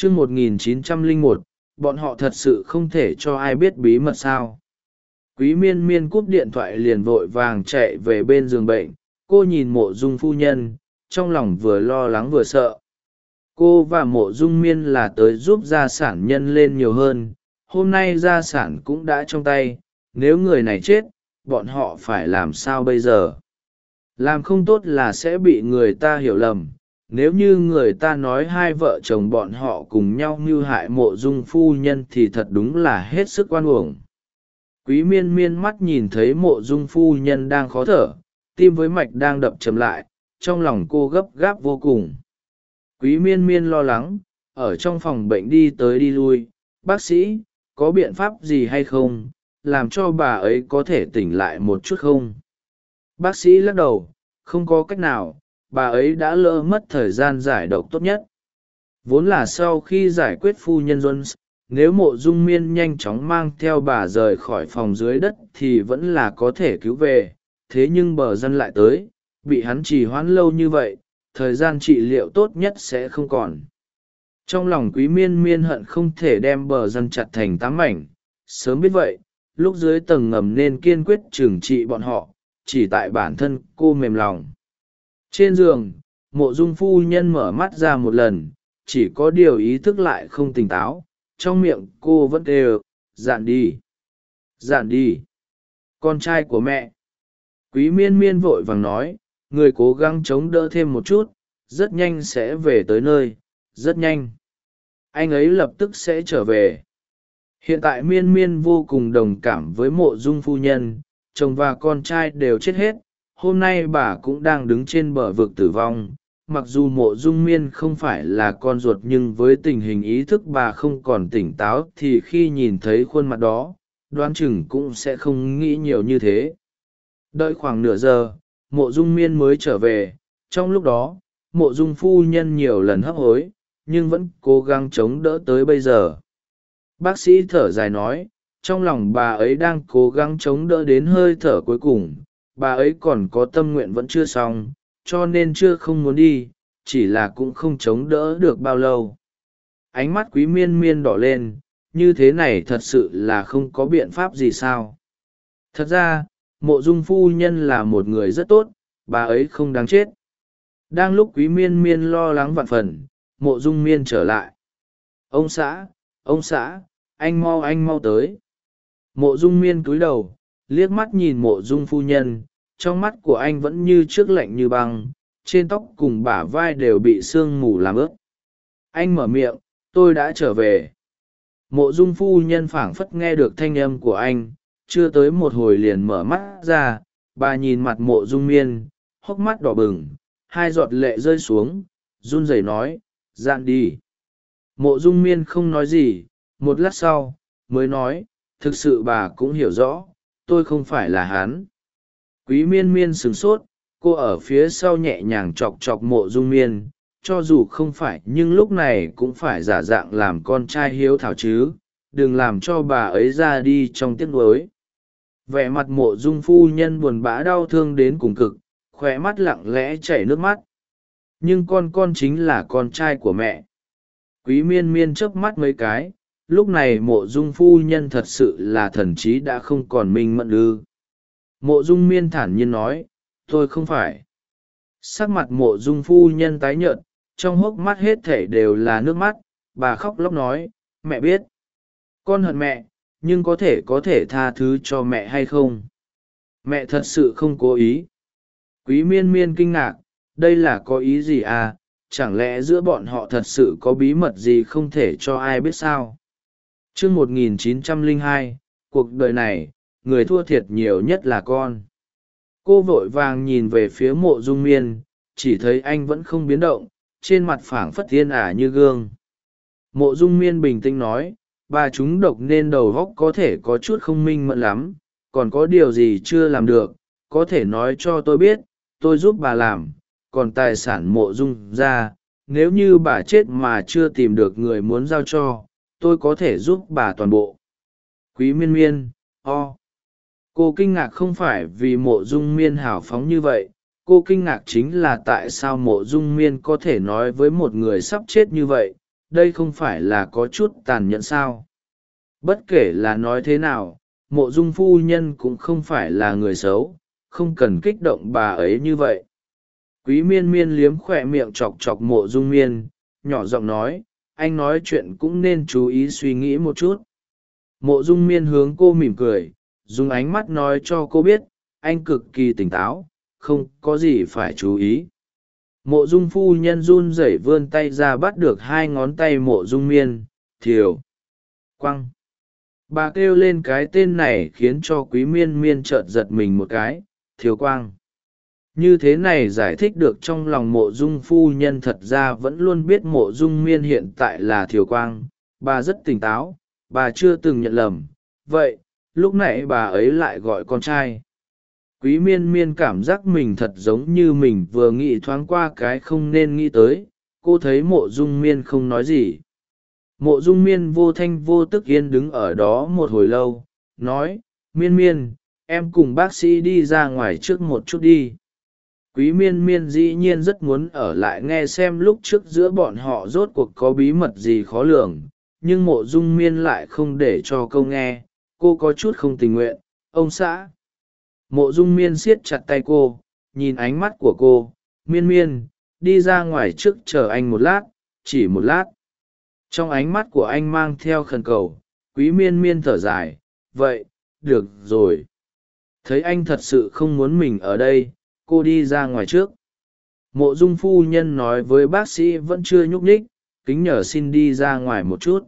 chương một nghìn chín trăm lẻ một, bọn họ thật sự không thể cho ai biết bí mật sao. Quý miên miên cúp điện thoại liền vội vàng chạy về bên giường bệnh, cô nhìn mộ dung phu nhân, trong lòng vừa lo lắng vừa sợ. Cô và mộ dung miên là tới giúp gia sản nhân lên nhiều hơn, hôm nay gia sản cũng đã trong tay, nếu người này chết, bọn họ phải làm sao bây giờ? Làm không tốt là sẽ bị người ta hiểu lầm nếu như người ta nói hai vợ chồng bọn họ cùng nhau mưu hại mộ dung phu nhân thì thật đúng là hết sức oan uổng. Quý miên miên mắt nhìn thấy mộ dung phu nhân đang khó thở, tim với mạch đang đập chậm lại, trong lòng cô gấp gáp vô cùng. Quý miên miên lo lắng, ở trong phòng bệnh đi tới đi lui, bác sĩ, có biện pháp gì hay không? Làm cho bà ấy có thể tỉnh lại một chút không? Bác sĩ lắc đầu, không có cách nào bà ấy đã lỡ mất thời gian giải độc tốt nhất. Vốn là sau khi giải quyết phu nhân jones, nếu mộ dung miên nhanh chóng mang theo bà rời khỏi phòng dưới đất thì vẫn là có thể cứu về. Thế nhưng bờ dân lại tới, bị hắn trì hoãn lâu như vậy, thời gian trị liệu tốt nhất sẽ không còn. Trong lòng quý miên miên hận không thể đem bờ dân chặt thành tám mảnh. Sớm biết vậy, lúc dưới tầng ngầm nên kiên quyết trừng trị bọn họ, chỉ tại bản thân cô mềm lòng trên giường, mộ dung phu nhân mở mắt ra một lần, chỉ có điều ý thức lại không tỉnh táo, trong miệng cô vẫn đều, dạn đi dạn đi. Con trai của mẹ. Quý miên miên vội vàng nói, người cố gắng chống đỡ thêm một chút, rất nhanh sẽ về tới nơi, rất nhanh. Anh ấy lập tức sẽ trở về. Hiện tại miên miên vô cùng đồng cảm với mộ dung phu nhân, chồng và con trai đều chết hết hôm nay bà cũng đang đứng trên bờ vực tử vong, mặc dù mộ dung miên không phải là con ruột nhưng với tình hình ý thức bà không còn tỉnh táo thì khi nhìn thấy khuôn mặt đó Đoan chừng cũng sẽ không nghĩ nhiều như thế. Đợi khoảng nửa giờ, mộ dung miên mới trở về, trong lúc đó, mộ dung phu nhân nhiều lần hấp hối, nhưng vẫn cố gắng chống đỡ tới bây giờ. Bác sĩ thở dài nói, trong lòng bà ấy đang cố gắng chống đỡ đến hơi thở cuối cùng bà ấy còn có tâm nguyện vẫn chưa xong, cho nên chưa không muốn đi, chỉ là cũng không chống đỡ được bao lâu. Ánh mắt quý miên miên đỏ lên, như thế này thật sự là không có biện pháp gì sao. Thật ra, mộ dung phu nhân là một người rất tốt, bà ấy không đáng chết. Đang lúc quý miên miên lo lắng vạn phần, mộ dung miên trở lại. Ông xã ông xã, anh mau anh mau tới. Mộ dung miên cúi đầu, liếc mắt nhìn mộ dung phu nhân trong mắt của anh vẫn như trước lạnh như băng, trên tóc cùng bả vai đều bị sương mù làm ướt. Anh mở miệng, tôi đã trở về. Mộ dung phu nhân phảng phất nghe được thanh âm của anh, chưa tới một hồi liền mở mắt ra, bà nhìn mặt mộ dung miên, hốc mắt đỏ bừng, hai giọt lệ rơi xuống, run rẩy nói, dạn đi. Mộ dung miên không nói gì, một lát sau, mới nói, thực sự bà cũng hiểu rõ, tôi không phải là hắn quý miên miên sửng sốt, cô ở phía sau nhẹ nhàng chọc chọc mộ dung miên, cho dù không phải, nhưng lúc này cũng phải giả dạng làm con trai hiếu thảo chứ, đừng làm cho bà ấy ra đi trong tiếc nuối. Vẻ mặt mộ dung phu nhân buồn bã đau thương đến cùng cực khoe mắt lặng lẽ chảy nước mắt. Nhưng con con chính là con trai của mẹ. Quý miên miên chớp mắt mấy cái, lúc này mộ dung phu nhân thật sự là thần trí đã không còn minh mẫn ư mộ dung miên thản nhiên nói, tôi không phải. Sắc mặt mộ dung phu nhân tái nhợt, trong hốc mắt hết thể đều là nước mắt, bà khóc lóc nói, mẹ biết, con hận mẹ, nhưng có thể có thể tha thứ cho mẹ hay không? Mẹ thật sự không cố ý. Quý miên miên kinh ngạc, đây là có ý gì à? Chẳng lẽ giữa bọn họ thật sự có bí mật gì không thể cho ai biết sao? T r ư một nghìn chín trăm lẻ hai, cuộc đời này người thua thiệt nhiều nhất là con. Cô vội vàng nhìn về phía mộ dung miên, chỉ thấy anh vẫn không biến động, trên mặt phảng phất thiên ả như gương. Mộ dung miên bình tĩnh nói, bà chúng độc nên đầu góc có thể có chút không minh mẫn lắm, còn có điều gì chưa làm được, có thể nói cho tôi biết, tôi giúp bà làm, còn tài sản mộ dung ra, nếu như bà chết mà chưa tìm được người muốn giao cho, tôi có thể giúp bà toàn bộ. Quý miên miên, o、oh cô kinh ngạc không phải vì mộ dung miên hào phóng như vậy, cô kinh ngạc chính là tại sao mộ dung miên có thể nói với một người sắp chết như vậy, đây không phải là có chút tàn nhẫn sao? Bất kể là nói thế nào, mộ dung phu nhân cũng không phải là người xấu, không cần kích động bà ấy như vậy. Quý miên miên liếm khỏe miệng chọc chọc mộ dung miên, nhỏ giọng nói, anh nói chuyện cũng nên chú ý suy nghĩ một chút. Mộ dung miên hướng cô mỉm cười dùng ánh mắt nói cho cô biết, anh cực kỳ tỉnh táo, không có gì phải chú ý. Mộ dung phu nhân run rẩy vươn tay ra bắt được hai ngón tay mộ dung miên thiều quăng. Bà kêu lên cái tên này khiến cho quý miên miên chợt giật mình một cái thiều quang. Như thế này giải thích được trong lòng mộ dung phu nhân thật ra vẫn luôn biết mộ dung miên hiện tại là thiều quang. Bà rất tỉnh táo, bà chưa từng nhận lầm. Vậy lúc nãy bà ấy lại gọi con trai. Quý miên miên cảm giác mình thật giống như mình vừa nghĩ thoáng qua cái không nên nghĩ tới, cô thấy mộ dung miên không nói gì. Mộ dung miên vô thanh vô tức yên đứng ở đó một hồi lâu, nói, miên miên, em cùng bác sĩ đi ra ngoài trước một chút đi. Quý miên miên dĩ nhiên rất muốn ở lại nghe xem lúc trước giữa bọn họ rốt cuộc có bí mật gì khó lường, nhưng mộ dung miên lại không để cho câu nghe cô có chút không tình nguyện, ông xã. Mộ dung miên siết chặt tay cô, nhìn ánh mắt của cô. Miên miên, đi ra ngoài trước chờ anh một lát, chỉ một lát. Trong ánh mắt của anh mang theo khẩn cầu, quý miên miên thở dài. Vậy, được rồi. Thấy anh thật sự không muốn mình ở đây, cô đi ra ngoài trước. Mộ dung phu nhân nói với bác sĩ vẫn chưa nhúc nhích, kính nhờ xin đi ra ngoài một chút.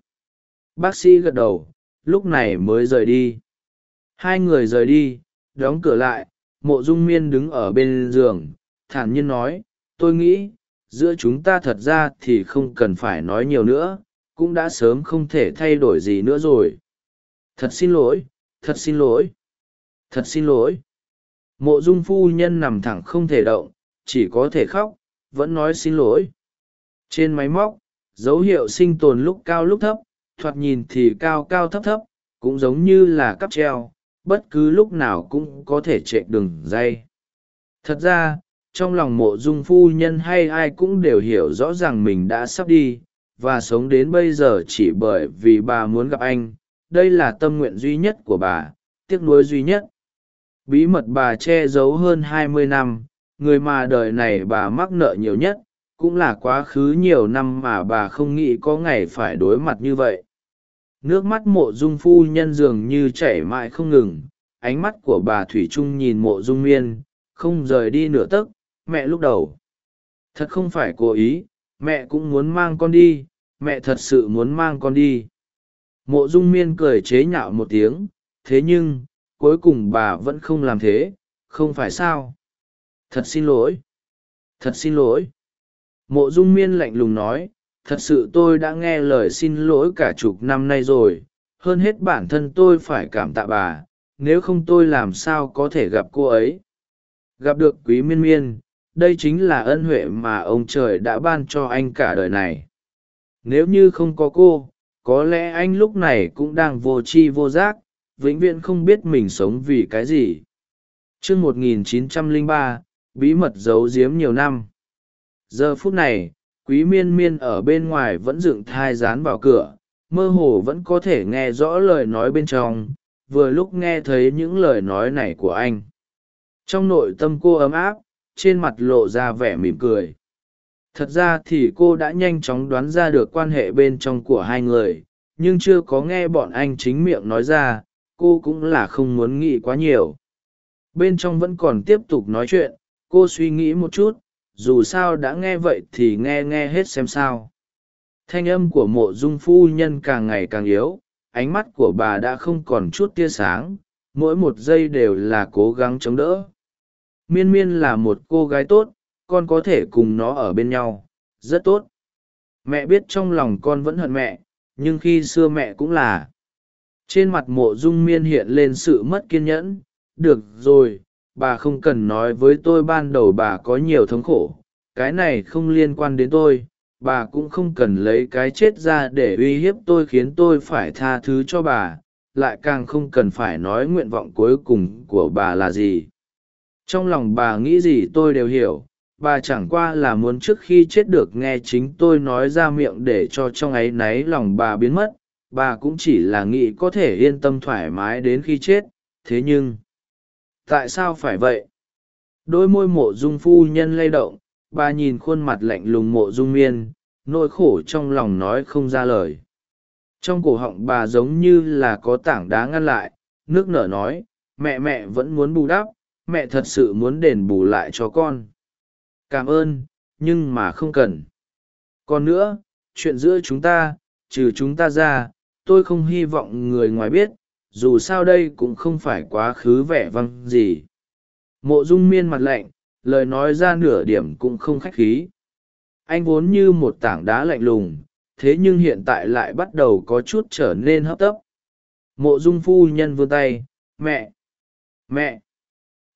Bác sĩ gật đầu lúc này mới rời đi. Hai người rời đi, đóng cửa lại, mộ dung miên đứng ở bên giường, thản nhiên nói, tôi nghĩ, giữa chúng ta thật ra thì không cần phải nói nhiều nữa, cũng đã sớm không thể thay đổi gì nữa rồi. Thật xin lỗi, thật xin lỗi, thật xin lỗi. Mộ dung phu nhân nằm thẳng không thể động, chỉ có thể khóc, vẫn nói xin lỗi. Trên máy móc, dấu hiệu sinh tồn lúc cao lúc thấp thoạt nhìn thì cao cao thấp thấp, cũng giống như là cắp treo, bất cứ lúc nào cũng có thể chạy đường dây. Thật ra, trong lòng mộ dung phu nhân hay ai cũng đều hiểu rõ ràng mình đã sắp đi, và sống đến bây giờ chỉ bởi vì bà muốn gặp anh. Đây là tâm nguyện duy nhất của bà, tiếc nuối duy nhất. Bí mật bà che giấu hơn hai mươi năm, người mà đời này bà mắc nợ nhiều nhất, cũng là quá khứ nhiều năm mà bà không nghĩ có ngày phải đối mặt như vậy nước mắt mộ dung phu nhân dường như chảy mãi không ngừng, ánh mắt của bà thủy trung nhìn mộ dung miên, không rời đi nửa tấc, mẹ lúc đầu. Thật không phải cố ý, mẹ cũng muốn mang con đi, mẹ thật sự muốn mang con đi. Mộ dung miên cười chế nhạo một tiếng, thế nhưng, cuối cùng bà vẫn không làm thế, không phải sao? Thật xin lỗi. Thật xin lỗi. Mộ dung miên lạnh lùng nói thật sự tôi đã nghe lời xin lỗi cả chục năm nay rồi. Hơn hết bản thân tôi phải cảm tạ bà. Nếu không tôi làm sao có thể gặp cô ấy? Gặp được quý miên miên đây chính là ân huệ mà ông trời đã ban cho anh cả đời này. Nếu như không có cô có lẽ anh lúc này cũng đang vô tri vô giác vĩnh viễn không biết mình sống vì cái gì. Chương 1903, bí mật giấu giếm nhiều năm. Giờ phút này quý miên miên ở bên ngoài vẫn dựng thai dán vào cửa, mơ hồ vẫn có thể nghe rõ lời nói bên trong, vừa lúc nghe thấy những lời nói này của anh. Trong nội tâm cô ấm áp, trên mặt lộ ra vẻ mỉm cười. Thật ra thì cô đã nhanh chóng đoán ra được quan hệ bên trong của hai người, nhưng chưa có nghe bọn anh chính miệng nói ra, cô cũng là không muốn nghĩ quá nhiều. Bên trong vẫn còn tiếp tục nói chuyện, cô suy nghĩ một chút dù sao đã nghe vậy thì nghe nghe hết xem sao. Thanh âm của mộ dung phu nhân càng ngày càng yếu, ánh mắt của bà đã không còn chút tia sáng, mỗi một giây đều là cố gắng chống đỡ. Miên miên là một cô gái tốt, con có thể cùng nó ở bên nhau, rất tốt. Mẹ biết trong lòng con vẫn hận mẹ, nhưng khi xưa mẹ cũng là. Trên mặt mộ dung miên hiện lên sự mất kiên nhẫn, được rồi bà không cần nói với tôi ban đầu bà có nhiều thống khổ, cái này không liên quan đến tôi, bà cũng không cần lấy cái chết ra để uy hiếp tôi khiến tôi phải tha thứ cho bà, lại càng không cần phải nói nguyện vọng cuối cùng của bà là gì. Trong lòng bà nghĩ gì tôi đều hiểu, bà chẳng qua là muốn trước khi chết được nghe chính tôi nói ra miệng để cho trong áy náy lòng bà biến mất, bà cũng chỉ là nghĩ có thể yên tâm thoải mái đến khi chết, thế nhưng tại sao phải vậy? Đôi môi mộ dung phu nhân lay động, bà nhìn khuôn mặt lạnh lùng mộ dung miên, nỗi khổ trong lòng nói không ra lời. Trong cổ họng bà giống như là có tảng đá ngăn lại, nước nở nói, mẹ mẹ vẫn muốn bù đắp, mẹ thật sự muốn đền bù lại cho con. Cảm ơn, nhưng mà không cần. Còn nữa, chuyện giữa chúng ta, trừ chúng ta ra, tôi không hy vọng người ngoài biết dù sao đây cũng không phải quá khứ vẻ văng gì. Mộ dung miên mặt lạnh, lời nói ra nửa điểm cũng không khách khí. Anh vốn như một tảng đá lạnh lùng, thế nhưng hiện tại lại bắt đầu có chút trở nên hấp tấp. Mộ dung phu nhân vươn tay, mẹ mẹ.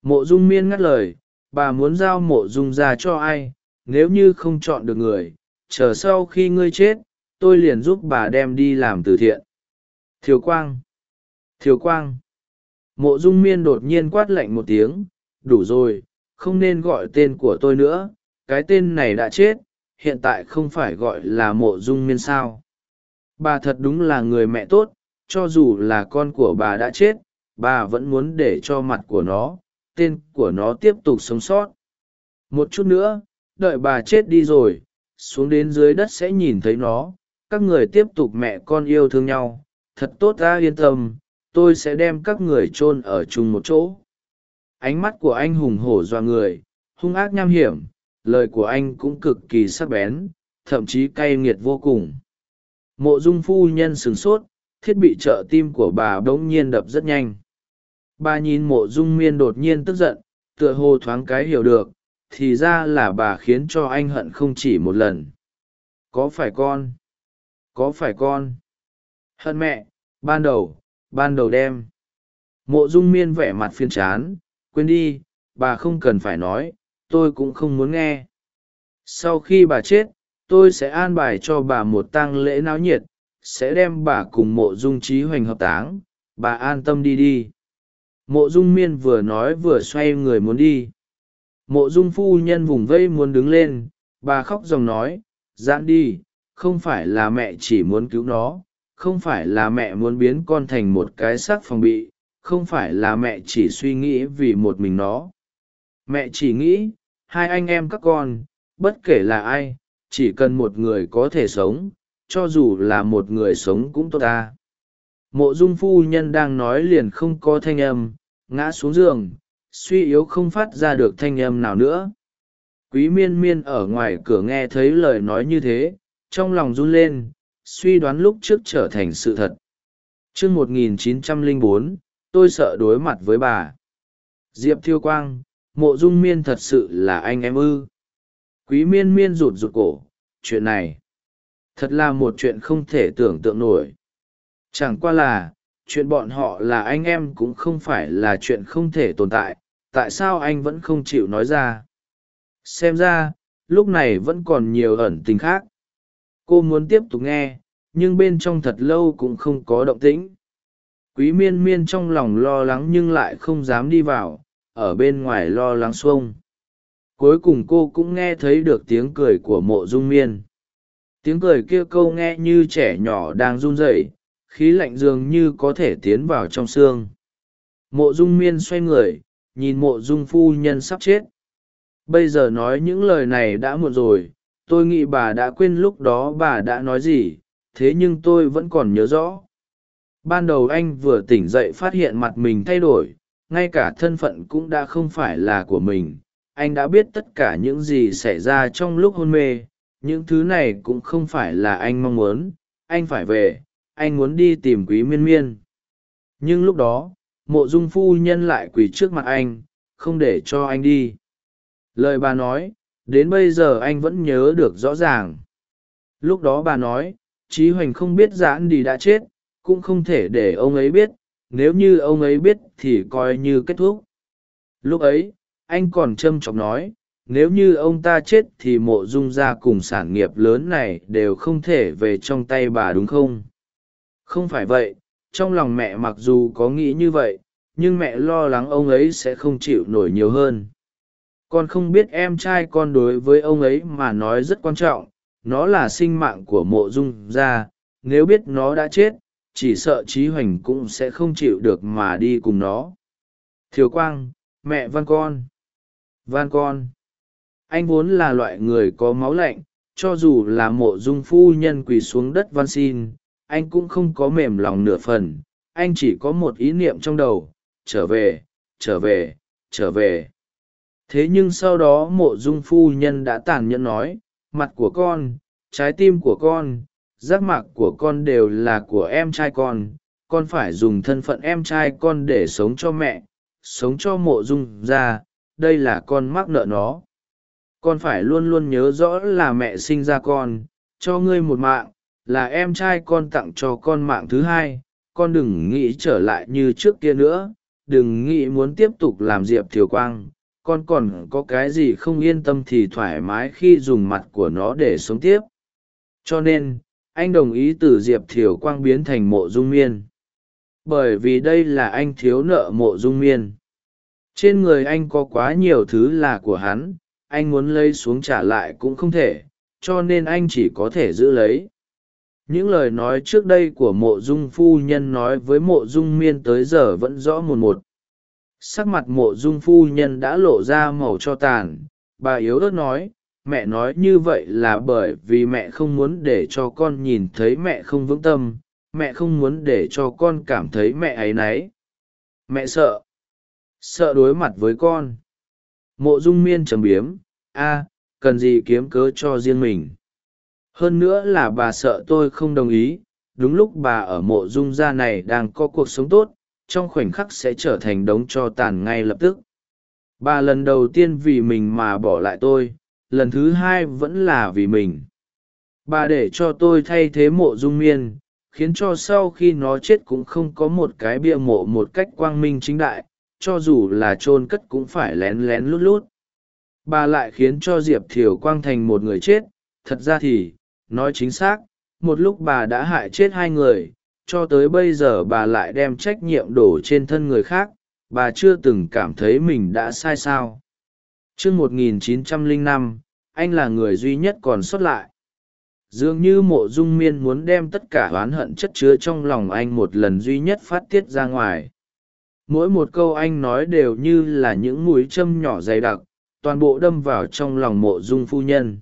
Mộ dung miên ngắt lời, bà muốn giao mộ dung ra cho ai? Nếu như không chọn được người, chờ sau khi ngươi chết, tôi liền giúp bà đem đi làm từ thiện. Thiếu quang thiều quang. Mộ dung miên đột nhiên quát lạnh một tiếng, đủ rồi, không nên gọi tên của tôi nữa, cái tên này đã chết, hiện tại không phải gọi là mộ dung miên sao? Bà thật đúng là người mẹ tốt, cho dù là con của bà đã chết, bà vẫn muốn để cho mặt của nó, tên của nó tiếp tục sống sót. Một chút nữa, đợi bà chết đi rồi, xuống đến dưới đất sẽ nhìn thấy nó, các người tiếp tục mẹ con yêu thương nhau, thật tốt ta yên tâm tôi sẽ đem các người chôn ở chung một chỗ. Ánh mắt của anh hùng hổ dọa người, hung ác nham hiểm, lời của anh cũng cực kỳ sắc bén, thậm chí cay nghiệt vô cùng. Mộ dung phu nhân sửng sốt, thiết bị trợ tim của bà bỗng nhiên đập rất nhanh. Bà nhìn mộ dung miên đột nhiên tức giận, tựa hồ thoáng cái hiểu được, thì ra là bà khiến cho anh hận không chỉ một lần. Có phải con? Có phải con? Hận mẹ, ban đầu ban đầu đem. Mộ dung miên vẻ mặt phiên chán, quên đi, bà không cần phải nói, tôi cũng không muốn nghe. Sau khi bà chết, tôi sẽ an bài cho bà một tang lễ náo nhiệt, sẽ đem bà cùng mộ dung trí hoành hợp táng, bà an tâm đi đi. Mộ dung miên vừa nói vừa xoay người muốn đi. Mộ dung phu nhân vùng vây muốn đứng lên, bà khóc dòng nói, giãn đi, không phải là mẹ chỉ muốn cứu nó không phải là mẹ muốn biến con thành một cái xác phòng bị, không phải là mẹ chỉ suy nghĩ vì một mình nó. Mẹ chỉ nghĩ, hai anh em các con, bất kể là ai, chỉ cần một người có thể sống, cho dù là một người sống cũng tốt ta. Mộ dung phu nhân đang nói liền không có thanh âm, ngã xuống giường, suy yếu không phát ra được thanh âm nào nữa. Quý miên miên ở ngoài cửa nghe thấy lời nói như thế, trong lòng run lên suy đoán lúc trước trở thành sự thật. T r ư một nghìn chín trăm lẻ bốn, tôi sợ đối mặt với bà. Diệp thiêu quang, mộ dung miên thật sự là anh em ư. Quý miên miên rụt rụt cổ, chuyện này. Thật là một chuyện không thể tưởng tượng nổi. Chẳng qua là, chuyện bọn họ là anh em cũng không phải là chuyện không thể tồn tại tại sao anh vẫn không chịu nói ra? Xem ra, lúc này vẫn còn nhiều ẩn tình khác cô muốn tiếp tục nghe, nhưng bên trong thật lâu cũng không có động tĩnh. Quý miên miên trong lòng lo lắng nhưng lại không dám đi vào, ở bên ngoài lo lắng xuông. Cuối cùng cô cũng nghe thấy được tiếng cười của mộ dung miên. Tiếng cười kia câu nghe như trẻ nhỏ đang run rẩy, khí lạnh dường như có thể tiến vào trong xương. Mộ dung miên xoay người, nhìn mộ dung phu nhân sắp chết. Bây giờ nói những lời này đã muộn rồi tôi nghĩ bà đã quên lúc đó bà đã nói gì, thế nhưng tôi vẫn còn nhớ rõ. Ban đầu anh vừa tỉnh dậy phát hiện mặt mình thay đổi, ngay cả thân phận cũng đã không phải là của mình. Anh đã biết tất cả những gì xảy ra trong lúc hôn mê, những thứ này cũng không phải là anh mong muốn. Anh phải về, anh muốn đi tìm quý miên miên. Nhưng lúc đó, mộ dung phu nhân lại quỳ trước mặt anh, không để cho anh đi. Lời bà nói đến bây giờ anh vẫn nhớ được rõ ràng. Lúc đó bà nói trí hoành không biết giãn đi đã chết, cũng không thể để ông ấy biết, nếu như ông ấy biết thì coi như kết thúc. Lúc ấy, anh còn trâm trọng nói, nếu như ông ta chết thì mộ dung gia cùng sản nghiệp lớn này đều không thể về trong tay bà đúng không? Không phải vậy, trong lòng mẹ mặc dù có nghĩ như vậy, nhưng mẹ lo lắng ông ấy sẽ không chịu nổi nhiều hơn con không biết em trai con đối với ông ấy mà nói rất quan trọng, nó là sinh mạng của mộ dung gia, nếu biết nó đã chết, chỉ sợ trí hoành cũng sẽ không chịu được mà đi cùng nó. Thiếu quang, mẹ văn con. Van con. Anh vốn là loại người có máu lạnh, cho dù là mộ dung phu nhân quỳ xuống đất van xin, anh cũng không có mềm lòng nửa phần, anh chỉ có một ý niệm trong đầu, trở về trở về trở về thế nhưng sau đó mộ dung phu nhân đã tàn nhẫn nói, mặt của con, trái tim của con, giác mạc của con đều là của em trai con con phải dùng thân phận em trai con để sống cho mẹ, sống cho mộ dung ra, đây là con mắc nợ nó. Con phải luôn luôn nhớ rõ là mẹ sinh ra con, cho ngươi một mạng, là em trai con tặng cho con mạng thứ hai, con đừng nghĩ trở lại như trước kia nữa, đừng nghĩ muốn tiếp tục làm diệp thiều quang con còn có cái gì không yên tâm thì thoải mái khi dùng mặt của nó để sống tiếp. Cho nên, anh đồng ý từ diệp thiều quang biến thành mộ dung miên. Bởi vì đây là anh thiếu nợ mộ dung miên. Trên người anh có quá nhiều thứ là của hắn, anh muốn lấy xuống trả lại cũng không thể, cho nên anh chỉ có thể giữ lấy. Những lời nói trước đây của mộ dung phu nhân nói với mộ dung miên tới giờ vẫn rõ một một sắc mặt mộ dung phu nhân đã lộ ra màu cho tàn. Bà yếu ớt nói, mẹ nói như vậy là bởi vì mẹ không muốn để cho con nhìn thấy mẹ không vững tâm. Mẹ không muốn để cho con cảm thấy mẹ áy náy. Mẹ sợ. Sợ đối mặt với con. Mộ dung miên trầm biếm, a, cần gì kiếm cớ cho riêng mình? Hơn nữa là bà sợ tôi không đồng ý. Đúng lúc bà ở mộ dung gia này đang có cuộc sống tốt trong khoảnh khắc sẽ trở thành đống cho tàn ngay lập tức. Bà lần đầu tiên vì mình mà bỏ lại tôi, lần thứ hai vẫn là vì mình. Bà để cho tôi thay thế mộ dung miên, khiến cho sau khi nó chết cũng không có một cái bia mộ một cách quang minh chính đại, cho dù là chôn cất cũng phải lén lén lút lút. Bà lại khiến cho diệp thiều quang thành một người chết, thật ra thì, nói chính xác, một lúc bà đã hại chết hai người cho tới bây giờ bà lại đem trách nhiệm đổ trên thân người khác bà chưa từng cảm thấy mình đã sai sao. T r ư ớ c 1905, anh là người duy nhất còn sót lại. Dường như mộ dung miên muốn đem tất cả oán hận chất chứa trong lòng anh một lần duy nhất phát tiết ra ngoài. Mỗi một câu anh nói đều như là những mũi châm nhỏ dày đặc toàn bộ đâm vào trong lòng mộ dung phu nhân.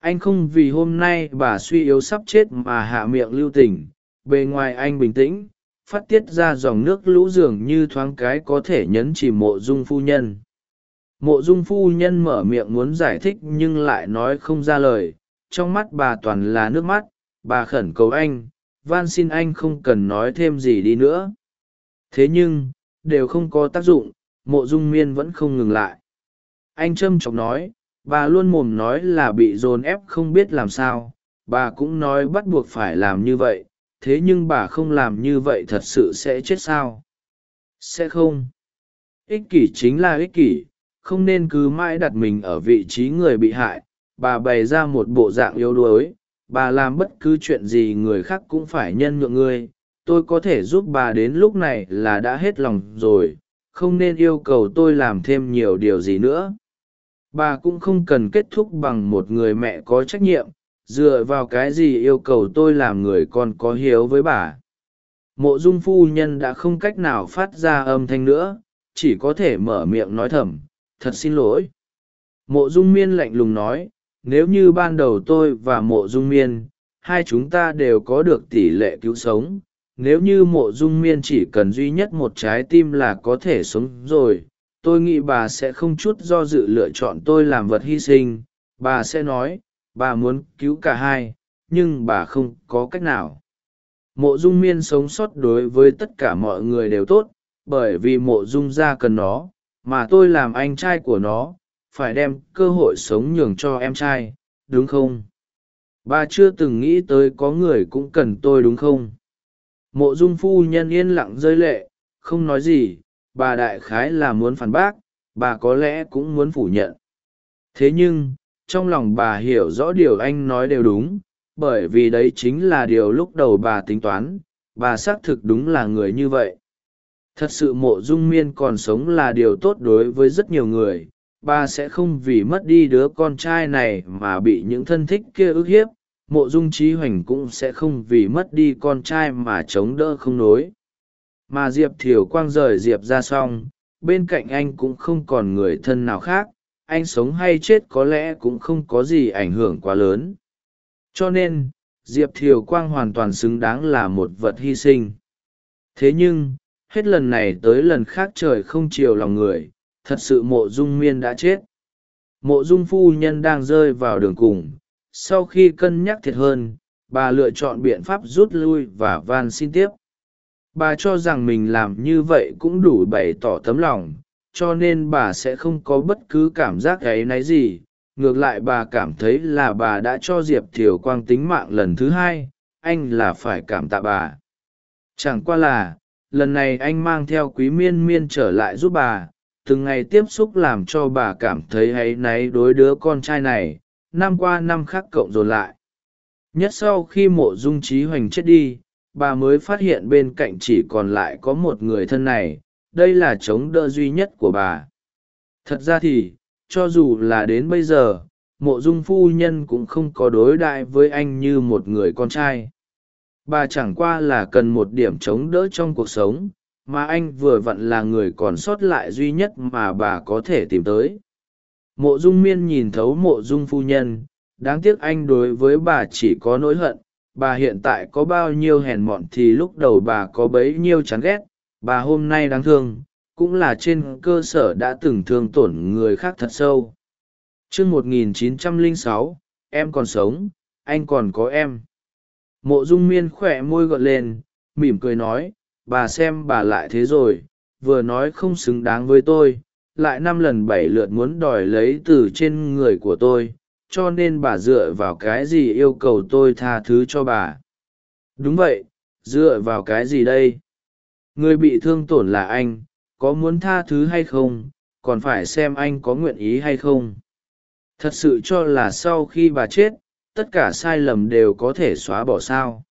Anh không vì hôm nay bà suy yếu sắp chết mà hạ miệng lưu tình bề ngoài anh bình tĩnh, phát tiết ra dòng nước lũ dường như thoáng cái có thể nhấn chỉ mộ dung phu nhân. Mộ dung phu nhân mở miệng muốn giải thích nhưng lại nói không ra lời, trong mắt bà toàn là nước mắt, bà khẩn cầu anh, van xin anh không cần nói thêm gì đi nữa. Thế nhưng, đều không có tác dụng, mộ dung miên vẫn không ngừng lại. Anh trâm trọng nói, bà luôn mồm nói là bị dồn ép không biết làm sao, bà cũng nói bắt buộc phải làm như vậy thế nhưng bà không làm như vậy thật sự sẽ chết sao? Sẽ không. Ích kỷ chính là ích kỷ, không nên cứ mãi đặt mình ở vị trí người bị hại. Bà bày ra một bộ dạng yếu đuối. Bà làm bất cứ chuyện gì người khác cũng phải nhân nhượng ngươi. Tôi có thể giúp bà đến lúc này là đã hết lòng rồi. Không nên yêu cầu tôi làm thêm nhiều điều gì nữa. Bà cũng không cần kết thúc bằng một người mẹ có trách nhiệm dựa vào cái gì yêu cầu tôi làm người con có hiếu với bà? Mộ dung phu nhân đã không cách nào phát ra âm thanh nữa, chỉ có thể mở miệng nói thầm, thật xin lỗi. Mộ dung miên lạnh lùng nói, nếu như ban đầu tôi và mộ dung miên, hai chúng ta đều có được tỷ lệ cứu sống, nếu như mộ dung miên chỉ cần duy nhất một trái tim là có thể sống rồi, tôi nghĩ bà sẽ không chút do dự lựa chọn tôi làm vật hy sinh. Bà sẽ nói bà muốn cứu cả hai, nhưng bà không có cách nào. Mộ dung miên sống sót đối với tất cả mọi người đều tốt, bởi vì mộ dung gia cần nó, mà tôi làm anh trai của nó, phải đem cơ hội sống nhường cho em trai, đúng không? Bà chưa từng nghĩ tới có người cũng cần tôi đúng không? Mộ dung phu nhân yên lặng rơi lệ, không nói gì, bà đại khái là muốn phản bác, bà có lẽ cũng muốn phủ nhận. Thế nhưng trong lòng bà hiểu rõ điều anh nói đều đúng, bởi vì đấy chính là điều lúc đầu bà tính toán, bà xác thực đúng là người như vậy. Thật sự mộ dung miên còn sống là điều tốt đối với rất nhiều người, bà sẽ không vì mất đi đứa con trai này mà bị những thân thích kia ức hiếp, mộ dung trí hoành cũng sẽ không vì mất đi con trai mà chống đỡ không nối. Mà diệp thiều quang rời diệp ra xong, bên cạnh anh cũng không còn người thân nào khác anh sống hay chết có lẽ cũng không có gì ảnh hưởng quá lớn. Cho nên, diệp thiều quang hoàn toàn xứng đáng là một vật hy sinh. Thế nhưng, hết lần này tới lần khác trời không chiều lòng người, thật sự mộ dung miên đã chết. Mộ dung phu nhân đang rơi vào đường cùng, sau khi cân nhắc thiệt hơn, bà lựa chọn biện pháp rút lui và van xin tiếp. Bà cho rằng mình làm như vậy cũng đủ bày tỏ tấm lòng cho nên bà sẽ không có bất cứ cảm giác gáy náy gì. Ngược lại bà cảm thấy là bà đã cho diệp thiều quang tính mạng lần thứ hai, anh là phải cảm tạ bà. Chẳng qua là, lần này anh mang theo quý miên miên trở lại giúp bà, từng ngày tiếp xúc làm cho bà cảm thấy áy náy đối đứa con trai này, năm qua năm khác cộng dồn lại. Nhất sau khi mộ dung trí hoành chết đi, bà mới phát hiện bên cạnh chỉ còn lại có một người thân này đây là chống đỡ duy nhất của bà. Thật ra thì, cho dù là đến bây giờ, mộ dung phu nhân cũng không có đối đại với anh như một người con trai. Bà chẳng qua là cần một điểm chống đỡ trong cuộc sống, mà anh vừa vặn là người còn sót lại duy nhất mà bà có thể tìm tới. Mộ dung miên nhìn thấu mộ dung phu nhân, đáng tiếc anh đối với bà chỉ có nỗi hận, bà hiện tại có bao nhiêu hèn mọn thì lúc đầu bà có bấy nhiêu chán ghét bà hôm nay đáng thương, cũng là trên cơ sở đã từng thương tổn người khác thật sâu. Chương một nghìn chín trăm lẻ sáu, em còn sống, anh còn có em. Mộ dung miên khỏe môi gợn lên, mỉm cười nói, bà xem bà lại thế rồi, vừa nói không xứng đáng với tôi, lại năm lần bảy lượt muốn đòi lấy từ trên người của tôi, cho nên bà dựa vào cái gì yêu cầu tôi tha thứ cho bà? Đúng vậy, dựa vào cái gì đây? Người bị thương tổn là anh, có muốn tha thứ hay không, còn phải xem anh có nguyện ý hay không. Thật sự cho là sau khi bà chết, tất cả sai lầm đều có thể xóa bỏ sao.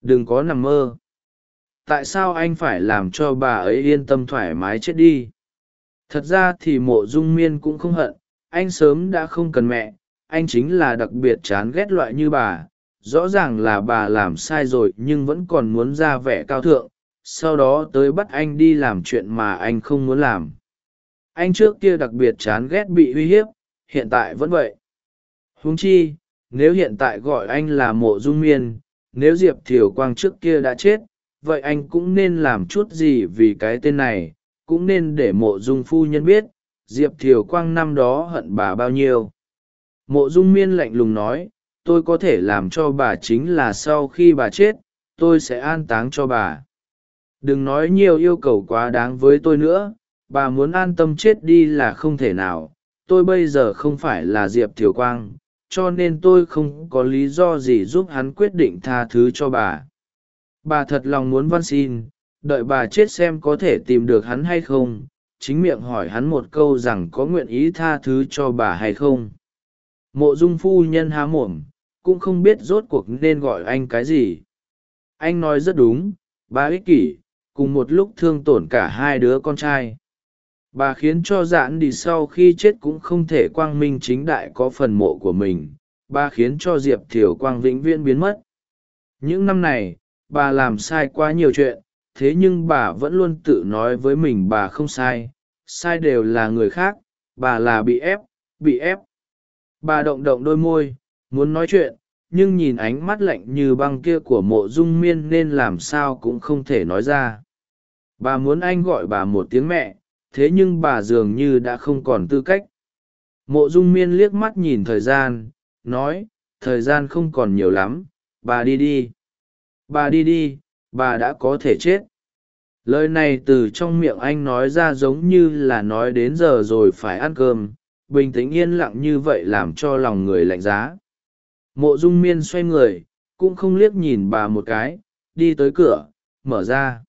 Đừng có nằm mơ. Tại sao anh phải làm cho bà ấy yên tâm thoải mái chết đi? Thật ra thì mộ dung miên cũng không hận, anh sớm đã không cần mẹ, anh chính là đặc biệt chán ghét loại như bà. Rõ ràng là bà làm sai rồi nhưng vẫn còn muốn ra vẻ cao thượng sau đó tới bắt anh đi làm chuyện mà anh không muốn làm. Anh trước kia đặc biệt chán ghét bị uy hiếp, hiện tại vẫn vậy. Huống chi, nếu hiện tại gọi anh là mộ dung miên, nếu diệp thiều quang trước kia đã chết, vậy anh cũng nên làm chút gì vì cái tên này, cũng nên để mộ dung phu nhân biết, diệp thiều quang năm đó hận bà bao nhiêu. Mộ dung miên lạnh lùng nói, tôi có thể làm cho bà chính là sau khi bà chết, tôi sẽ an táng cho bà đừng nói nhiều yêu cầu quá đáng với tôi nữa, bà muốn an tâm chết đi là không thể nào. Tôi bây giờ không phải là diệp thiều quang, cho nên tôi không có lý do gì giúp hắn quyết định tha thứ cho bà. Bà thật lòng muốn văn xin, đợi bà chết xem có thể tìm được hắn hay không. Chính miệng hỏi hắn một câu rằng có nguyện ý tha thứ cho bà hay không. Mộ dung phu nhân há mồm, cũng không biết rốt cuộc nên gọi anh cái gì. Anh nói rất đúng, bà ích kỷ cùng một lúc thương tổn cả hai đứa con trai. Bà khiến cho dạn đi sau khi chết cũng không thể quang minh chính đại có phần mộ của mình, bà khiến cho diệp thiều quang vĩnh viễn biến mất. Những năm này, bà làm sai quá nhiều chuyện, thế nhưng bà vẫn luôn tự nói với mình bà không sai sai đều là người khác, bà là bị ép bị ép. Bà động động đôi môi, muốn nói chuyện, nhưng nhìn ánh mắt lạnh như băng kia của mộ dung miên nên làm sao cũng không thể nói ra bà muốn anh gọi bà một tiếng mẹ, thế nhưng bà dường như đã không còn tư cách. Mộ dung miên liếc mắt nhìn thời gian, nói, thời gian không còn nhiều lắm, bà đi đi. Bà đi đi, bà đã có thể chết. Lời này từ trong miệng anh nói ra giống như là nói đến giờ rồi phải ăn cơm, bình tĩnh yên lặng như vậy làm cho lòng người lạnh giá. Mộ dung miên xoay người, cũng không liếc nhìn bà một cái, đi tới cửa, mở ra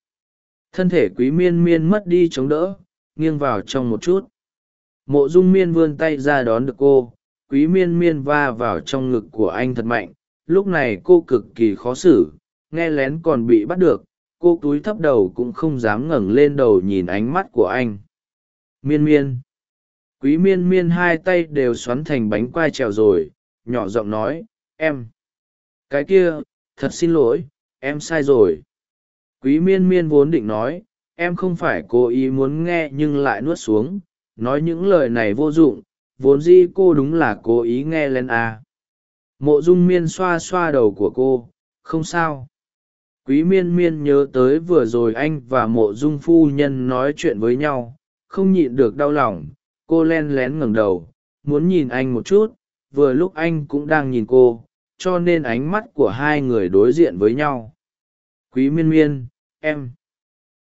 thân thể quý miên miên mất đi chống đỡ, nghiêng vào trong một chút. Mộ dung miên vươn tay ra đón được cô. Quý miên miên va vào trong ngực của anh thật mạnh. Lúc này cô cực kỳ khó xử. Nghe lén còn bị bắt được, cô túi thấp đầu cũng không dám ngẩng lên đầu nhìn ánh mắt của anh. Miên miên. Quý miên miên hai tay đều xoắn thành bánh quai trèo rồi, nhỏ giọng nói, em. Cái kia, thật xin lỗi, em sai rồi quý miên miên vốn định nói, em không phải cố ý muốn nghe nhưng lại nuốt xuống, nói những lời này vô dụng, vốn dĩ cô đúng là cố ý nghe lên à. mộ dung miên xoa xoa đầu của cô, không sao quý miên miên nhớ tới vừa rồi anh và mộ dung phu nhân nói chuyện với nhau, không nhịn được đau lòng, cô len lén ngẩng đầu, muốn nhìn anh một chút, vừa lúc anh cũng đang nhìn cô, cho nên ánh mắt của hai người đối diện với nhau quý miên miên, em.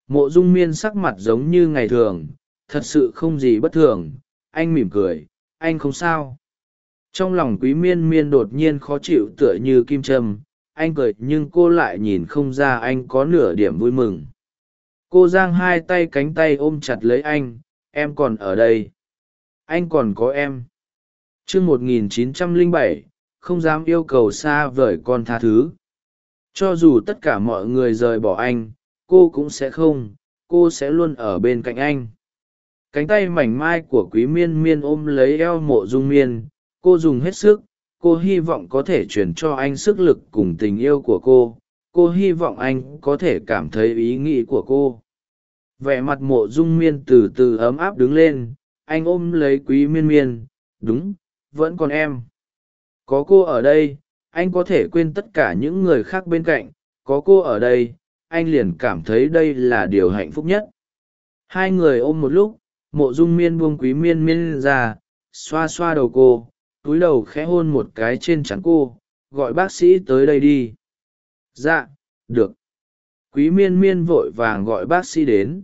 Mộ dung miên sắc mặt giống như ngày thường, thật sự không gì bất thường. Anh mỉm cười, anh không sao. Trong lòng quý miên miên đột nhiên khó chịu tựa như kim trâm anh cười nhưng cô lại nhìn không ra anh có nửa điểm vui mừng. Cô giang hai tay cánh tay ôm chặt lấy anh, em còn ở đây. Anh còn có em. T r ư ơ n g một nghìn chín trăm lẻ bảy, không dám yêu cầu xa vời con tha thứ cho dù tất cả mọi người rời bỏ anh, cô cũng sẽ không, cô sẽ luôn ở bên cạnh anh. Cánh tay mảnh mai của quý miên miên ôm lấy eo mộ dung miên, cô dùng hết sức, cô hy vọng có thể truyền cho anh sức lực cùng tình yêu của cô cô hy vọng anh có thể cảm thấy ý nghĩ của cô. Vẻ mặt mộ dung miên từ từ ấm áp đứng lên, anh ôm lấy quý miên miên, đúng, vẫn còn em. Có cô ở đây anh có thể quên tất cả những người khác bên cạnh, có cô ở đây, anh liền cảm thấy đây là điều hạnh phúc nhất. Hai người ôm một lúc, mộ dung miên buông quý miên miên ra, xoa xoa đầu cô, túi đầu khẽ hôn một cái trên trán cô, gọi bác sĩ tới đây đi. Dạ được. Quý miên miên vội vàng gọi bác sĩ đến.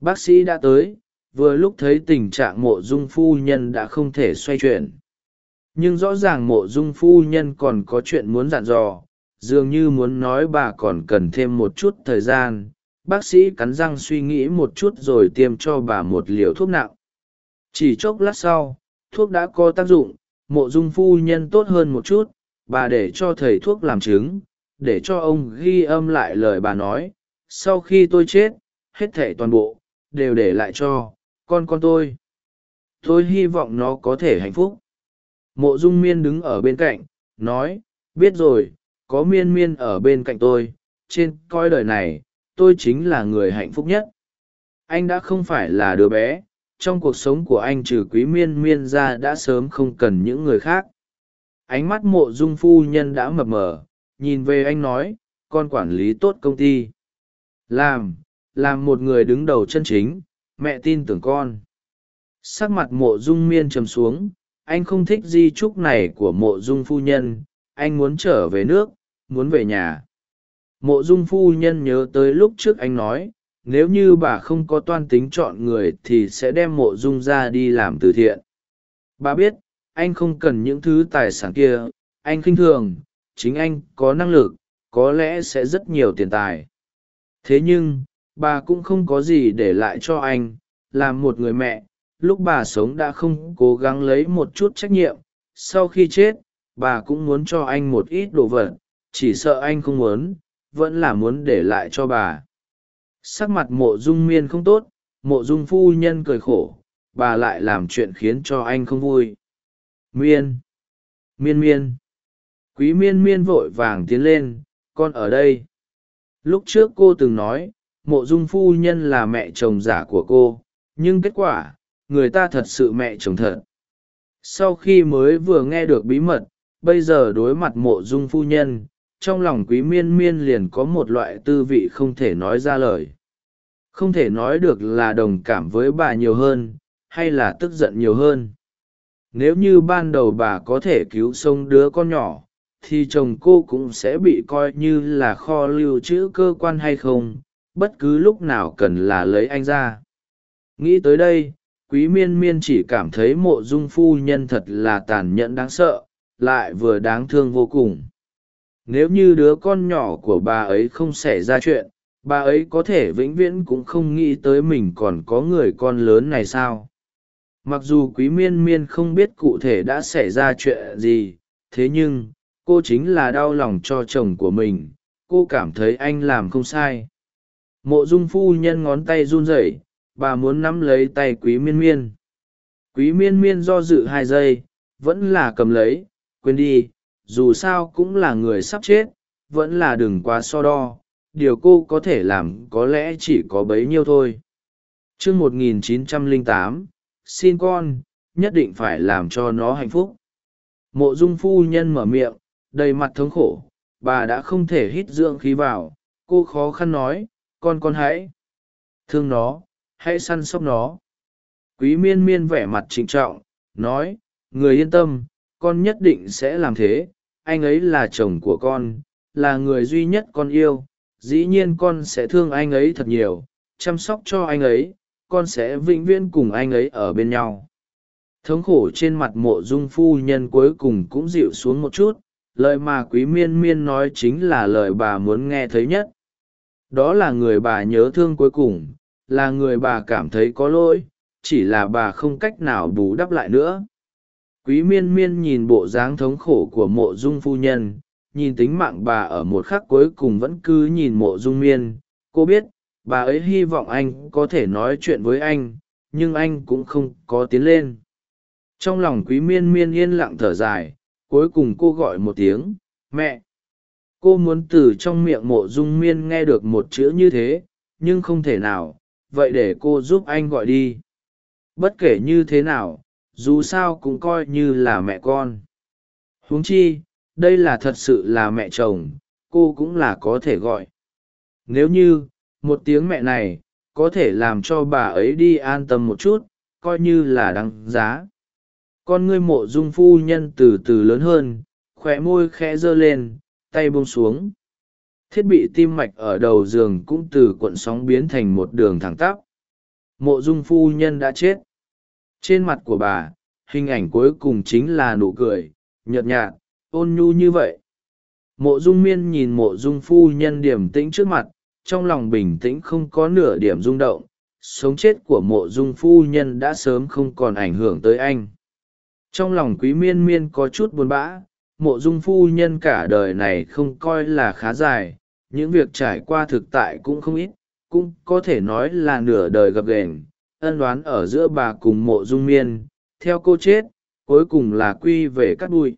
Bác sĩ đã tới, vừa lúc thấy tình trạng mộ dung phu nhân đã không thể xoay chuyển nhưng rõ ràng mộ dung phu nhân còn có chuyện muốn dặn dò, dường như muốn nói bà còn cần thêm một chút thời gian. Bác sĩ cắn răng suy nghĩ một chút rồi tiêm cho bà một liều thuốc nặng. Chỉ chốc lát sau, thuốc đã có tác dụng, mộ dung phu nhân tốt hơn một chút, bà để cho thầy thuốc làm chứng, để cho ông ghi âm lại lời bà nói. Sau khi tôi chết, hết thẻ toàn bộ, đều để lại cho con con tôi. Tôi hy vọng nó có thể hạnh phúc mộ dung miên đứng ở bên cạnh, nói, biết rồi, có miên miên ở bên cạnh tôi, trên coi đời này, tôi chính là người hạnh phúc nhất. Anh đã không phải là đứa bé, trong cuộc sống của anh trừ quý miên miên ra đã sớm không cần những người khác. Ánh mắt mộ dung phu nhân đã mập mờ, nhìn về anh nói, con quản lý tốt công ty. Làm làm một người đứng đầu chân chính, mẹ tin tưởng con. Sắc mặt mộ dung miên trầm xuống anh không thích di trúc này của mộ dung phu nhân, anh muốn trở về nước, muốn về nhà. Mộ dung phu nhân nhớ tới lúc trước anh nói, nếu như bà không có toan tính chọn người thì sẽ đem mộ dung ra đi làm từ thiện. Bà biết, anh không cần những thứ tài sản kia, anh khinh thường, chính anh có năng lực, có lẽ sẽ rất nhiều tiền tài. Thế nhưng, bà cũng không có gì để lại cho anh, làm một người mẹ lúc bà sống đã không cố gắng lấy một chút trách nhiệm, sau khi chết, bà cũng muốn cho anh một ít đồ vật, chỉ sợ anh không muốn, vẫn là muốn để lại cho bà. Sắc mặt mộ dung miên không tốt, mộ dung phu nhân cười khổ, bà lại làm chuyện khiến cho anh không vui. Miên miên miên. Quý miên miên vội vàng tiến lên, con ở đây. Lúc trước cô từng nói, mộ dung phu nhân là mẹ chồng giả của cô, nhưng kết quả người ta thật sự mẹ chồng thật. Sau khi mới vừa nghe được bí mật, bây giờ đối mặt mộ dung phu nhân, trong lòng quý miên miên liền có một loại tư vị không thể nói ra lời. Không thể nói được là đồng cảm với bà nhiều hơn, hay là tức giận nhiều hơn. Nếu như ban đầu bà có thể cứu sống đứa con nhỏ, thì chồng cô cũng sẽ bị coi như là kho lưu trữ cơ quan hay không, bất cứ lúc nào cần là lấy anh ra. Nghĩ tới đây quý miên miên chỉ cảm thấy mộ dung phu nhân thật là tàn nhẫn đáng sợ, lại vừa đáng thương vô cùng. Nếu như đứa con nhỏ của bà ấy không xảy ra chuyện, bà ấy có thể vĩnh viễn cũng không nghĩ tới mình còn có người con lớn này sao? Mặc dù quý miên miên không biết cụ thể đã xảy ra chuyện gì, thế nhưng, cô chính là đau lòng cho chồng của mình, cô cảm thấy anh làm không sai. Mộ dung phu nhân ngón tay run rẩy bà muốn nắm lấy tay quý miên miên. Quý miên miên do dự hai giây vẫn là cầm lấy quên đi dù sao cũng là người sắp chết vẫn là đừng quá so đo điều cô có thể làm có lẽ chỉ có bấy nhiêu thôi. T r ư ớ c 1908, xin con nhất định phải làm cho nó hạnh phúc. Mộ dung phu nhân mở miệng đầy mặt thống khổ bà đã không thể hít dưỡng khí vào cô khó khăn nói con con hãy. Thương nó hãy săn sóc nó. Quý miên miên vẻ mặt trịnh trọng, nói, người yên tâm, con nhất định sẽ làm thế, anh ấy là chồng của con, là người duy nhất con yêu, dĩ nhiên con sẽ thương anh ấy thật nhiều, chăm sóc cho anh ấy, con sẽ vĩnh viễn cùng anh ấy ở bên nhau. Thống khổ trên mặt mộ dung phu nhân cuối cùng cũng dịu xuống một chút, lời mà quý miên miên nói chính là lời bà muốn nghe thấy nhất. Đó là người bà nhớ thương cuối cùng là người bà cảm thấy có lỗi, chỉ là bà không cách nào bù đắp lại nữa. Quý miên miên nhìn bộ dáng thống khổ của mộ dung phu nhân, nhìn tính mạng bà ở một khắc cuối cùng vẫn cứ nhìn mộ dung miên. Cô biết, bà ấy hy vọng anh có thể nói chuyện với anh, nhưng anh cũng không có tiến lên. Trong lòng quý miên miên yên lặng thở dài, cuối cùng cô gọi một tiếng, mẹ! Cô muốn từ trong miệng mộ dung miên nghe được một chữ như thế, nhưng không thể nào vậy để cô giúp anh gọi đi. Bất kể như thế nào, dù sao cũng coi như là mẹ con. Huống chi, đây là thật sự là mẹ chồng, cô cũng là có thể gọi. Nếu như, một tiếng mẹ này, có thể làm cho bà ấy đi an tâm một chút, coi như là đáng giá. Con ngươi mộ dung phu nhân từ từ lớn hơn, khỏe môi khẽ giơ lên, tay buông xuống thiết bị tim mạch ở đầu giường cũng từ cuộn sóng biến thành một đường thẳng tắp. Mộ dung phu nhân đã chết. Trên mặt của bà, hình ảnh cuối cùng chính là nụ cười, nhợt nhạt, ôn nhu như vậy. Mộ dung miên nhìn mộ dung phu nhân điềm tĩnh trước mặt, trong lòng bình tĩnh không có nửa điểm rung động. Sống chết của mộ dung phu nhân đã sớm không còn ảnh hưởng tới anh. Trong lòng quý miên miên có chút buồn bã, mộ dung phu nhân cả đời này không coi là khá dài những việc trải qua thực tại cũng không ít, cũng có thể nói là nửa đời gập ghềnh, ân đoán ở giữa bà cùng mộ dung miên, theo cô chết, cuối cùng là quy về cắt bụi.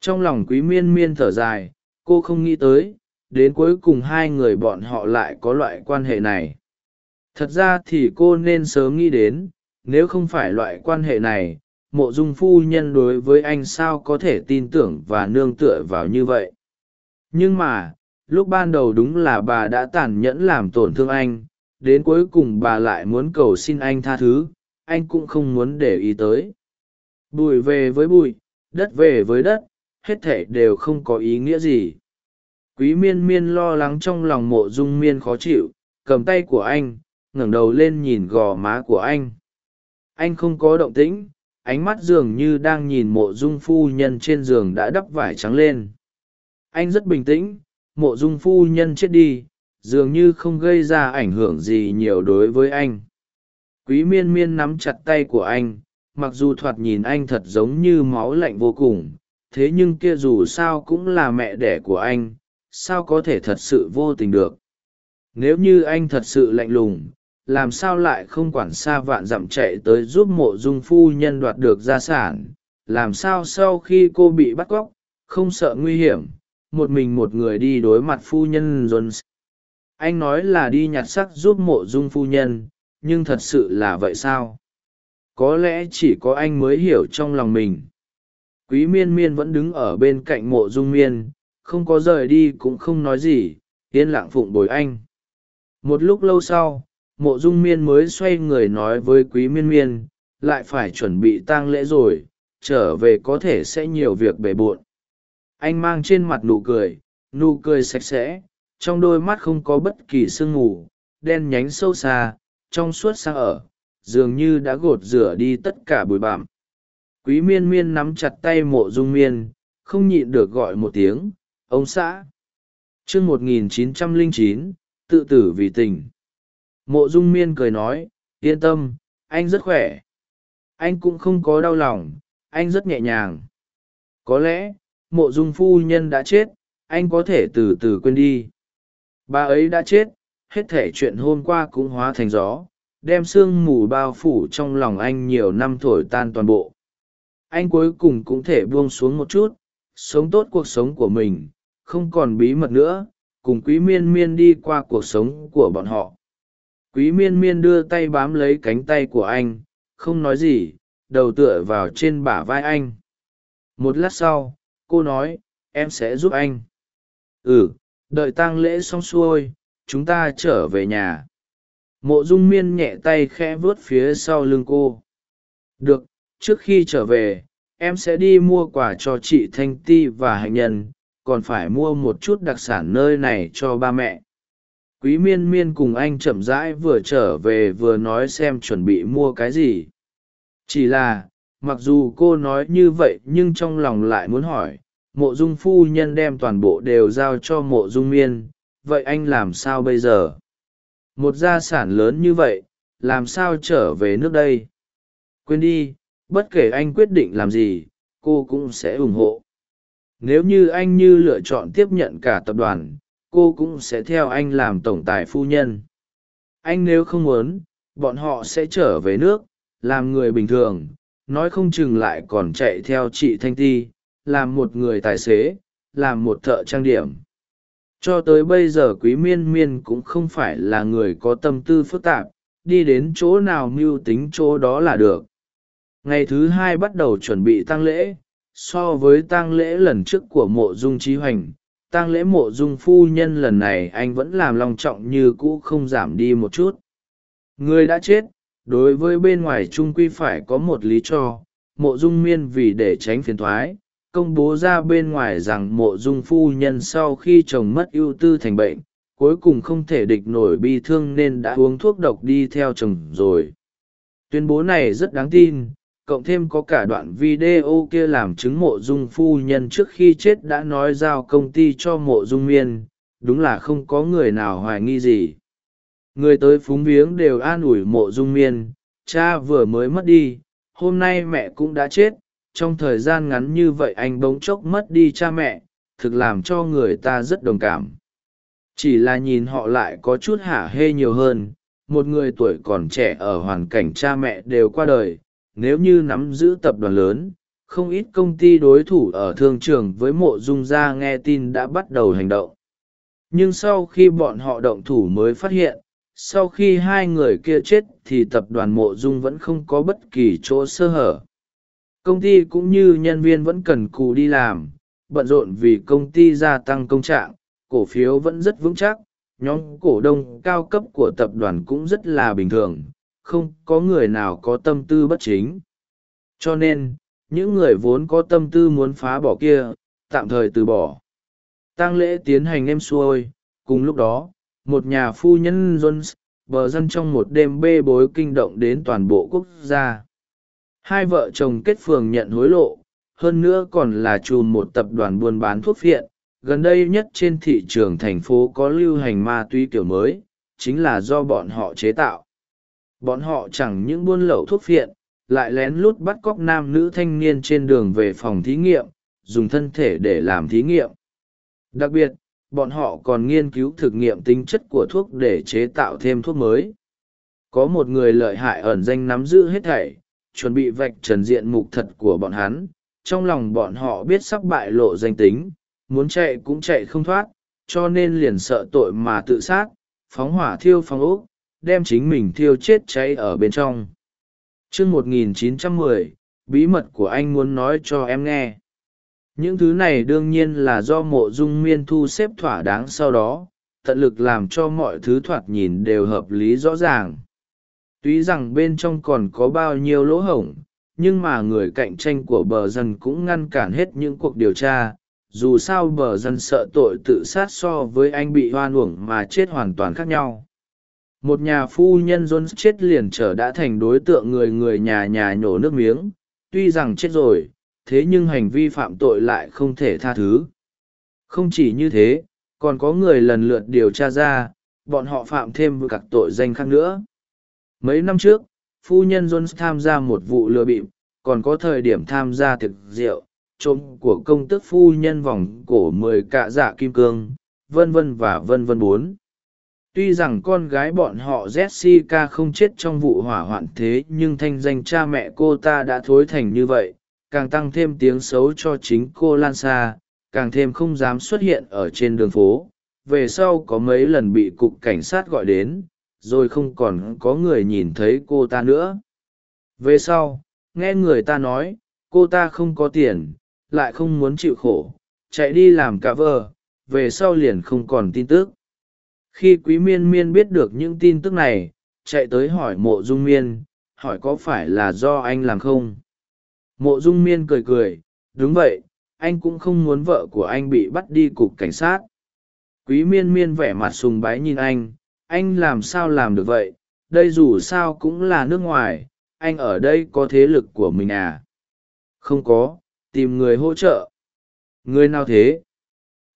Trong lòng quý miên miên thở dài, cô không nghĩ tới, đến cuối cùng hai người bọn họ lại có loại quan hệ này. Thật ra thì cô nên sớm nghĩ đến, nếu không phải loại quan hệ này, mộ dung phu nhân đối với anh sao có thể tin tưởng và nương tựa vào như vậy. Nhưng mà lúc ban đầu đúng là bà đã tàn nhẫn làm tổn thương anh, đến cuối cùng bà lại muốn cầu xin anh tha thứ, anh cũng không muốn để ý tới. Bụi về với bụi, đất về với đất, hết thể đều không có ý nghĩa gì. Quý miên miên lo lắng trong lòng mộ dung miên khó chịu, cầm tay của anh, ngẩng đầu lên nhìn gò má của anh. Anh không có động tĩnh, ánh mắt dường như đang nhìn mộ dung phu nhân trên giường đã đắp vải trắng lên. Anh rất bình tĩnh mộ dung phu nhân chết đi, dường như không gây ra ảnh hưởng gì nhiều đối với anh. Quý miên miên nắm chặt tay của anh, mặc dù thoạt nhìn anh thật giống như máu lạnh vô cùng, thế nhưng kia dù sao cũng là mẹ đẻ của anh, sao có thể thật sự vô tình được? Nếu như anh thật sự lạnh lùng, làm sao lại không quản xa vạn dặm chạy tới giúp mộ dung phu nhân đoạt được gia sản? Làm sao sau khi cô bị bắt cóc, không sợ nguy hiểm một mình một người đi đối mặt phu nhân jones. Anh nói là đi nhặt sắc giúp mộ dung phu nhân, nhưng thật sự là vậy sao? Có lẽ chỉ có anh mới hiểu trong lòng mình. Quý miên miên vẫn đứng ở bên cạnh mộ dung miên, không có rời đi cũng không nói gì, yên lặng phụng bồi anh. Một lúc lâu sau, mộ dung miên mới xoay người nói với quý miên miên, lại phải chuẩn bị tang lễ rồi, trở về có thể sẽ nhiều việc bề bộn anh mang trên mặt nụ cười nụ cười sạch sẽ, trong đôi mắt không có bất kỳ sương mù, đen nhánh sâu xa, trong suốt sang ở, dường như đã gột rửa đi tất cả bụi bặm. Quý miên miên nắm chặt tay mộ dung miên, không nhịn được gọi một tiếng, ông xã. Chương một nghìn chín trăm lẻ chín, tự tử vì tình. Mộ dung miên cười nói, yên tâm, anh rất khỏe. Anh cũng không có đau lòng, anh rất nhẹ nhàng. Có lẽ mộ dung phu nhân đã chết, anh có thể từ từ quên đi. Bà ấy đã chết, hết thể chuyện hôm qua cũng hóa thành gió, đem sương mù bao phủ trong lòng anh nhiều năm thổi tan toàn bộ. Anh cuối cùng cũng thể buông xuống một chút, sống tốt cuộc sống của mình, không còn bí mật nữa, cùng quý miên miên đi qua cuộc sống của bọn họ. Quý miên miên đưa tay bám lấy cánh tay của anh, không nói gì, đầu tựa vào trên bả vai anh. Một lát sau cô nói, em sẽ giúp anh. Ừ đợi tang lễ xong xuôi, chúng ta trở về nhà. Mộ dung miên nhẹ tay khẽ vuốt phía sau lưng cô. Được, trước khi trở về, em sẽ đi mua quà cho chị thanh ti và hạnh nhân, còn phải mua một chút đặc sản nơi này cho ba mẹ. Quý miên miên cùng anh chậm rãi vừa trở về vừa nói xem chuẩn bị mua cái gì. Chỉ là mặc dù cô nói như vậy nhưng trong lòng lại muốn hỏi, mộ dung phu nhân đem toàn bộ đều giao cho mộ dung miên, vậy anh làm sao bây giờ? Một gia sản lớn như vậy, làm sao trở về nước đây? Quên đi, bất kể anh quyết định làm gì, cô cũng sẽ ủng hộ. Nếu như anh như lựa chọn tiếp nhận cả tập đoàn, cô cũng sẽ theo anh làm tổng tài phu nhân. Anh nếu không muốn, bọn họ sẽ trở về nước, làm người bình thường nói không chừng lại còn chạy theo chị thanh ti làm một người tài xế làm một thợ trang điểm. Cho tới bây giờ quý miên miên cũng không phải là người có tâm tư phức tạp, đi đến chỗ nào mưu tính chỗ đó là được. Ngày thứ hai bắt đầu chuẩn bị tăng lễ, so với tang lễ lần trước của mộ dung trí hoành, tang lễ mộ dung phu nhân lần này anh vẫn làm long trọng như cũ không giảm đi một chút. Người đã chết đối với bên ngoài trung quy phải có một lý cho, mộ dung miên vì để tránh phiền thoái, công bố ra bên ngoài rằng mộ dung phu nhân sau khi chồng mất ưu tư thành bệnh, cuối cùng không thể địch nổi bi thương nên đã uống thuốc độc đi theo chồng rồi. Tuyên bố này rất đáng tin, cộng thêm có cả đoạn video kia làm chứng mộ dung phu nhân trước khi chết đã nói giao công ty cho mộ dung miên, đúng là không có người nào hoài nghi gì người tới phúng viếng đều an ủi mộ dung miên, cha vừa mới mất đi, hôm nay mẹ cũng đã chết, trong thời gian ngắn như vậy anh bỗng chốc mất đi cha mẹ, thực làm cho người ta rất đồng cảm. Chỉ là nhìn họ lại có chút hả hê nhiều hơn, một người tuổi còn trẻ ở hoàn cảnh cha mẹ đều qua đời, nếu như nắm giữ tập đoàn lớn, không ít công ty đối thủ ở thương trường với mộ dung gia nghe tin đã bắt đầu hành động. Nhưng sau khi bọn họ động thủ mới phát hiện sau khi hai người kia chết thì tập đoàn mộ dung vẫn không có bất kỳ chỗ sơ hở. Công ty cũng như nhân viên vẫn cần cù đi làm, bận rộn vì công ty gia tăng công trạng, cổ phiếu vẫn rất vững chắc, nhóm cổ đông cao cấp của tập đoàn cũng rất là bình thường, không có người nào có tâm tư bất chính. Cho nên, những người vốn có tâm tư muốn phá bỏ kia, tạm thời từ bỏ. Tang lễ tiến hành êm xuôi, cùng lúc đó một nhà phu nhân jones bờ dân trong một đêm bê bối kinh động đến toàn bộ quốc gia. Hai vợ chồng kết phường nhận hối lộ, hơn nữa còn là chùm một tập đoàn buôn bán thuốc phiện. Gần đây nhất trên thị trường thành phố có lưu hành ma túy kiểu mới, chính là do bọn họ chế tạo. Bọn họ chẳng những buôn lậu thuốc phiện, lại lén lút bắt cóc nam nữ thanh niên trên đường về phòng thí nghiệm, dùng thân thể để làm thí nghiệm. Đặc biệt bọn họ còn nghiên cứu thực nghiệm tính chất của thuốc để chế tạo thêm thuốc mới. Có một người lợi hại ẩn danh nắm giữ hết thảy chuẩn bị vạch trần diện mục thật của bọn hắn. Trong lòng bọn họ biết sắp bại lộ danh tính muốn chạy cũng chạy không thoát cho nên liền sợ tội mà tự sát phóng hỏa thiêu phóng úc, đem chính mình thiêu chết cháy ở bên trong. Chương một nghìn chín trăm mười bí mật của anh muốn nói cho em nghe những thứ này đương nhiên là do mộ dung miên thu xếp thỏa đáng sau đó, tận lực làm cho mọi thứ thoạt nhìn đều hợp lý rõ ràng. Tuy rằng bên trong còn có bao nhiêu lỗ hổng, nhưng mà người cạnh tranh của bờ dân cũng ngăn cản hết những cuộc điều tra. Dù sao bờ dân sợ tội tự sát so với anh bị hoan uổng mà chết hoàn toàn khác nhau. Một nhà phu nhân jones chết liền trở đã thành đối tượng người người nhà nhà nhổ nước miếng. Tuy rằng chết rồi thế nhưng hành vi phạm tội lại không thể tha thứ. Không chỉ như thế, còn có người lần lượt điều tra ra, bọn họ phạm thêm các tội danh khác nữa. Mấy năm trước, phu nhân jones tham gia một vụ lừa bịp, còn có thời điểm tham gia thực rượu, trộm của công tức phu nhân vòng cổ mười cạ dạ kim cương, vân vân và vân vân bốn. Tuy rằng con gái bọn họ jessica không chết trong vụ hỏa hoạn thế nhưng thanh danh cha mẹ cô ta đã thối thành như vậy càng tăng thêm tiếng xấu cho chính cô lan xa càng thêm không dám xuất hiện ở trên đường phố. Về sau có mấy lần bị cục cảnh sát gọi đến, rồi không còn có người nhìn thấy cô ta nữa. Về sau, nghe người ta nói, cô ta không có tiền, lại không muốn chịu khổ, chạy đi làm cả vợ, về sau liền không còn tin tức. Khi quý miên miên biết được những tin tức này, chạy tới hỏi mộ dung miên, hỏi có phải là do anh làm không? Mộ dung miên cười cười, đúng vậy, anh cũng không muốn vợ của anh bị bắt đi cục cảnh sát. Quý miên miên vẻ mặt sùng bái nhìn anh anh làm sao làm được vậy? Đây dù sao cũng là nước ngoài, anh ở đây có thế lực của mình à? Không có, tìm người hỗ trợ. Người nào thế?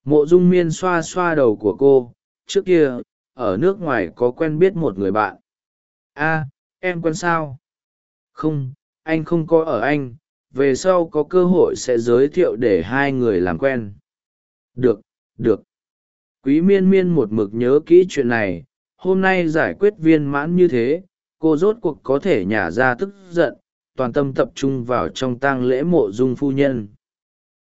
Mộ dung miên xoa xoa đầu của cô, trước kia, ở nước ngoài có quen biết một người bạn. A, em quen sao? Không, anh không có ở anh về sau có cơ hội sẽ giới thiệu để hai người làm quen. Được được. Quý miên miên một mực nhớ kỹ chuyện này, hôm nay giải quyết viên mãn như thế, cô rốt cuộc có thể nhả ra tức giận, toàn tâm tập trung vào trong tang lễ mộ dung phu nhân.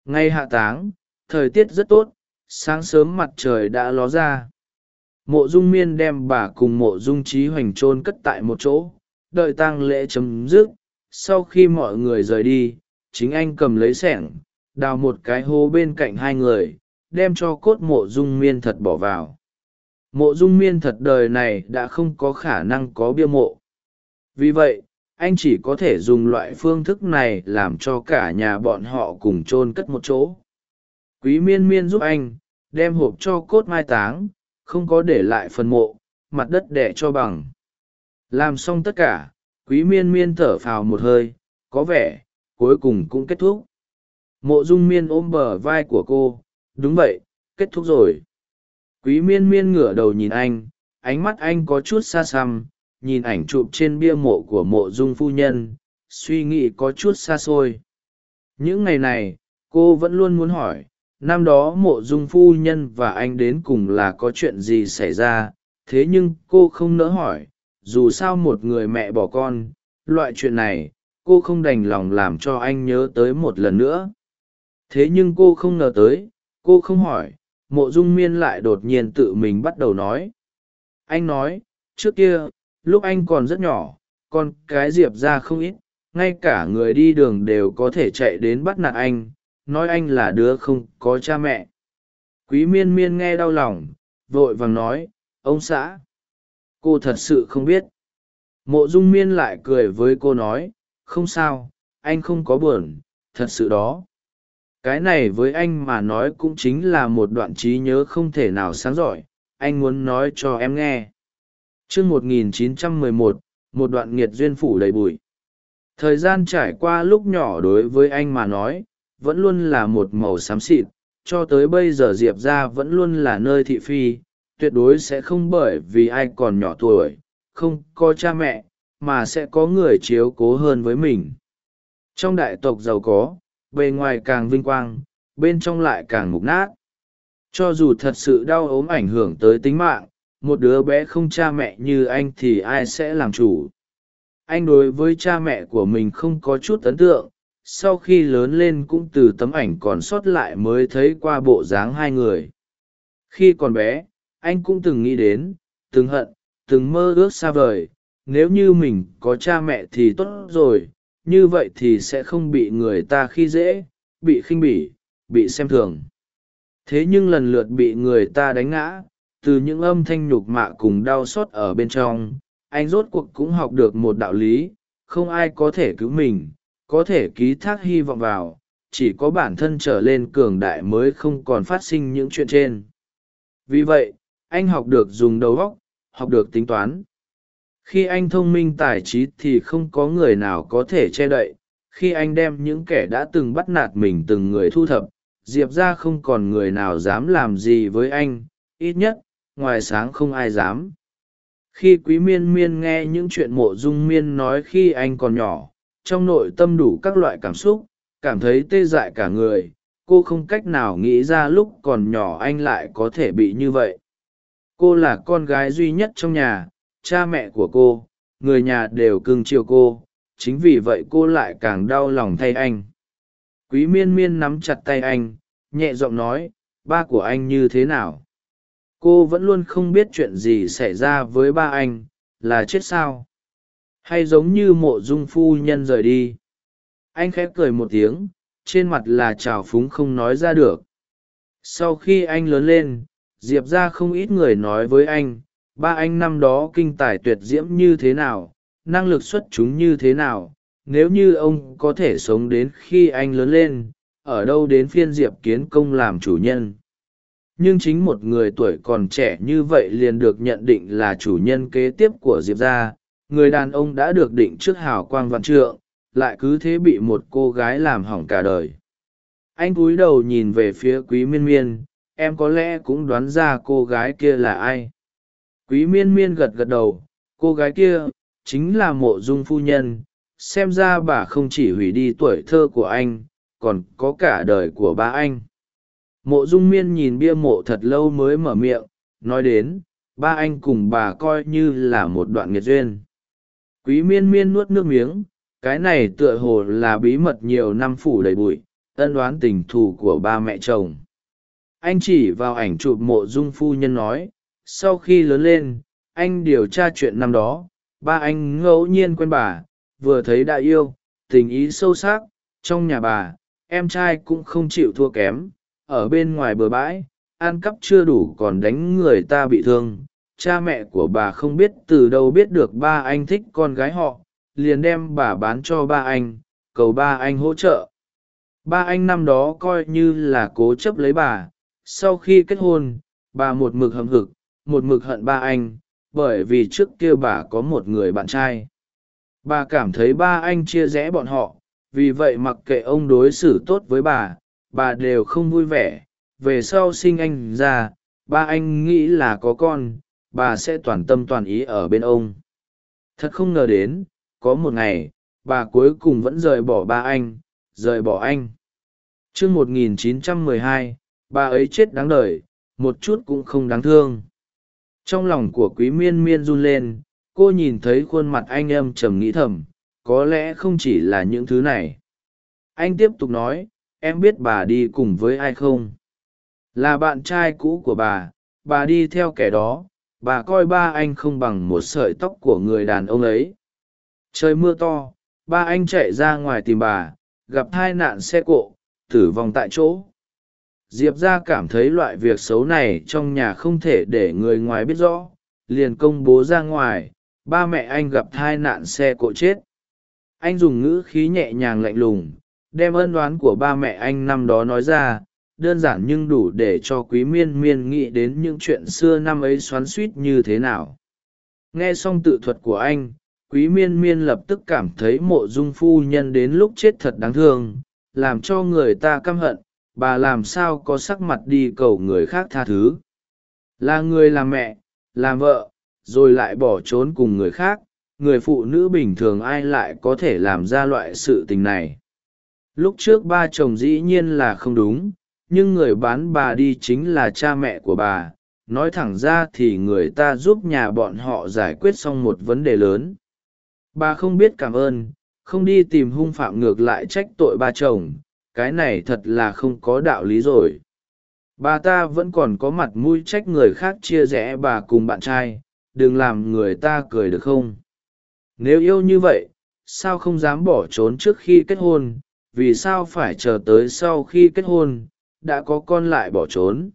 Ngay hạ táng, thời tiết rất tốt, sáng sớm mặt trời đã ló ra. Mộ dung miên đem bà cùng mộ dung trí hoành trôn cất tại một chỗ, đợi tang lễ chấm dứt sau khi mọi người rời đi, chính anh cầm lấy sẻng, đào một cái hố bên cạnh hai người, đem cho cốt mộ dung miên thật bỏ vào. Mộ dung miên thật đời này đã không có khả năng có bia mộ. Vì vậy, anh chỉ có thể dùng loại phương thức này làm cho cả nhà bọn họ cùng chôn cất một chỗ. Quý miên miên giúp anh, đem hộp cho cốt mai táng, không có để lại phần mộ, mặt đất đẻ cho bằng. Làm xong tất cả quý miên miên thở phào một hơi, có vẻ, cuối cùng cũng kết thúc. Mộ dung miên ôm bờ vai của cô, đúng vậy, kết thúc rồi. Quý miên miên ngửa đầu nhìn anh, ánh mắt anh có chút xa xăm, nhìn ảnh chụp trên bia mộ của mộ dung phu nhân, suy nghĩ có chút xa xôi. Những ngày này, cô vẫn luôn muốn hỏi, năm đó mộ dung phu nhân và anh đến cùng là có chuyện gì xảy ra? Thế nhưng cô không nỡ hỏi dù sao một người mẹ bỏ con, loại chuyện này, cô không đành lòng làm cho anh nhớ tới một lần nữa. Thế nhưng cô không ngờ tới, cô không hỏi, mộ dung miên lại đột nhiên tự mình bắt đầu nói. Anh nói, trước kia, lúc anh còn rất nhỏ, con cái diệp ra không ít, ngay cả người đi đường đều có thể chạy đến bắt nạt anh, nói anh là đứa không có cha mẹ. Quý miên miên nghe đau lòng, vội vàng nói, ông xã cô thật sự không biết. Mộ dung miên lại cười với cô nói, không sao, anh không có buồn, thật sự đó. Cái này với anh mà nói cũng chính là một đoạn trí nhớ không thể nào sáng giỏi, anh muốn nói cho em nghe. Chương một nghìn chín trăm mười một một đoạn nghiệt duyên phủ đầy bụi. Thời gian trải qua lúc nhỏ đối với anh mà nói, vẫn luôn là một màu xám xịt, cho tới bây giờ diệp ra vẫn luôn là nơi thị phi tuyệt đối sẽ không bởi vì ai còn nhỏ tuổi, không có cha mẹ, mà sẽ có người chiếu cố hơn với mình. Trong đại tộc giàu có, bề ngoài càng vinh quang, bên trong lại càng mục nát. Cho dù thật sự đau ốm ảnh hưởng tới tính mạng, một đứa bé không cha mẹ như anh thì ai sẽ làm chủ? Anh đối với cha mẹ của mình không có chút ấn tượng, sau khi lớn lên cũng từ tấm ảnh còn sót lại mới thấy qua bộ dáng hai người. Khi còn bé anh cũng từng nghĩ đến, từng hận, từng mơ ước xa vời. Nếu như mình có cha mẹ thì tốt rồi, như vậy thì sẽ không bị người ta khi dễ, bị khinh bỉ, bị xem thường. Thế nhưng lần lượt bị người ta đánh ngã, từ những âm thanh nhục mạ cùng đau xót ở bên trong, anh rốt cuộc cũng học được một đạo lý, không ai có thể cứu mình, có thể ký thác hy vọng vào, chỉ có bản thân trở lên cường đại mới không còn phát sinh những chuyện trên. Vì vậy anh học được dùng đầu óc, học được tính toán. Khi anh thông minh tài trí thì không có người nào có thể che đậy. Khi anh đem những kẻ đã từng bắt nạt mình từng người thu thập, diệp ra không còn người nào dám làm gì với anh, ít nhất, ngoài sáng không ai dám. Khi quý miên miên nghe những chuyện mộ dung miên nói khi anh còn nhỏ, trong nội tâm đủ các loại cảm xúc, cảm thấy tê dại cả người, cô không cách nào nghĩ ra lúc còn nhỏ anh lại có thể bị như vậy cô là con gái duy nhất trong nhà, cha mẹ của cô, người nhà đều cưng chiều cô, chính vì vậy cô lại càng đau lòng thay anh. Quý miên miên nắm chặt tay anh, nhẹ giọng nói, ba của anh như thế nào? Cô vẫn luôn không biết chuyện gì xảy ra với ba anh, là chết sao? Hay giống như mộ dung phu nhân rời đi? Anh khẽ cười một tiếng, trên mặt là trào phúng không nói ra được. Sau khi anh lớn lên diệp ra không ít người nói với anh, ba anh năm đó kinh tài tuyệt diễm như thế nào, năng lực xuất chúng như thế nào, nếu như ông có thể sống đến khi anh lớn lên, ở đâu đến phiên diệp kiến công làm chủ nhân. Nhưng chính một người tuổi còn trẻ như vậy liền được nhận định là chủ nhân kế tiếp của diệp gia người đàn ông đã được định trước hào quang vạn trượng, lại cứ thế bị một cô gái làm hỏng cả đời. Anh cúi đầu nhìn về phía quý miên miên em có lẽ cũng đoán ra cô gái kia là ai. Quý miên miên gật gật đầu, cô gái kia chính là mộ dung phu nhân, xem ra bà không chỉ hủy đi tuổi thơ của anh, còn có cả đời của ba anh. Mộ dung miên nhìn bia mộ thật lâu mới mở miệng, nói đến, ba anh cùng bà coi như là một đoạn nghiệt duyên. Quý miên miên nuốt nước miếng, cái này tựa hồ là bí mật nhiều năm phủ đầy bụi, ân đoán tình thù của ba mẹ chồng anh chỉ vào ảnh chụp mộ dung phu nhân nói, sau khi lớn lên, anh điều tra chuyện năm đó, ba anh ngẫu nhiên quen bà, vừa thấy đã yêu, tình ý sâu sắc, trong nhà bà, em trai cũng không chịu thua kém, ở bên ngoài bờ bãi, ăn cắp chưa đủ còn đánh người ta bị thương, cha mẹ của bà không biết từ đâu biết được ba anh thích con gái họ, liền đem bà bán cho ba anh, cầu ba anh hỗ trợ. Ba anh năm đó coi như là cố chấp lấy bà sau khi kết hôn bà một mực hầm hực một mực hận ba anh bởi vì trước kia bà có một người bạn trai. Bà cảm thấy ba anh chia rẽ bọn họ vì vậy mặc kệ ông đối xử tốt với bà bà đều không vui vẻ. Về sau sinh anh ra ba anh nghĩ là có con bà sẽ toàn tâm toàn ý ở bên ông. Thật không ngờ đến có một ngày bà cuối cùng vẫn rời bỏ ba anh rời bỏ anh. T r ư ớ c 1912, bà ấy chết đáng đời, một chút cũng không đáng thương. Trong lòng của quý miên miên run lên, cô nhìn thấy khuôn mặt anh âm trầm nghĩ thầm, có lẽ không chỉ là những thứ này. Anh tiếp tục nói, em biết bà đi cùng với ai không? Là bạn trai cũ của bà bà đi theo kẻ đó, bà coi ba anh không bằng một sợi tóc của người đàn ông ấy. Trời mưa to, ba anh chạy ra ngoài tìm bà, gặp hai nạn xe cộ, tử vong tại chỗ diệp ra cảm thấy loại việc xấu này trong nhà không thể để người ngoài biết rõ, liền công bố ra ngoài, ba mẹ anh gặp thai nạn xe cộ chết. Anh dùng ngữ khí nhẹ nhàng lạnh lùng, đem ân đoán của ba mẹ anh năm đó nói ra, đơn giản nhưng đủ để cho quý miên miên nghĩ đến những chuyện xưa năm ấy xoắn suýt như thế nào. Nghe xong tự thuật của anh, quý miên miên lập tức cảm thấy mộ dung phu nhân đến lúc chết thật đáng thương, làm cho người ta căm hận bà làm sao có sắc mặt đi cầu người khác tha thứ? Là người làm mẹ, làm vợ, rồi lại bỏ trốn cùng người khác, người phụ nữ bình thường ai lại có thể làm ra loại sự tình này? Lúc trước ba chồng dĩ nhiên là không đúng, nhưng người bán bà đi chính là cha mẹ của bà. Nói thẳng ra thì người ta giúp nhà bọn họ giải quyết xong một vấn đề lớn. Bà không biết cảm ơn, không đi tìm hung phạm ngược lại trách tội ba chồng cái này thật là không có đạo lý rồi. Bà ta vẫn còn có mặt mũi trách người khác chia rẽ bà cùng bạn trai, đừng làm người ta cười được không? Nếu yêu như vậy, sao không dám bỏ trốn trước khi kết hôn? Vì sao phải chờ tới sau khi kết hôn, đã có con lại bỏ trốn?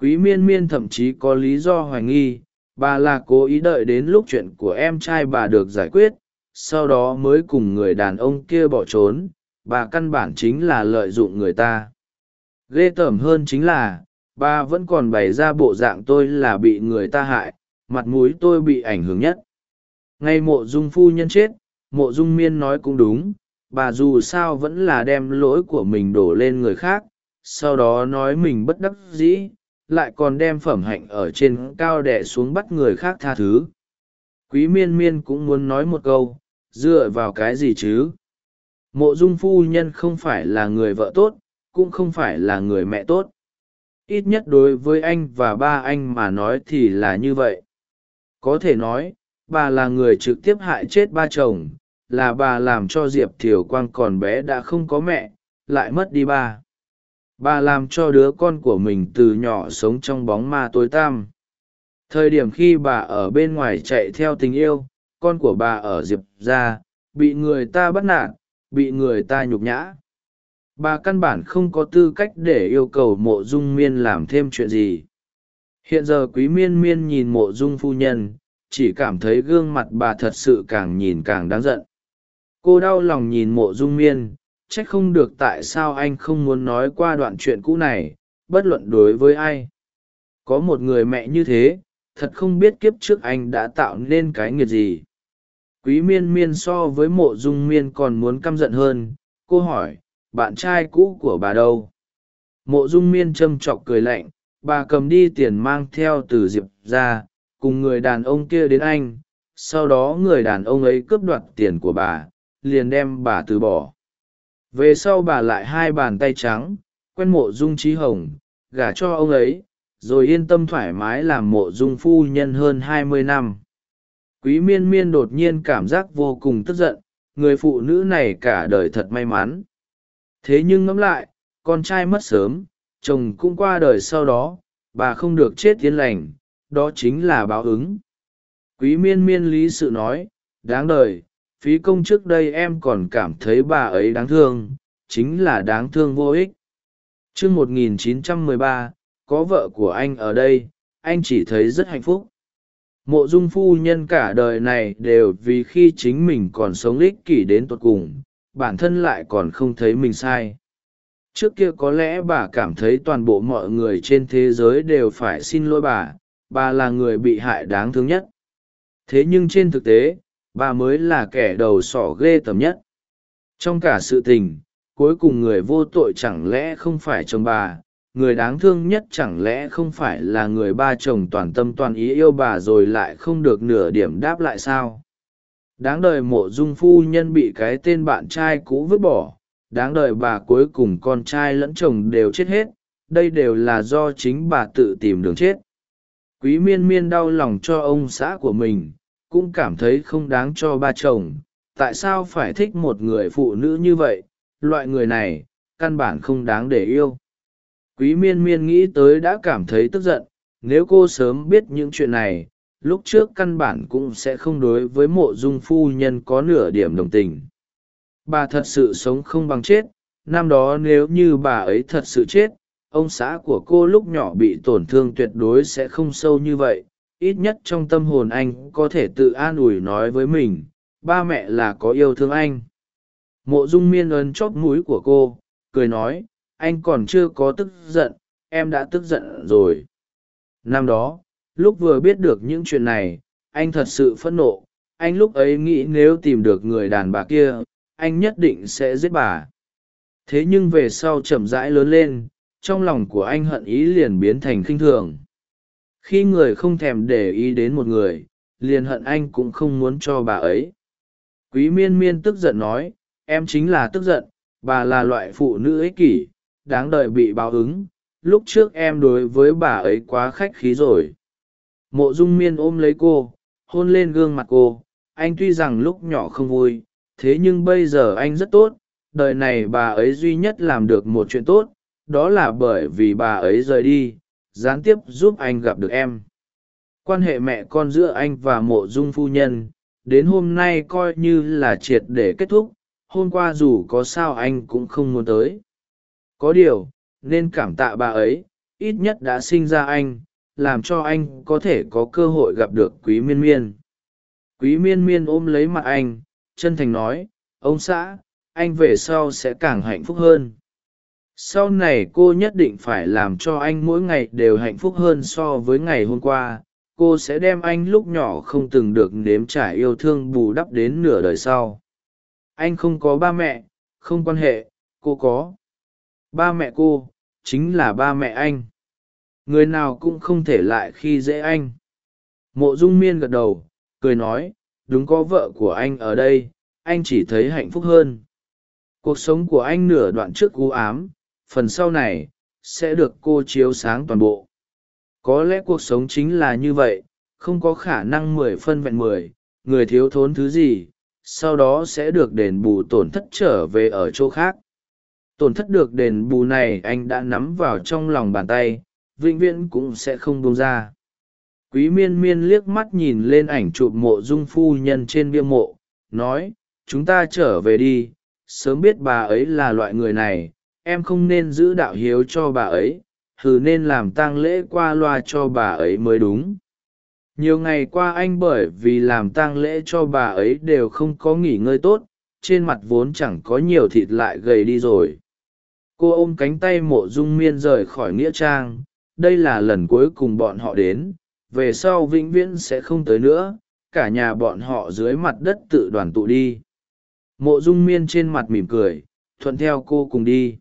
Quý miên miên thậm chí có lý do hoài nghi, bà là cố ý đợi đến lúc chuyện của em trai bà được giải quyết, sau đó mới cùng người đàn ông kia bỏ trốn bà căn bản chính là lợi dụng người ta. Ghê tởm hơn chính là, bà vẫn còn bày ra bộ dạng tôi là bị người ta hại, mặt mũi tôi bị ảnh hưởng nhất. Ngay mộ dung phu nhân chết, mộ dung miên nói cũng đúng, bà dù sao vẫn là đem lỗi của mình đổ lên người khác, sau đó nói mình bất đắc dĩ, lại còn đem phẩm hạnh ở trên cao đẻ xuống bắt người khác tha thứ. Quý miên miên cũng muốn nói một câu, dựa vào cái gì chứ? Mộ dung phu nhân không phải là người vợ tốt, cũng không phải là người mẹ tốt. Ít nhất đối với anh và ba anh mà nói thì là như vậy. Có thể nói, bà là người trực tiếp hại chết ba chồng, là bà làm cho diệp thiều quang còn bé đã không có mẹ, lại mất đi ba. Bà làm cho đứa con của mình từ nhỏ sống trong bóng ma tối tăm. Thời điểm khi bà ở bên ngoài chạy theo tình yêu, con của bà ở diệp ra, bị người ta bắt nạt bị người ta nhục nhã. Bà căn bản không có tư cách để yêu cầu mộ dung miên làm thêm chuyện gì. Hiện giờ quý miên miên nhìn mộ dung phu nhân, chỉ cảm thấy gương mặt bà thật sự càng nhìn càng đáng giận. Cô đau lòng nhìn mộ dung miên, trách không được tại sao anh không muốn nói qua đoạn chuyện cũ này, bất luận đối với ai. Có một người mẹ như thế, thật không biết kiếp trước anh đã tạo nên cái nghiệt gì quý miên miên so với mộ dung miên còn muốn căm giận hơn. Cô hỏi, bạn trai cũ của bà đâu? Mộ dung miên châm chọc cười lạnh, bà cầm đi tiền mang theo từ diệp ra, cùng người đàn ông kia đến anh. Sau đó người đàn ông ấy cướp đoạt tiền của bà, liền đem bà từ bỏ. Về sau bà lại hai bàn tay trắng, quen mộ dung trí hồng, gả cho ông ấy, rồi yên tâm thoải mái làm mộ dung phu nhân hơn hai mươi năm quý miên miên đột nhiên cảm giác vô cùng tức giận người phụ nữ này cả đời thật may mắn. Thế nhưng ngẫm lại con trai mất sớm chồng cũng qua đời sau đó bà không được chết yên lành đó chính là báo ứng. Quý miên miên lý sự nói đáng đời phí công trước đây em còn cảm thấy bà ấy đáng thương chính là đáng thương vô ích. T r ư ơ n 1913, có vợ của anh ở đây anh chỉ thấy rất hạnh phúc mộ dung phu nhân cả đời này đều vì khi chính mình còn sống ích kỷ đến tột cùng, bản thân lại còn không thấy mình sai. Trước kia có lẽ bà cảm thấy toàn bộ mọi người trên thế giới đều phải xin lỗi bà bà là người bị hại đáng thương nhất. Thế nhưng trên thực tế, bà mới là kẻ đầu sỏ ghê tởm nhất. Trong cả sự tình, cuối cùng người vô tội chẳng lẽ không phải chồng bà người đáng thương nhất chẳng lẽ không phải là người ba chồng toàn tâm toàn ý yêu bà rồi lại không được nửa điểm đáp lại sao? Đáng đời mộ dung phu nhân bị cái tên bạn trai cũ vứt bỏ, đáng đời bà cuối cùng con trai lẫn chồng đều chết hết, đây đều là do chính bà tự tìm đường chết. Quý miên miên đau lòng cho ông xã của mình, cũng cảm thấy không đáng cho ba chồng, tại sao phải thích một người phụ nữ như vậy? Loại người này, căn bản không đáng để yêu quý miên miên nghĩ tới đã cảm thấy tức giận, nếu cô sớm biết những chuyện này, lúc trước căn bản cũng sẽ không đối với mộ dung phu nhân có nửa điểm đồng tình. Bà thật sự sống không bằng chết, năm đó nếu như bà ấy thật sự chết, ông xã của cô lúc nhỏ bị tổn thương tuyệt đối sẽ không sâu như vậy, ít nhất trong tâm hồn anh có thể tự an ủi nói với mình, ba mẹ là có yêu thương anh. Mộ dung miên ơn chóp mũi của cô, cười nói anh còn chưa có tức giận, em đã tức giận rồi. Năm đó, lúc vừa biết được những chuyện này, anh thật sự phẫn nộ. Anh lúc ấy nghĩ nếu tìm được người đàn bà kia, anh nhất định sẽ giết bà. Thế nhưng về sau chậm rãi lớn lên, trong lòng của anh hận ý liền biến thành khinh thường. Khi người không thèm để ý đến một người, liền hận anh cũng không muốn cho bà ấy. Quý miên miên tức giận nói, em chính là tức giận, bà là loại phụ nữ ích kỷ đáng đợi bị báo ứng, lúc trước em đối với bà ấy quá khách khí rồi. Mộ dung miên ôm lấy cô, hôn lên gương mặt cô, anh tuy rằng lúc nhỏ không vui, thế nhưng bây giờ anh rất tốt, đời này bà ấy duy nhất làm được một chuyện tốt, đó là bởi vì bà ấy rời đi, gián tiếp giúp anh gặp được em. Quan hệ mẹ con giữa anh và mộ dung phu nhân, đến hôm nay coi như là triệt để kết thúc, hôm qua dù có sao anh cũng không muốn tới có điều, nên cảm tạ bà ấy, ít nhất đã sinh ra anh, làm cho anh có thể có cơ hội gặp được quý miên miên. Quý miên miên ôm lấy mặt anh, chân thành nói, ông xã, anh về sau sẽ càng hạnh phúc hơn. Sau này cô nhất định phải làm cho anh mỗi ngày đều hạnh phúc hơn so với ngày hôm qua. Cô sẽ đem anh lúc nhỏ không từng được nếm trải yêu thương bù đắp đến nửa đời sau. Anh không có ba mẹ, không quan hệ, cô có ba mẹ cô, chính là ba mẹ anh. Người nào cũng không thể lại khi dễ anh. Mộ dung miên gật đầu, cười nói, đúng có vợ của anh ở đây, anh chỉ thấy hạnh phúc hơn. Cuộc sống của anh nửa đoạn trước u ám, phần sau này sẽ được cô chiếu sáng toàn bộ. Có lẽ cuộc sống chính là như vậy, không có khả năng mười phân vẹn mười, người thiếu thốn thứ gì, sau đó sẽ được đền bù tổn thất trở về ở chỗ khác tổn thất được đền bù này anh đã nắm vào trong lòng bàn tay, vĩnh viễn cũng sẽ không buông ra. Quý miên miên liếc mắt nhìn lên ảnh chụp mộ dung phu nhân trên bia mộ, nói, chúng ta trở về đi, sớm biết bà ấy là loại người này, em không nên giữ đạo hiếu cho bà ấy thử nên làm tang lễ qua loa cho bà ấy mới đúng. Nhiều ngày qua anh bởi vì làm tang lễ cho bà ấy đều không có nghỉ ngơi tốt, trên mặt vốn chẳng có nhiều thịt lại gầy đi rồi cô ôm cánh tay mộ dung miên rời khỏi nghĩa trang. Đây là lần cuối cùng bọn họ đến. Về sau vĩnh viễn sẽ không tới nữa. Cả nhà bọn họ dưới mặt đất tự đoàn tụ đi. Mộ dung miên trên mặt mỉm cười, thuận theo cô cùng đi.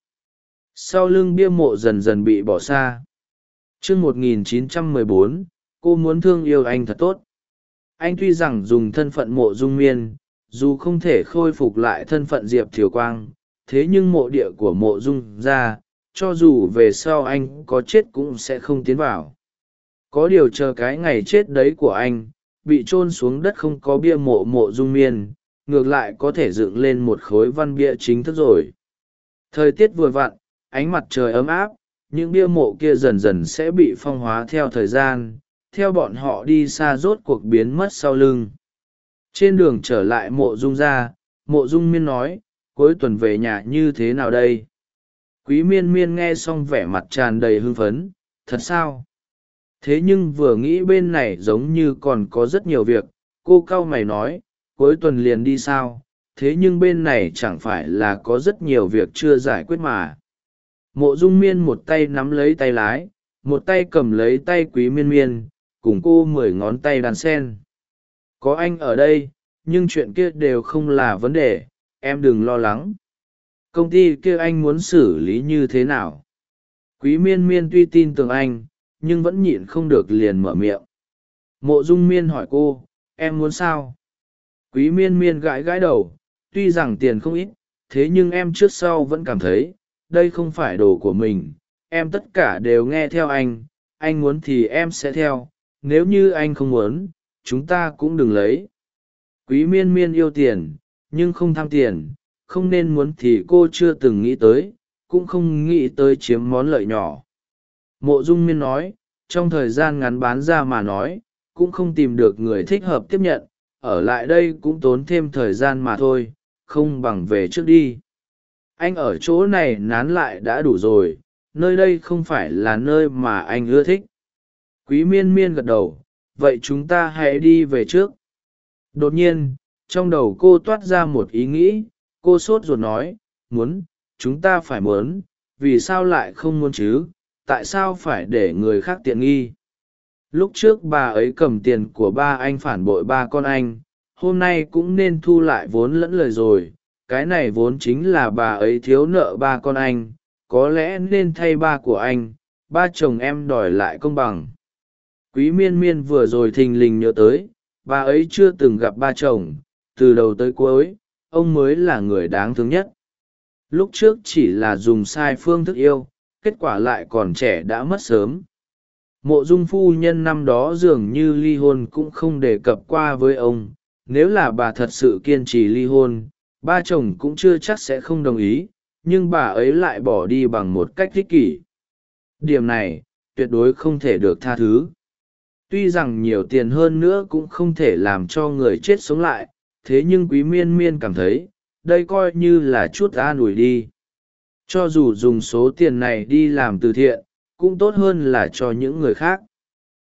Sau lưng bia mộ dần dần bị bỏ xa. T một nghìn chín trăm mười bốn, cô muốn thương yêu anh thật tốt. Anh tuy rằng dùng thân phận mộ dung miên, dù không thể khôi phục lại thân phận diệp thiều quang thế nhưng mộ địa của mộ dung ra, cho dù về sau anh có chết cũng sẽ không tiến vào. Có điều chờ cái ngày chết đấy của anh, bị t r ô n xuống đất không có bia mộ mộ dung miên, ngược lại có thể dựng lên một khối văn bia chính thức rồi. Thời tiết vừa vặn, ánh mặt trời ấm áp, những bia mộ kia dần dần sẽ bị phong hóa theo thời gian, theo bọn họ đi xa rốt cuộc biến mất sau lưng. Trên đường trở lại mộ dung ra, mộ dung miên nói cuối tuần về nhà như thế nào đây? Quý miên miên nghe xong vẻ mặt tràn đầy hưng phấn, thật sao? Thế nhưng vừa nghĩ bên này giống như còn có rất nhiều việc, cô cau mày nói, cuối tuần liền đi sao? Thế nhưng bên này chẳng phải là có rất nhiều việc chưa giải quyết mà. Mộ dung miên một tay nắm lấy tay lái, một tay cầm lấy tay quý miên miên, cùng cô mười ngón tay đàn sen. Có anh ở đây, nhưng chuyện kia đều không là vấn đề em đừng lo lắng. Công ty kia anh muốn xử lý như thế nào? Quý miên miên tuy tin tưởng anh, nhưng vẫn nhịn không được liền mở miệng. Mộ dung miên hỏi cô, em muốn sao? Quý miên miên gãi gãi đầu, tuy rằng tiền không ít, thế nhưng em trước sau vẫn cảm thấy, đây không phải đồ của mình. Em tất cả đều nghe theo anh anh muốn thì em sẽ theo, nếu như anh không muốn, chúng ta cũng đừng lấy. Quý miên miên yêu tiền nhưng không tham tiền không nên muốn thì cô chưa từng nghĩ tới cũng không nghĩ tới chiếm món lợi nhỏ Mộ Dung Miên nói, trong thời gian ngắn bán ra mà nói, cũng không tìm được người thích hợp tiếp nhận, ở lại đây cũng tốn thêm thời gian mà thôi, không bằng về trước đi. Anh ở chỗ này nán lại đã đủ rồi, nơi đây không phải là nơi mà anh ưa thích. Quý miên miên gật đầu, vậy chúng ta hãy đi về trước. Đột nhiên, trong đầu cô toát ra một ý nghĩ, cô sốt ruột nói, muốn, chúng ta phải muốn, vì sao lại không muốn chứ, tại sao phải để người khác tiện nghi? Lúc trước bà ấy cầm tiền của ba anh phản bội ba con anh hôm nay cũng nên thu lại vốn lẫn lời rồi. Cái này vốn chính là bà ấy thiếu nợ ba con anh có lẽ nên thay ba của anh ba chồng em đòi lại công bằng. Quý miên miên vừa rồi thình lình nhớ tới bà ấy chưa từng gặp ba chồng từ đầu tới cuối, ông mới là người đáng thương nhất. Lúc trước chỉ là dùng sai phương thức yêu, kết quả lại còn trẻ đã mất sớm. Mộ dung phu nhân năm đó dường như ly hôn cũng không đề cập qua với ông, nếu là bà thật sự kiên trì ly hôn, ba chồng cũng chưa chắc sẽ không đồng ý, nhưng bà ấy lại bỏ đi bằng một cách thích kỷ. Điểm này, tuyệt đối không thể được tha thứ. Tuy rằng nhiều tiền hơn nữa cũng không thể làm cho người chết sống lại thế nhưng quý miên miên cảm thấy, đây coi như là chút an ủi đi. Cho dù dùng số tiền này đi làm từ thiện, cũng tốt hơn là cho những người khác.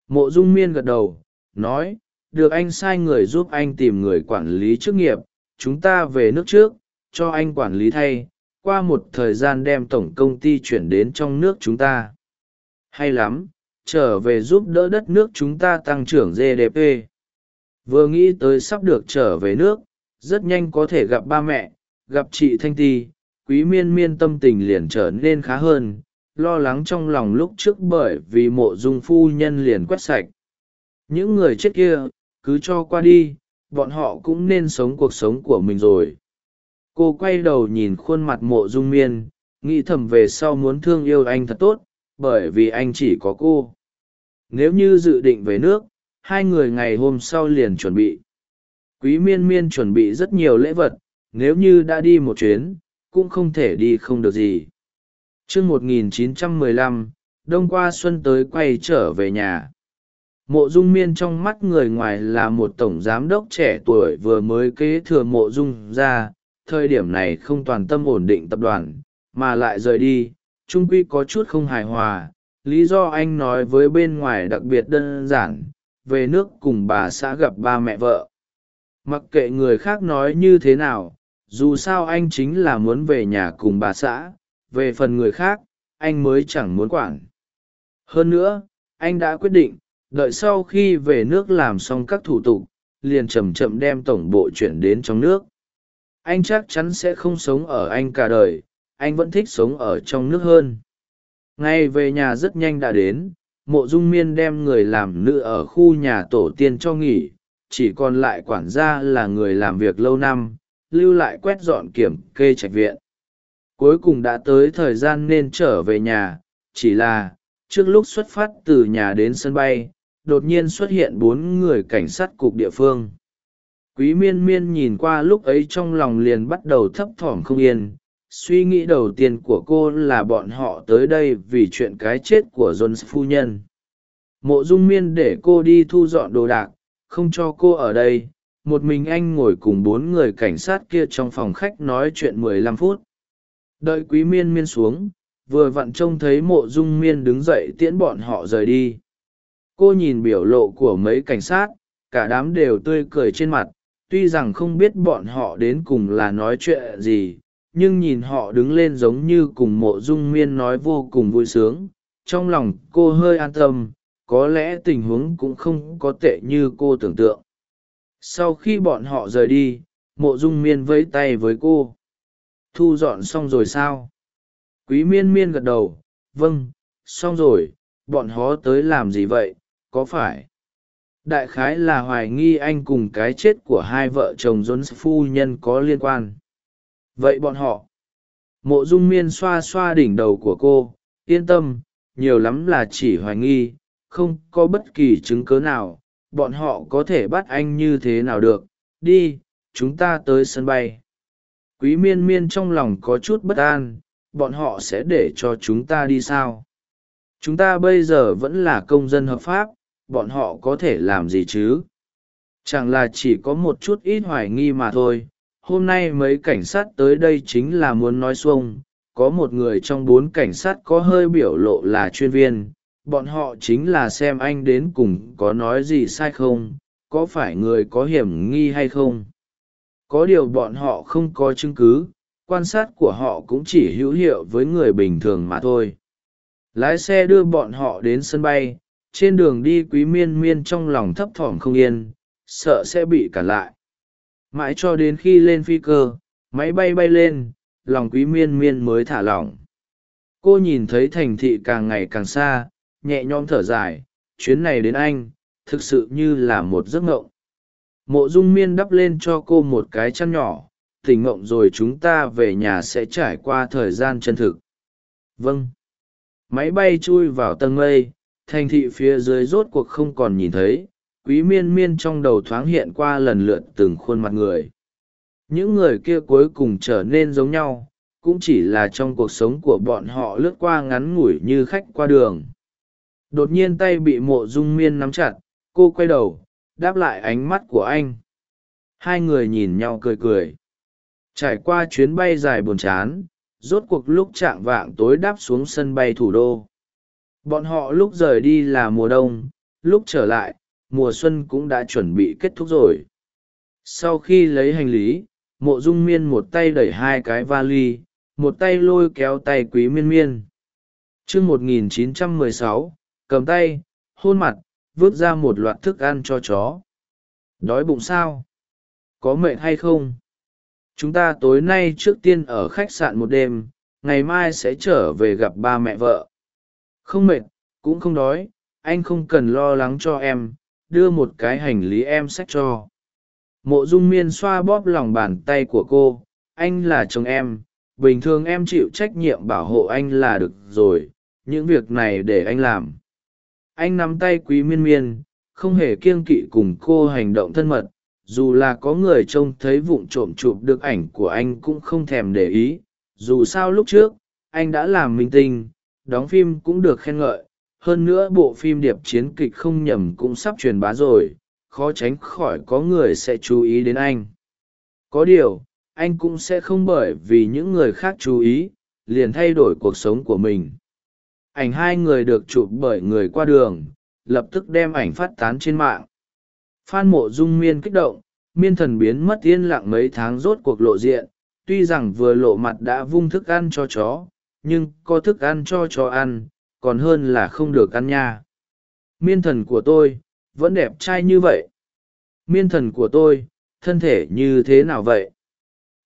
Mộ dung miên gật đầu, nói, được anh sai người giúp anh tìm người quản lý chức nghiệp, chúng ta về nước trước, cho anh quản lý thay, qua một thời gian đem tổng công ty chuyển đến trong nước chúng ta. Hay lắm, trở về giúp đỡ đất nước chúng ta tăng trưởng gdp vừa nghĩ tới sắp được trở về nước, rất nhanh có thể gặp ba mẹ, gặp chị thanh ti, quý miên miên tâm tình liền trở nên khá hơn, lo lắng trong lòng lúc trước bởi vì mộ dung phu nhân liền quét sạch. Những người chết kia, cứ cho qua đi, bọn họ cũng nên sống cuộc sống của mình rồi. Cô quay đầu nhìn khuôn mặt mộ dung miên, nghĩ thầm về sau muốn thương yêu anh thật tốt, bởi vì anh chỉ có cô. Nếu như dự định về nước hai người ngày hôm sau liền chuẩn bị. Quý miên miên chuẩn bị rất nhiều lễ vật, nếu như đã đi một chuyến, cũng không thể đi không được gì. Chương một nghìn chín trăm mười lăm, đông qua xuân tới quay trở về nhà. Mộ dung miên trong mắt người ngoài là một tổng giám đốc trẻ tuổi vừa mới kế thừa mộ dung ra, thời điểm này không toàn tâm ổn định tập đoàn, mà lại rời đi, trung quy có chút không hài hòa. Lý do anh nói với bên ngoài đặc biệt đơn giản về nước cùng bà xã gặp ba mẹ vợ. Mặc kệ người khác nói như thế nào, dù sao anh chính là muốn về nhà cùng bà xã, về phần người khác, anh mới chẳng muốn quản. Hơn nữa, anh đã quyết định, đợi sau khi về nước làm xong các thủ tục, liền c h ậ m chậm đem tổng bộ chuyển đến trong nước. Anh chắc chắn sẽ không sống ở anh cả đời, anh vẫn thích sống ở trong nước hơn. Ngay về nhà rất nhanh đã đến mộ dung miên đem người làm nữ ở khu nhà tổ tiên cho nghỉ, chỉ còn lại quản gia là người làm việc lâu năm, lưu lại quét dọn kiểm kê trạch viện. Cuối cùng đã tới thời gian nên trở về nhà, chỉ là, trước lúc xuất phát từ nhà đến sân bay, đột nhiên xuất hiện bốn người cảnh sát cục địa phương. Quý miên miên nhìn qua lúc ấy trong lòng liền bắt đầu thấp thỏm không yên suy nghĩ đầu tiên của cô là bọn họ tới đây vì chuyện cái chết của john phu nhân. Mộ dung miên để cô đi thu dọn đồ đạc, không cho cô ở đây. Một mình anh ngồi cùng bốn người cảnh sát kia trong phòng khách nói chuyện mười lăm phút. Đợi quý miên miên xuống, vừa vặn trông thấy mộ dung miên đứng dậy tiễn bọn họ rời đi. Cô nhìn biểu lộ của mấy cảnh sát, cả đám đều tươi cười trên mặt, tuy rằng không biết bọn họ đến cùng là nói chuyện gì nhưng nhìn họ đứng lên giống như cùng mộ dung miên nói vô cùng vui sướng. Trong lòng cô hơi an tâm, có lẽ tình huống cũng không có tệ như cô tưởng tượng. Sau khi bọn họ rời đi, mộ dung miên vẫy tay với cô. Thu dọn xong rồi sao? Quý miên miên gật đầu. Vâng xong rồi. Bọn họ tới làm gì vậy? Có phải? Đại khái là hoài nghi anh cùng cái chết của hai vợ chồng dôn phu nhân có liên quan vậy bọn họ. Mộ dung miên xoa xoa đỉnh đầu của cô, yên tâm, nhiều lắm là chỉ hoài nghi, không có bất kỳ chứng cớ nào, bọn họ có thể bắt anh như thế nào được. Đi, chúng ta tới sân bay. Quý miên miên trong lòng có chút bất an, bọn họ sẽ để cho chúng ta đi sao? Chúng ta bây giờ vẫn là công dân hợp pháp, bọn họ có thể làm gì chứ? Chẳng là chỉ có một chút ít hoài nghi mà thôi hôm nay mấy cảnh sát tới đây chính là muốn nói xuông. Có một người trong bốn cảnh sát có hơi biểu lộ là chuyên viên. Bọn họ chính là xem anh đến cùng có nói gì sai không, có phải người có hiểm nghi hay không. Có điều bọn họ không có chứng cứ, quan sát của họ cũng chỉ hữu hiệu với người bình thường mà thôi. Lái xe đưa bọn họ đến sân bay, trên đường đi quý miên miên trong lòng thấp thỏm không yên, sợ sẽ bị cản lại mãi cho đến khi lên phi cơ, máy bay bay lên, lòng quý miên miên mới thả lỏng. Cô nhìn thấy thành thị càng ngày càng xa, nhẹ nhõm thở dài, chuyến này đến anh, thực sự như là một giấc ngộng mộ dung miên đắp lên cho cô một cái chăn nhỏ, tỉnh ngộng rồi chúng ta về nhà sẽ trải qua thời gian chân thực. Vâng. Máy bay chui vào tầng mây, thành thị phía dưới rốt cuộc không còn nhìn thấy quý miên miên trong đầu thoáng hiện qua lần lượt từng khuôn mặt người. Những người kia cuối cùng trở nên giống nhau, cũng chỉ là trong cuộc sống của bọn họ lướt qua ngắn ngủi như khách qua đường. Đột nhiên tay bị mộ dung miên nắm chặt, cô quay đầu, đáp lại ánh mắt của anh. Hai người nhìn nhau cười cười. Trải qua chuyến bay dài buồn chán, rốt cuộc lúc chạm vạng tối đáp xuống sân bay thủ đô. Bọn họ lúc rời đi là mùa đông, lúc trở lại mùa xuân cũng đã chuẩn bị kết thúc rồi. Sau khi lấy hành lý mộ dung miên một tay đẩy hai cái vali một tay lôi kéo tay quý miên miên. T r ư ớ c 1916, cầm tay hôn mặt vứt ra một loạt thức ăn cho chó. Đói bụng sao? Có mệt hay không? Chúng ta tối nay trước tiên ở khách sạn một đêm ngày mai sẽ trở về gặp ba mẹ vợ. Không mệt cũng không đói anh không cần lo lắng cho em đưa một cái hành lý em sách cho. Mộ dung miên xoa bóp lòng bàn tay của cô, anh là chồng em, bình thường em chịu trách nhiệm bảo hộ anh là được rồi, những việc này để anh làm. Anh nắm tay quý miên miên, không hề kiêng kỵ cùng cô hành động thân mật, dù là có người trông thấy vụng trộm chụp được ảnh của anh cũng không thèm để ý, dù sao lúc trước, anh đã làm minh tinh, đóng phim cũng được khen ngợi hơn nữa bộ phim điệp chiến kịch không nhầm cũng sắp truyền bá rồi, khó tránh khỏi có người sẽ chú ý đến anh. Có điều, anh cũng sẽ không bởi vì những người khác chú ý, liền thay đổi cuộc sống của mình. Ảnh hai người được chụp bởi người qua đường, lập tức đem ảnh phát tán trên mạng. Phan mộ dung miên kích động, miên thần biến mất yên lặng mấy tháng rốt cuộc lộ diện, tuy rằng vừa lộ mặt đã vung thức ăn cho chó, nhưng có thức ăn cho chó ăn còn hơn là không được ăn nha. Miên thần của tôi, vẫn đẹp trai như vậy. Miên thần của tôi, thân thể như thế nào vậy?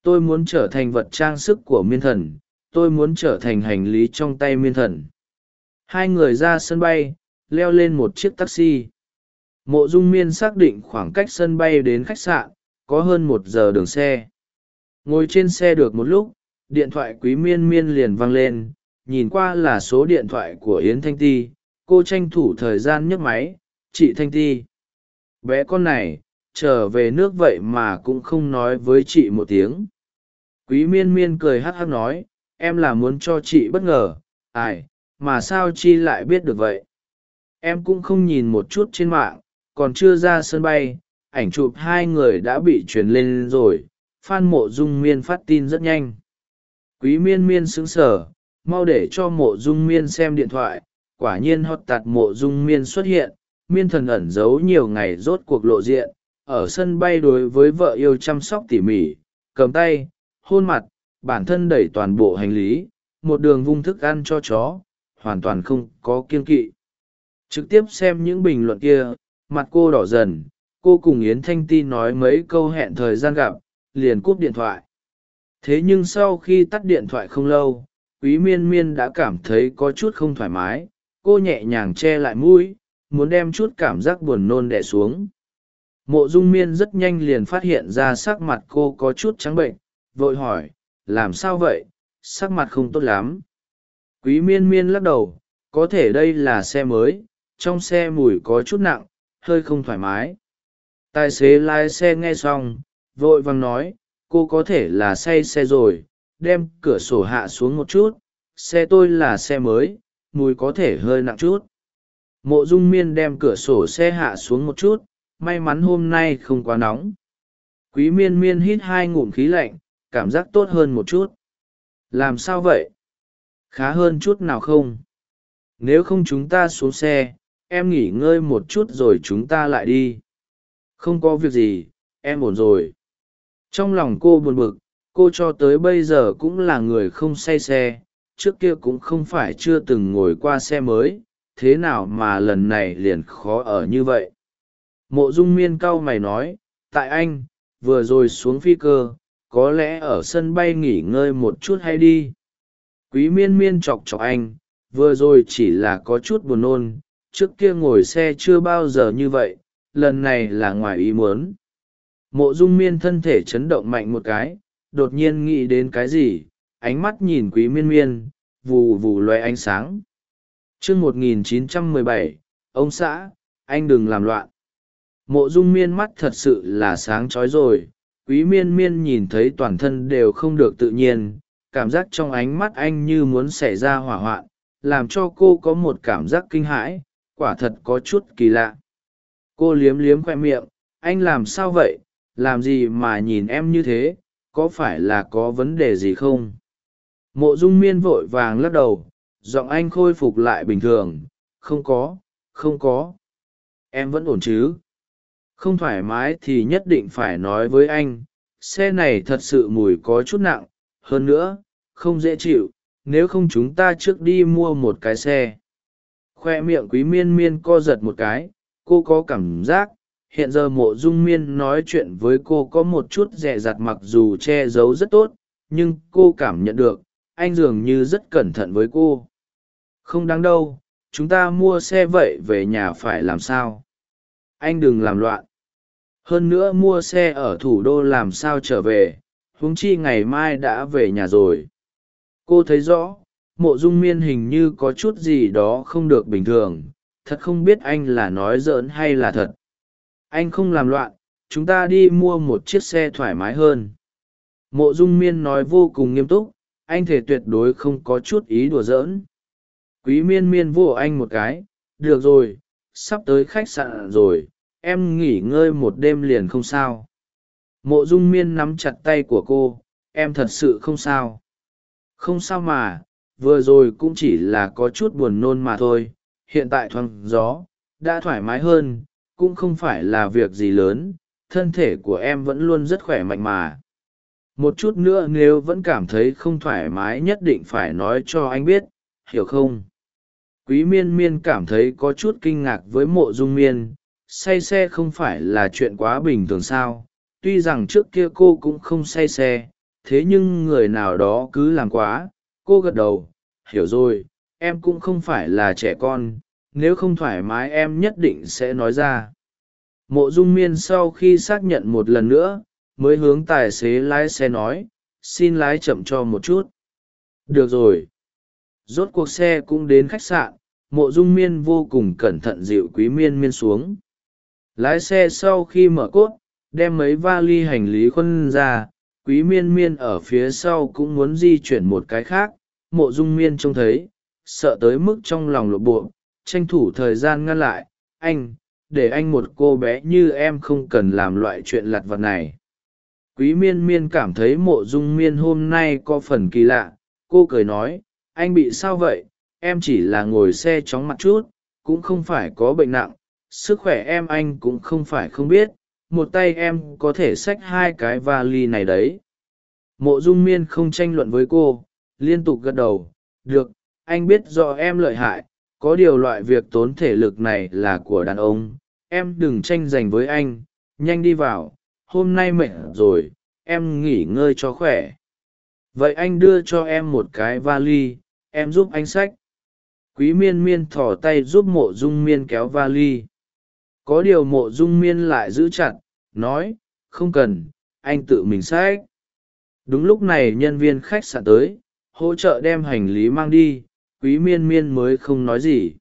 Tôi muốn trở thành vật trang sức của miên thần, tôi muốn trở thành hành lý trong tay miên thần. Hai người ra sân bay, leo lên một chiếc taxi. Mộ dung miên xác định khoảng cách sân bay đến khách sạn, có hơn một giờ đường xe. Ngồi trên xe được một lúc, điện thoại quý miên miên liền vang lên nhìn qua là số điện thoại của yến thanh ti, cô tranh thủ thời gian nhấc máy, chị thanh ti, bé con này trở về nước vậy mà cũng không nói với chị một tiếng. Quý miên miên cười hắc hắc nói, em là muốn cho chị bất ngờ, ai, mà sao chi lại biết được vậy? Em cũng không nhìn một chút trên mạng, còn chưa ra sân bay, ảnh chụp hai người đã bị truyền lên rồi phan mộ dung miên phát tin rất nhanh. Quý miên miên xứng sở mau để cho mộ dung miên xem điện thoại. Quả nhiên hót tạt mộ dung miên xuất hiện, miên thần ẩn giấu nhiều ngày rốt cuộc lộ diện, ở sân bay đối với vợ yêu chăm sóc tỉ mỉ, cầm tay, hôn mặt, bản thân đẩy toàn bộ hành lý, một đường vung thức ăn cho chó, hoàn toàn không có kiên kỵ. Trực tiếp xem những bình luận kia, mặt cô đỏ dần, cô cùng yến thanh ti nói mấy câu hẹn thời gian gặp, liền cúp điện thoại. Thế nhưng sau khi tắt điện thoại không lâu quý miên miên đã cảm thấy có chút không thoải mái, cô nhẹ nhàng che lại mũi, muốn đem chút cảm giác buồn nôn đẻ xuống. Mộ dung miên rất nhanh liền phát hiện ra sắc mặt cô có chút trắng bệnh, vội hỏi, làm sao vậy? Sắc mặt không tốt lắm. Quý miên miên lắc đầu, có thể đây là xe mới, trong xe mùi có chút nặng, hơi không thoải mái. Tài xế lái xe nghe xong, vội vàng nói, cô có thể là say xe rồi đem cửa sổ hạ xuống một chút, xe tôi là xe mới, mùi có thể hơi nặng chút. Mộ dung miên đem cửa sổ xe hạ xuống một chút, may mắn hôm nay không quá nóng. Quý miên miên hít hai ngụm khí lạnh, cảm giác tốt hơn một chút. Làm sao vậy? Khá hơn chút nào không? Nếu không chúng ta xuống xe, em nghỉ ngơi một chút rồi chúng ta lại đi. Không có việc gì, em ổn rồi. Trong lòng cô buồn bực cô cho tới bây giờ cũng là người không say xe, trước kia cũng không phải chưa từng ngồi qua xe mới, thế nào mà lần này liền khó ở như vậy? Mộ dung miên cau mày nói, tại anh, vừa rồi xuống phi cơ, có lẽ ở sân bay nghỉ ngơi một chút hay đi? Quý miên miên chọc chọc anh, vừa rồi chỉ là có chút buồn nôn, trước kia ngồi xe chưa bao giờ như vậy, lần này là ngoài ý muốn. Mộ dung miên thân thể chấn động mạnh một cái đột nhiên nghĩ đến cái gì, ánh mắt nhìn quý miên miên, vù vù loe ánh sáng. Chương một nghìn chín trăm mười bảy, ông xã, anh đừng làm loạn. Mộ dung miên mắt thật sự là sáng trói rồi, quý miên miên nhìn thấy toàn thân đều không được tự nhiên, cảm giác trong ánh mắt anh như muốn xảy ra hỏa hoạn, làm cho cô có một cảm giác kinh hãi, quả thật có chút kỳ lạ. Cô liếm liếm khoe miệng, anh làm sao vậy? Làm gì mà nhìn em như thế? Có phải là có vấn đề gì không? Mộ dung miên vội vàng lắc đầu, giọng anh khôi phục lại bình thường, không có không có. Em vẫn ổn chứ? Không thoải mái thì nhất định phải nói với anh, xe này thật sự mùi có chút nặng, hơn nữa, không dễ chịu, nếu không chúng ta trước đi mua một cái xe. Khoe miệng quý miên miên co giật một cái, cô có cảm giác hiện giờ mộ dung miên nói chuyện với cô có một chút dè dặt mặc dù che giấu rất tốt, nhưng cô cảm nhận được, anh dường như rất cẩn thận với cô. Không đáng đâu, chúng ta mua xe vậy về nhà phải làm sao? Anh đừng làm loạn. Hơn nữa mua xe ở thủ đô làm sao trở về, huống chi ngày mai đã về nhà rồi. Cô thấy rõ, mộ dung miên hình như có chút gì đó không được bình thường, thật không biết anh là nói giỡn hay là thật anh không làm loạn, chúng ta đi mua một chiếc xe thoải mái hơn. Mộ dung miên nói vô cùng nghiêm túc, anh thể tuyệt đối không có chút ý đùa giỡn. Quý miên miên vô anh một cái, được rồi, sắp tới khách sạn rồi, em nghỉ ngơi một đêm liền không sao. Mộ dung miên nắm chặt tay của cô, em thật sự không sao. Không sao mà, vừa rồi cũng chỉ là có chút buồn nôn mà thôi, hiện tại thoáng gió, đã thoải mái hơn cũng không phải là việc gì lớn, thân thể của em vẫn luôn rất khỏe mạnh mà. Một chút nữa nếu vẫn cảm thấy không thoải mái nhất định phải nói cho anh biết, hiểu không? Quý miên miên cảm thấy có chút kinh ngạc với mộ dung miên, say xe không phải là chuyện quá bình thường sao? Tuy rằng trước kia cô cũng không say xe, thế nhưng người nào đó cứ làm quá, cô gật đầu, hiểu rồi, em cũng không phải là trẻ con nếu không thoải mái em nhất định sẽ nói ra. Mộ dung miên sau khi xác nhận một lần nữa, mới hướng tài xế lái xe nói, xin lái chậm cho một chút. Được rồi. Rốt cuộc xe cũng đến khách sạn, mộ dung miên vô cùng cẩn thận dịu quý miên miên xuống. Lái xe sau khi mở cốt, đem mấy vali hành lý khuân ra, quý miên miên ở phía sau cũng muốn di chuyển một cái khác. Mộ dung miên trông thấy, sợ tới mức trong lòng lộ bộ tranh thủ thời gian ngăn lại, anh, để anh một cô bé như em không cần làm loại chuyện lặt vặt này. Quý miên miên cảm thấy mộ dung miên hôm nay có phần kỳ lạ. Cô cười nói, anh bị sao vậy? Em chỉ là ngồi xe chóng mặt chút, cũng không phải có bệnh nặng. Sức khỏe em anh cũng không phải không biết. Một tay em có thể xách hai cái vali này đấy. Mộ dung miên không tranh luận với cô, liên tục gật đầu, được, anh biết do em lợi hại có điều loại việc tốn thể lực này là của đàn ông. Em đừng tranh giành với anh, nhanh đi vào, hôm nay mệt rồi, em nghỉ ngơi cho khỏe. Vậy anh đưa cho em một cái vali, em giúp anh xách. Quý miên miên thỏ tay giúp mộ dung miên kéo vali. Có điều mộ dung miên lại giữ chặt, nói, không cần, anh tự mình xách. Đúng lúc này nhân viên khách sạn tới, hỗ trợ đem hành lý mang đi quý miên miên mới không nói gì.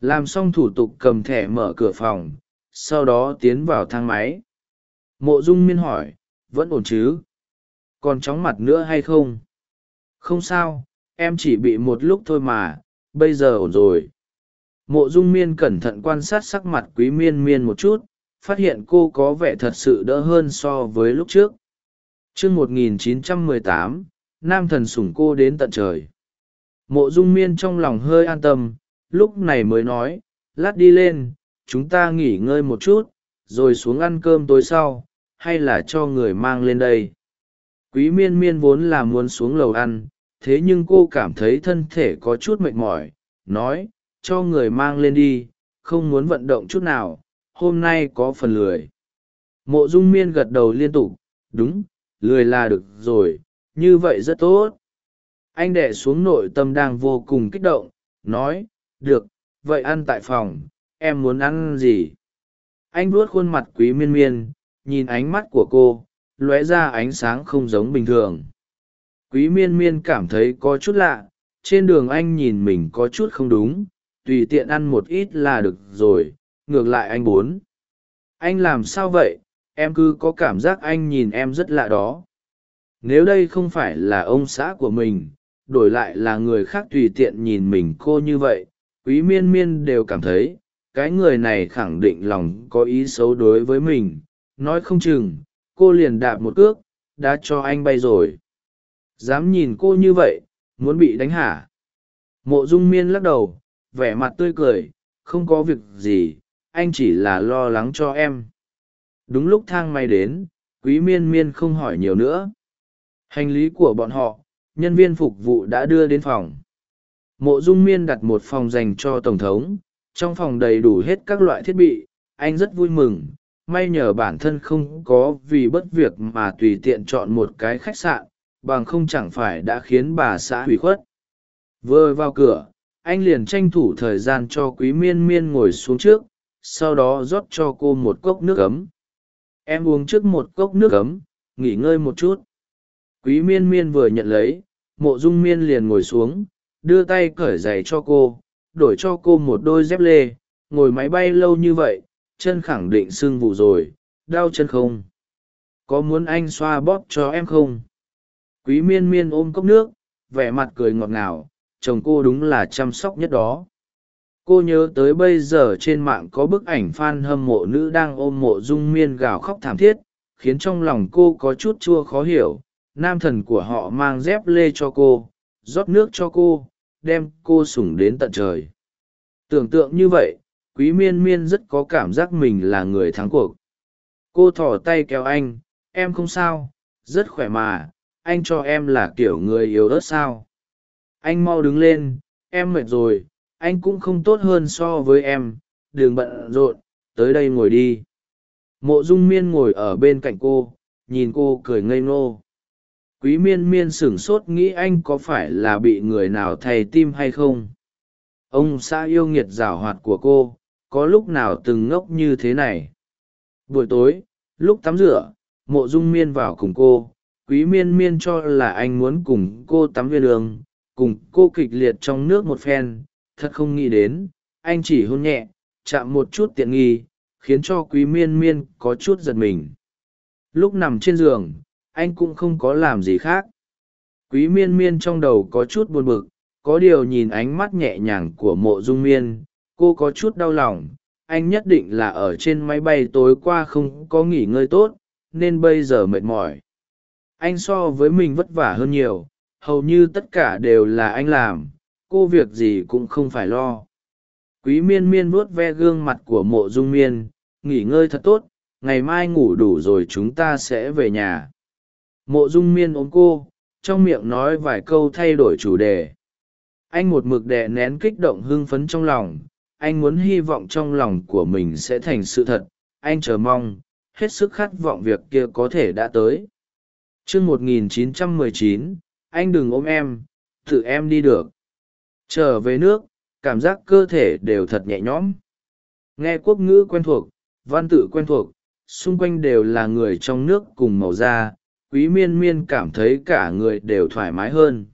Làm xong thủ tục cầm thẻ mở cửa phòng, sau đó tiến vào thang máy. Mộ dung miên hỏi, vẫn ổn chứ? Còn chóng mặt nữa hay không? Không sao, em chỉ bị một lúc thôi mà, bây giờ ổn rồi. Mộ dung miên cẩn thận quan sát sắc mặt quý miên miên một chút, phát hiện cô có vẻ thật sự đỡ hơn so với lúc trước. Chương một nghìn chín trăm mười tám, nam thần sủng cô đến tận trời mộ dung miên trong lòng hơi an tâm, lúc này mới nói, lát đi lên, chúng ta nghỉ ngơi một chút, rồi xuống ăn cơm tối sau, hay là cho người mang lên đây. Quý miên miên vốn là muốn xuống lầu ăn, thế nhưng cô cảm thấy thân thể có chút mệt mỏi, nói, cho người mang lên đi, không muốn vận động chút nào, hôm nay có phần lười. Mộ dung miên gật đầu liên tục, đúng, lười là được rồi, như vậy rất tốt anh đẻ xuống nội tâm đang vô cùng kích động, nói, được, vậy ăn tại phòng, em muốn ăn gì? Anh vuốt khuôn mặt quý miên miên, nhìn ánh mắt của cô, lóe ra ánh sáng không giống bình thường. Quý miên miên cảm thấy có chút lạ, trên đường anh nhìn mình có chút không đúng, tùy tiện ăn một ít là được rồi, ngược lại anh bốn anh làm sao vậy? Em cứ có cảm giác anh nhìn em rất lạ đó. Nếu đây không phải là ông xã của mình đổi lại là người khác tùy tiện nhìn mình cô như vậy, quý miên miên đều cảm thấy, cái người này khẳng định lòng có ý xấu đối với mình. Nói không chừng, cô liền đạp một cước, đã cho anh bay rồi. Dám nhìn cô như vậy, muốn bị đánh hả? Mộ dung miên lắc đầu, vẻ mặt tươi cười, không có việc gì, anh chỉ là lo lắng cho em. Đúng lúc thang may đến, quý miên miên không hỏi nhiều nữa. Hành lý của bọn họ nhân viên phục vụ đã đưa đến phòng. Mộ dung miên đặt một phòng dành cho tổng thống, trong phòng đầy đủ hết các loại thiết bị, anh rất vui mừng, may nhờ bản thân không có vì bất việc mà tùy tiện chọn một cái khách sạn, bằng không chẳng phải đã khiến bà xã hủy khuất. Vừa vào cửa, anh liền tranh thủ thời gian cho quý miên miên ngồi xuống trước, sau đó rót cho cô một cốc nước ấm. Em uống trước một cốc nước ấm, nghỉ ngơi một chút. Quý miên miên vừa nhận lấy mộ dung miên liền ngồi xuống, đưa tay cởi giày cho cô, đổi cho cô một đôi dép lê, ngồi máy bay lâu như vậy, chân khẳng định sưng vụ rồi, đau chân không? Có muốn anh xoa bóp cho em không? Quý miên miên ôm cốc nước, vẻ mặt cười ngọt ngào, chồng cô đúng là chăm sóc nhất đó. Cô nhớ tới bây giờ trên mạng có bức ảnh f a n hâm mộ nữ đang ôm mộ dung miên gào khóc thảm thiết, khiến trong lòng cô có chút chua khó hiểu nam thần của họ mang dép lê cho cô, rót nước cho cô, đem cô sủng đến tận trời. Tưởng tượng như vậy, quý miên miên rất có cảm giác mình là người thắng cuộc. Cô thỏ tay kéo anh, em không sao, rất khỏe mà, anh cho em là kiểu người yếu ớt sao? Anh mau đứng lên, em mệt rồi, anh cũng không tốt hơn so với em, đừng bận rộn, tới đây ngồi đi. Mộ dung miên ngồi ở bên cạnh cô, nhìn cô cười ngây ngô quý miên miên sửng sốt nghĩ anh có phải là bị người nào thay tim hay không? Ông xã yêu nghiệt giảo hoạt của cô, có lúc nào từng ngốc như thế này? Buổi tối, lúc tắm rửa, mộ dung miên vào cùng cô. Quý miên miên cho là anh muốn cùng cô tắm viên đường, cùng cô kịch liệt trong nước một phen. Thật không nghĩ đến, anh chỉ hôn nhẹ, chạm một chút tiện nghi, khiến cho quý miên miên có chút giật mình. Lúc nằm trên giường anh cũng không có làm gì khác. Quý miên miên trong đầu có chút buồn bực, có điều nhìn ánh mắt nhẹ nhàng của mộ dung miên, cô có chút đau lòng. Anh nhất định là ở trên máy bay tối qua không có nghỉ ngơi tốt, nên bây giờ mệt mỏi. Anh so với mình vất vả hơn nhiều, hầu như tất cả đều là anh làm, cô việc gì cũng không phải lo. Quý miên miên vuốt ve gương mặt của mộ dung miên, nghỉ ngơi thật tốt, ngày mai ngủ đủ rồi chúng ta sẽ về nhà mộ dung miên ôm cô, trong miệng nói vài câu thay đổi chủ đề. Anh một mực đè nén kích động hưng phấn trong lòng, anh muốn hy vọng trong lòng của mình sẽ thành sự thật. Anh chờ mong, hết sức khát vọng việc kia có thể đã tới. Chương một nghìn chín trăm mười chín, anh đừng ôm em, tự em đi được. Trở về nước, cảm giác cơ thể đều thật nhẹ nhõm. Nghe quốc ngữ quen thuộc, văn tự quen thuộc, xung quanh đều là người trong nước cùng màu da quý miên miên cảm thấy cả người đều thoải mái hơn.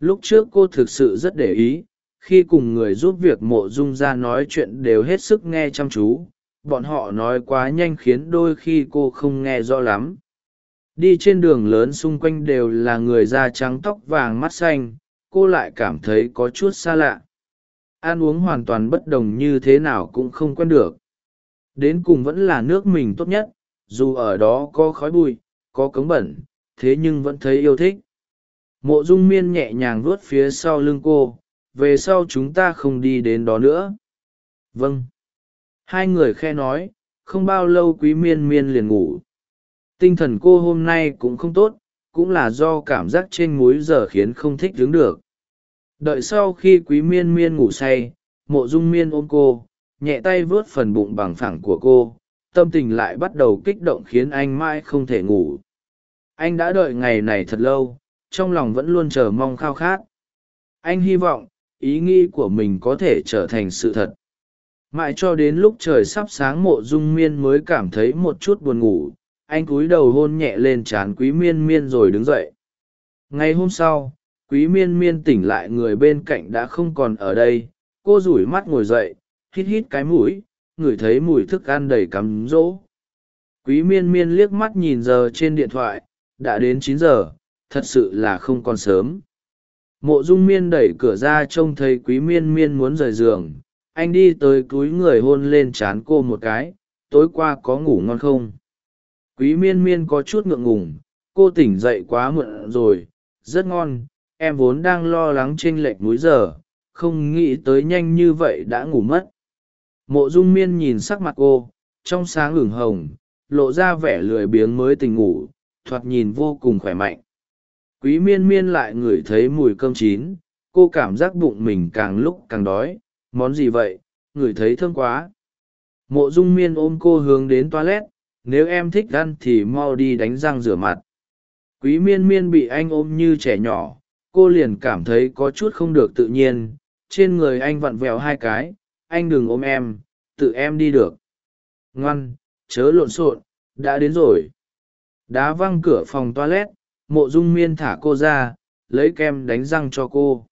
Lúc trước cô thực sự rất để ý, khi cùng người giúp việc mộ dung ra nói chuyện đều hết sức nghe chăm chú, bọn họ nói quá nhanh khiến đôi khi cô không nghe rõ lắm. Đi trên đường lớn xung quanh đều là người da trắng tóc vàng mắt xanh, cô lại cảm thấy có chút xa lạ. Ăn uống hoàn toàn bất đồng như thế nào cũng không quen được. Đến cùng vẫn là nước mình tốt nhất, dù ở đó có khói bụi có cống bẩn, thế nhưng vẫn thấy yêu thích. Mộ dung miên nhẹ nhàng vuốt phía sau lưng cô, về sau chúng ta không đi đến đó nữa. Vâng. Hai người khe nói, không bao lâu quý miên miên liền ngủ. Tinh thần cô hôm nay cũng không tốt, cũng là do cảm giác trên múi giờ khiến không thích đứng được. Đợi sau khi quý miên miên ngủ say, mộ dung miên ôm cô, nhẹ tay vớt phần bụng bằng phẳng của cô tâm tình lại bắt đầu kích động khiến anh mãi không thể ngủ. Anh đã đợi ngày này thật lâu, trong lòng vẫn luôn chờ mong khao khát. Anh hy vọng, ý nghĩ của mình có thể trở thành sự thật. Mãi cho đến lúc trời sắp sáng mộ dung miên mới cảm thấy một chút buồn ngủ, anh cúi đầu hôn nhẹ lên trán quý miên miên rồi đứng dậy. Ngày hôm sau, quý miên miên tỉnh lại người bên cạnh đã không còn ở đây, cô rủi mắt ngồi dậy, hít hít cái mũi ngửi thấy mùi thức ăn đầy cắm rỗ quý miên miên liếc mắt nhìn giờ trên điện thoại, đã đến chín giờ, thật sự là không còn sớm. Mộ dung miên đẩy cửa ra trông thấy quý miên miên muốn rời giường, anh đi tới cúi người hôn lên trán cô một cái, tối qua có ngủ ngon không? Quý miên miên có chút ngượng ngùng, cô tỉnh dậy quá muộn rồi, rất ngon, em vốn đang lo lắng t r ê n lệch múi giờ, không nghĩ tới nhanh như vậy đã ngủ mất mộ dung miên nhìn sắc mặt cô, trong sáng ửng hồng, lộ ra vẻ lười biếng mới tình ngủ, thoạt nhìn vô cùng khỏe mạnh. Quý miên miên lại ngửi thấy mùi cơm chín, cô cảm giác bụng mình càng lúc càng đói, món gì vậy? Ngửi thấy thơm quá. Mộ dung miên ôm cô hướng đến toilet, nếu em thích ăn thì mau đi đánh răng rửa mặt. Quý miên miên bị anh ôm như trẻ nhỏ, cô liền cảm thấy có chút không được tự nhiên, trên người anh vặn vẹo hai cái anh đừng ôm em, tự em đi được. Ngoan, chớ lộn xộn, đã đến rồi. Đá văng cửa phòng toilet, mộ dung miên thả cô ra, lấy kem đánh răng cho cô.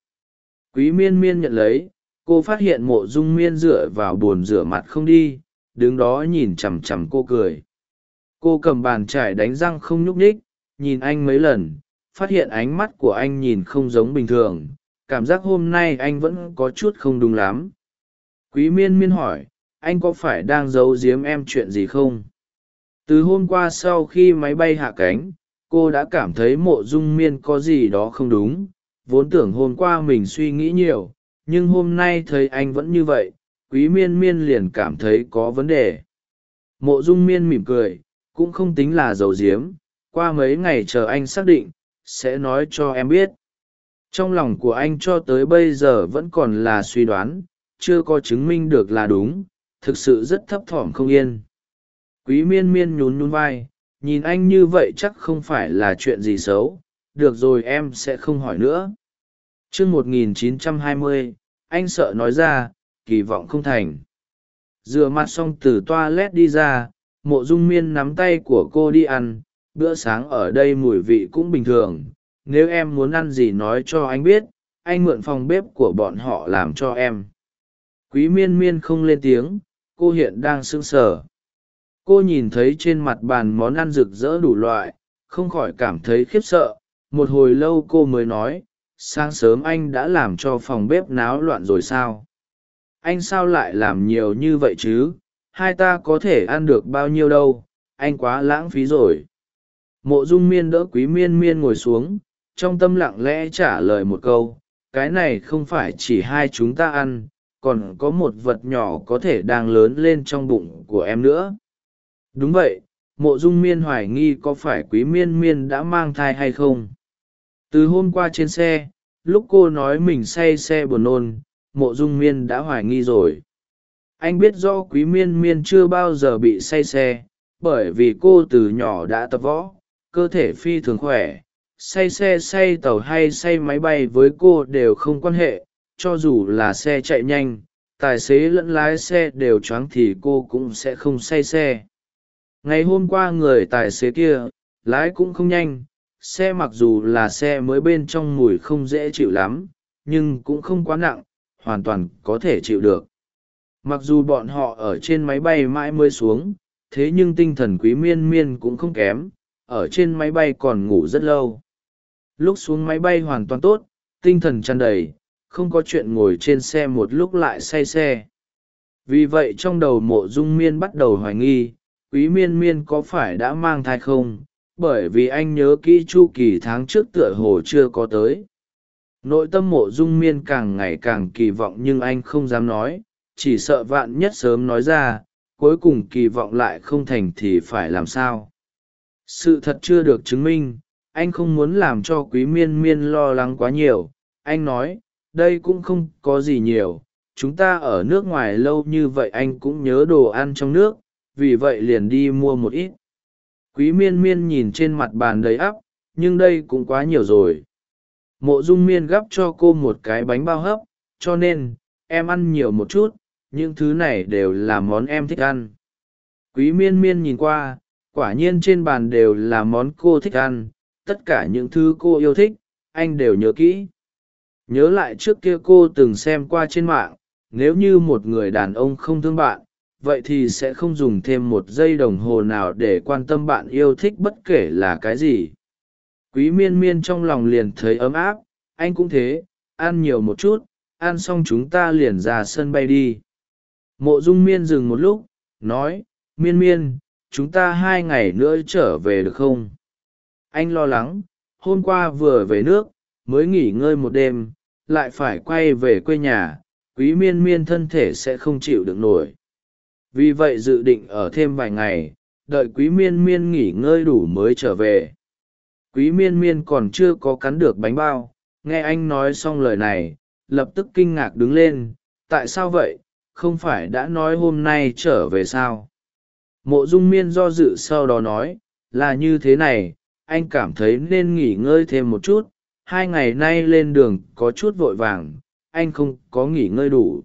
Quý miên miên nhận lấy, cô phát hiện mộ dung miên dựa vào bồn rửa mặt không đi, đứng đó nhìn chằm chằm cô cười. Cô cầm bàn trải đánh răng không nhúc nhích, nhìn anh mấy lần, phát hiện ánh mắt của anh nhìn không giống bình thường. Cảm giác hôm nay anh vẫn có chút không đúng lắm quý miên miên hỏi, anh có phải đang giấu giếm em chuyện gì không? Từ hôm qua sau khi máy bay hạ cánh, cô đã cảm thấy mộ dung miên có gì đó không đúng. Vốn tưởng hôm qua mình suy nghĩ nhiều, nhưng hôm nay thấy anh vẫn như vậy, quý miên miên liền cảm thấy có vấn đề. Mộ dung miên mỉm cười, cũng không tính là giấu giếm, qua mấy ngày chờ anh xác định, sẽ nói cho em biết. Trong lòng của anh cho tới bây giờ vẫn còn là suy đoán chưa có chứng minh được là đúng, thực sự rất thấp thỏm không yên. Quý miên miên nhún nhún vai, nhìn anh như vậy chắc không phải là chuyện gì xấu, được rồi em sẽ không hỏi nữa. T r ư ơ n g một nghìn chín trăm hai mươi, anh sợ nói ra, kỳ vọng không thành. Rửa mặt xong từ toa led đi ra, mộ dung miên nắm tay của cô đi ăn, bữa sáng ở đây mùi vị cũng bình thường. Nếu em muốn ăn gì nói cho anh biết, anh mượn phòng bếp của bọn họ làm cho em quý miên miên không lên tiếng, cô hiện đang sững sờ. Cô nhìn thấy trên mặt bàn món ăn rực rỡ đủ loại, không khỏi cảm thấy khiếp sợ. Một hồi lâu cô mới nói, sáng sớm anh đã làm cho phòng bếp náo loạn rồi sao? Anh sao lại làm nhiều như vậy chứ? Hai ta có thể ăn được bao nhiêu đâu? Anh quá lãng phí rồi. Mộ dung miên đỡ quý miên miên ngồi xuống, trong tâm lặng lẽ trả lời một câu, cái này không phải chỉ hai chúng ta ăn còn có một vật nhỏ có thể đang lớn lên trong bụng của em nữa. Đúng vậy, mộ dung miên hoài nghi có phải quý miên miên đã mang thai hay không. Từ hôm qua trên xe, lúc cô nói mình say xe buồn nôn, mộ dung miên đã hoài nghi rồi. Anh biết do quý miên miên chưa bao giờ bị say xe, bởi vì cô từ nhỏ đã tập võ, cơ thể phi thường khỏe. Say xe, say tàu hay say máy bay với cô đều không quan hệ cho dù là xe chạy nhanh, tài xế lẫn lái xe đều choáng thì cô cũng sẽ không say xe. Ngày hôm qua người tài xế kia, lái cũng không nhanh, xe mặc dù là xe mới bên trong mùi không dễ chịu lắm, nhưng cũng không quá nặng, hoàn toàn có thể chịu được. Mặc dù bọn họ ở trên máy bay mãi mới xuống, thế nhưng tinh thần quý miên miên cũng không kém, ở trên máy bay còn ngủ rất lâu. Lúc xuống máy bay hoàn toàn tốt, tinh thần tràn đầy không có chuyện ngồi trên xe một lúc lại say xe. Vì vậy trong đầu mộ dung miên bắt đầu hoài nghi, quý miên miên có phải đã mang thai không? Bởi vì anh nhớ kỹ chu kỳ tháng trước tựa hồ chưa có tới. Nội tâm mộ dung miên càng ngày càng kỳ vọng nhưng anh không dám nói, chỉ sợ vạn nhất sớm nói ra, cuối cùng kỳ vọng lại không thành thì phải làm sao? Sự thật chưa được chứng minh, anh không muốn làm cho quý miên miên lo lắng quá nhiều. Anh nói đây cũng không có gì nhiều, chúng ta ở nước ngoài lâu như vậy anh cũng nhớ đồ ăn trong nước, vì vậy liền đi mua một ít. Quý miên miên nhìn trên mặt bàn đầy ắp, nhưng đây cũng quá nhiều rồi. Mộ dung miên gắp cho cô một cái bánh bao hấp, cho nên, em ăn nhiều một chút, những thứ này đều là món em thích ăn. Quý miên miên nhìn qua, quả nhiên trên bàn đều là món cô thích ăn, tất cả những thứ cô yêu thích, anh đều nhớ kỹ nhớ lại trước kia cô từng xem qua trên mạng, nếu như một người đàn ông không thương bạn, vậy thì sẽ không dùng thêm một giây đồng hồ nào để quan tâm bạn yêu thích bất kể là cái gì. Quý miên miên trong lòng liền thấy ấm áp, anh cũng thế, ăn nhiều một chút, ăn xong chúng ta liền ra sân bay đi. Mộ dung miên dừng một lúc, nói, miên miên, chúng ta hai ngày nữa trở về được không? Anh lo lắng, hôm qua vừa về nước, mới nghỉ ngơi một đêm lại phải quay về quê nhà, quý miên miên thân thể sẽ không chịu được nổi. Vì vậy dự định ở thêm vài ngày, đợi quý miên miên nghỉ ngơi đủ mới trở về. Quý miên miên còn chưa có cắn được bánh bao, nghe anh nói xong lời này, lập tức kinh ngạc đứng lên, tại sao vậy, không phải đã nói hôm nay trở về sao? Mộ dung miên do dự sau đó nói, là như thế này, anh cảm thấy nên nghỉ ngơi thêm một chút hai ngày nay lên đường có chút vội vàng, anh không có nghỉ ngơi đủ.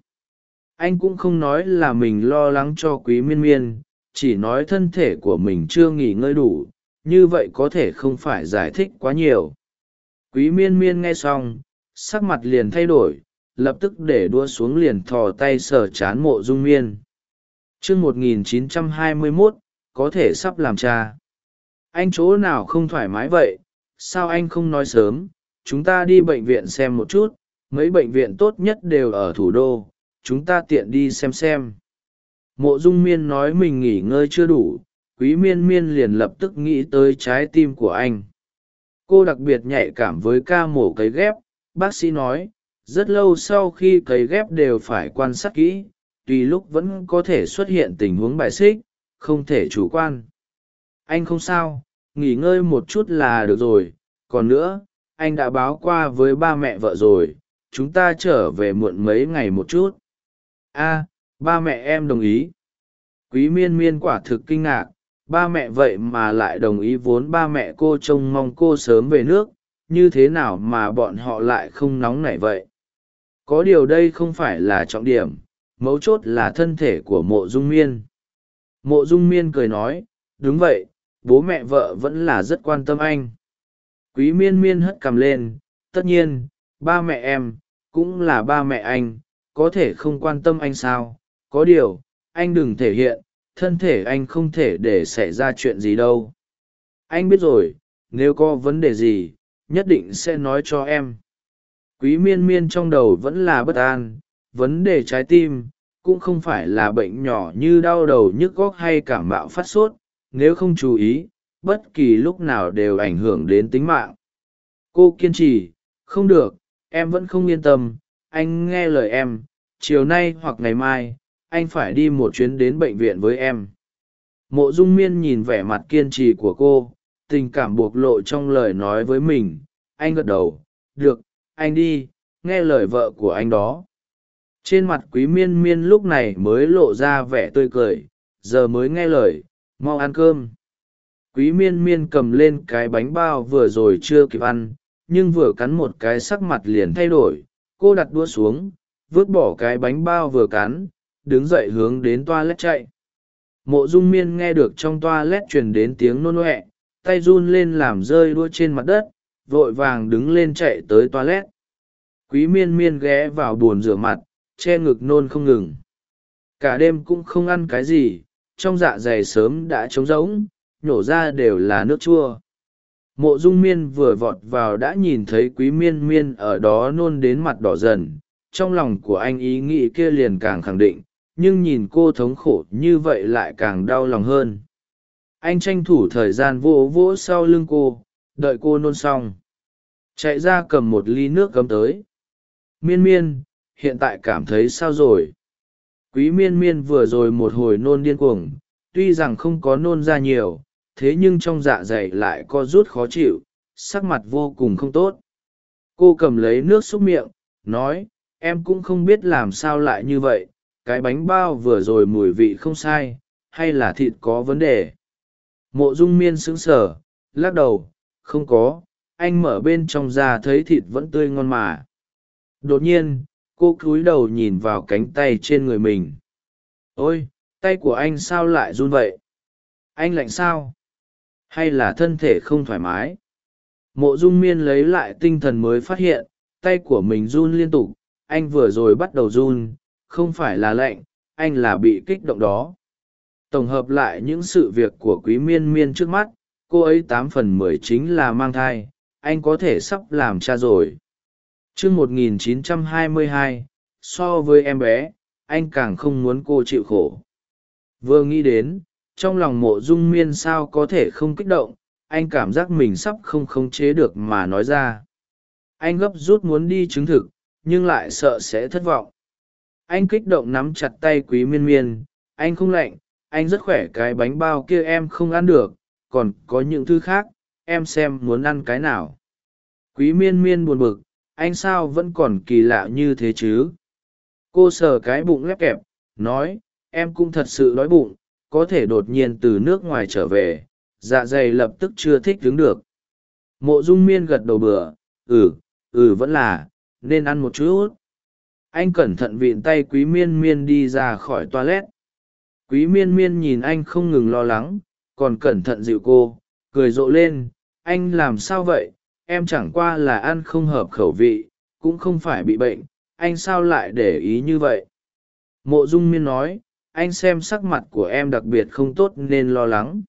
Anh cũng không nói là mình lo lắng cho quý miên miên, chỉ nói thân thể của mình chưa nghỉ ngơi đủ, như vậy có thể không phải giải thích quá nhiều. Quý miên miên nghe xong, sắc mặt liền thay đổi, lập tức để đua xuống liền thò tay sờ chán mộ dung miên. Chương một nghìn chín trăm hai mươi mốt, có thể sắp làm cha. Anh chỗ nào không thoải mái vậy, sao anh không nói sớm? Chúng ta đi bệnh viện xem một chút, mấy bệnh viện tốt nhất đều ở thủ đô, chúng ta tiện đi xem xem. Mộ dung miên nói mình nghỉ ngơi chưa đủ, quý miên miên liền lập tức nghĩ tới trái tim của anh. Cô đặc biệt nhạy cảm với ca mổ cấy ghép, bác sĩ nói, rất lâu sau khi cấy ghép đều phải quan sát kỹ, tùy lúc vẫn có thể xuất hiện tình huống bài xích, không thể chủ quan. Anh không sao, nghỉ ngơi một chút là được rồi, còn nữa anh đã báo qua với ba mẹ vợ rồi, chúng ta trở về muộn mấy ngày một chút. A, ba mẹ em đồng ý. Quý miên miên quả thực kinh ngạc, ba mẹ vậy mà lại đồng ý vốn ba mẹ cô trông mong cô sớm về nước, như thế nào mà bọn họ lại không nóng nảy vậy? Có điều đây không phải là trọng điểm, mấu chốt là thân thể của mộ dung miên. Mộ dung miên cười nói, đúng vậy, bố mẹ vợ vẫn là rất quan tâm anh quý miên miên hất cằm lên, tất nhiên, ba mẹ em cũng là ba mẹ anh, có thể không quan tâm anh sao? Có điều, anh đừng thể hiện, thân thể anh không thể để xảy ra chuyện gì đâu. Anh biết rồi, nếu có vấn đề gì, nhất định sẽ nói cho em. Quý miên miên trong đầu vẫn là bất an, vấn đề trái tim cũng không phải là bệnh nhỏ như đau đầu nhức góc hay cảm mạo phát sốt, nếu không chú ý bất kỳ lúc nào đều ảnh hưởng đến tính mạng. Cô kiên trì, không được, em vẫn không yên tâm, anh nghe lời em, chiều nay hoặc ngày mai, anh phải đi một chuyến đến bệnh viện với em. Mộ dung miên nhìn vẻ mặt kiên trì của cô, tình cảm bộc lộ trong lời nói với mình. Anh gật đầu, được, anh đi, nghe lời vợ của anh đó. Trên mặt quý miên miên lúc này mới lộ ra vẻ tươi cười, giờ mới nghe lời, mau ăn cơm quý miên miên cầm lên cái bánh bao vừa rồi chưa kịp ăn, nhưng vừa cắn một cái sắc mặt liền thay đổi. Cô đặt đua xuống, vứt bỏ cái bánh bao vừa cắn, đứng dậy hướng đến toa lét chạy. Mộ dung miên nghe được trong toa lét truyền đến tiếng nôn ọe tay run lên làm rơi đua trên mặt đất, vội vàng đứng lên chạy tới toa lét quý miên miên ghé vào bồn rửa mặt, che ngực nôn không ngừng. Cả đêm cũng không ăn cái gì, trong dạ dày sớm đã trống rỗng nhổ ra đều là nước chua. Mộ dung miên vừa vọt vào đã nhìn thấy quý miên miên ở đó nôn đến mặt đỏ dần. Trong lòng của anh ý nghĩ kia liền càng khẳng định, nhưng nhìn cô thống khổ như vậy lại càng đau lòng hơn. Anh tranh thủ thời gian vỗ vỗ sau lưng cô, đợi cô nôn xong. Chạy ra cầm một ly nước cấm tới. Miên miên, hiện tại cảm thấy sao rồi? Quý miên miên vừa rồi một hồi nôn điên cuồng, tuy rằng không có nôn ra nhiều thế nhưng trong dạ dày lại co rút khó chịu, sắc mặt vô cùng không tốt. Cô cầm lấy nước xúc miệng, nói, em cũng không biết làm sao lại như vậy, cái bánh bao vừa rồi mùi vị không sai, hay là thịt có vấn đề? Mộ dung miên sững sờ, lắc đầu, không có, anh mở bên trong ra thấy thịt vẫn tươi ngon mà. Đột nhiên, cô cúi đầu nhìn vào cánh tay trên người mình. Ôi, tay của anh sao lại run vậy? Anh lạnh sao? Hay là thân thể không thoải mái. Mộ dung miên lấy lại tinh thần mới phát hiện, tay của mình run liên tục, anh vừa rồi bắt đầu run, không phải là lạnh, anh là bị kích động đó. Tổng hợp lại những sự việc của quý miên miên trước mắt, cô ấy tám phần mười chính là mang thai, anh có thể sắp làm cha rồi. T một nghìn chín trăm hai mươi hai, so với em bé, anh càng không muốn cô chịu khổ. Vừa nghĩ đến trong lòng mộ dung miên sao có thể không kích động, anh cảm giác mình sắp không khống chế được mà nói ra. Anh gấp rút muốn đi chứng thực, nhưng lại sợ sẽ thất vọng. Anh kích động nắm chặt tay quý miên miên, anh không lạnh, anh rất khỏe cái bánh bao kia em không ăn được, còn có những thứ khác, em xem muốn ăn cái nào. Quý miên miên buồn bực, anh sao vẫn còn kỳ lạ như thế chứ? Cô sờ cái bụng lép kẹp, nói, em cũng thật sự đói bụng có thể đột nhiên từ nước ngoài trở về dạ dày lập tức chưa thích đứng được. Mộ dung miên gật đầu bừa ừ ừ vẫn là, nên ăn một chút. Anh cẩn thận vịn tay quý miên miên đi ra khỏi toilet. Quý miên miên nhìn anh không ngừng lo lắng, còn cẩn thận dịu cô, cười rộ lên, anh làm sao vậy? Em chẳng qua là ăn không hợp khẩu vị, cũng không phải bị bệnh, anh sao lại để ý như vậy? Mộ dung miên nói anh xem sắc mặt của em đặc biệt không tốt nên lo lắng.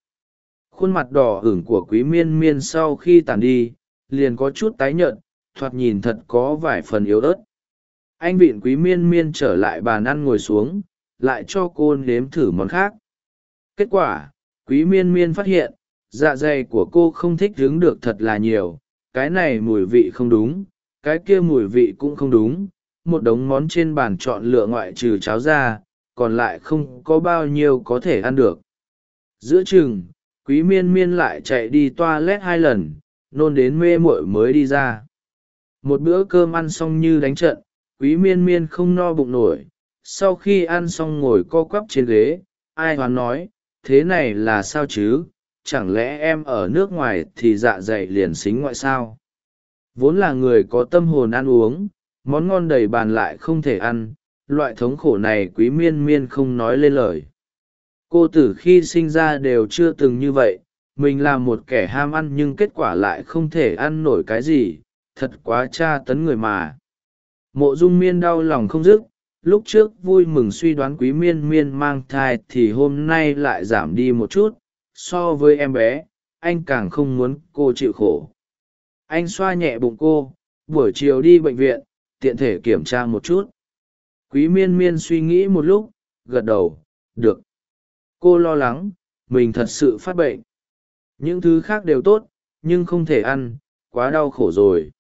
Khuôn mặt đỏ hửng của quý miên miên sau khi tàn đi, liền có chút tái nhợt, thoạt nhìn thật có vài phần yếu ớt. Anh vịn quý miên miên trở lại bàn ăn ngồi xuống, lại cho cô nếm thử món khác. Kết quả, quý miên miên phát hiện dạ dày của cô không thích đứng được thật là nhiều, cái này mùi vị không đúng, cái kia mùi vị cũng không đúng. Một đống món trên bàn chọn lựa ngoại trừ cháo ra còn lại không có bao nhiêu có thể ăn được. Giữa chừng, quý miên miên lại chạy đi toilet hai lần, nôn đến mê muội mới đi ra. Một bữa cơm ăn xong như đánh trận, quý miên miên không no bụng nổi. Sau khi ăn xong ngồi co quắp trên ghế, ai hoán nói, thế này là sao chứ? Chẳng lẽ em ở nước ngoài thì dạ dày liền xính ngoại sao? Vốn là người có tâm hồn ăn uống, món ngon đầy bàn lại không thể ăn loại thống khổ này quý miên miên không nói lên lời. Cô từ khi sinh ra đều chưa từng như vậy, mình là một kẻ ham ăn nhưng kết quả lại không thể ăn nổi cái gì, thật quá tra tấn người mà. Mộ dung miên đau lòng không dứt, lúc trước vui mừng suy đoán quý miên miên mang thai thì hôm nay lại giảm đi một chút, so với em bé, anh càng không muốn cô chịu khổ. Anh xoa nhẹ bụng cô, buổi chiều đi bệnh viện, tiện thể kiểm tra một chút quý miên miên suy nghĩ một lúc, gật đầu, được. Cô lo lắng, mình thật sự phát bệnh. Những thứ khác đều tốt, nhưng không thể ăn, quá đau khổ rồi.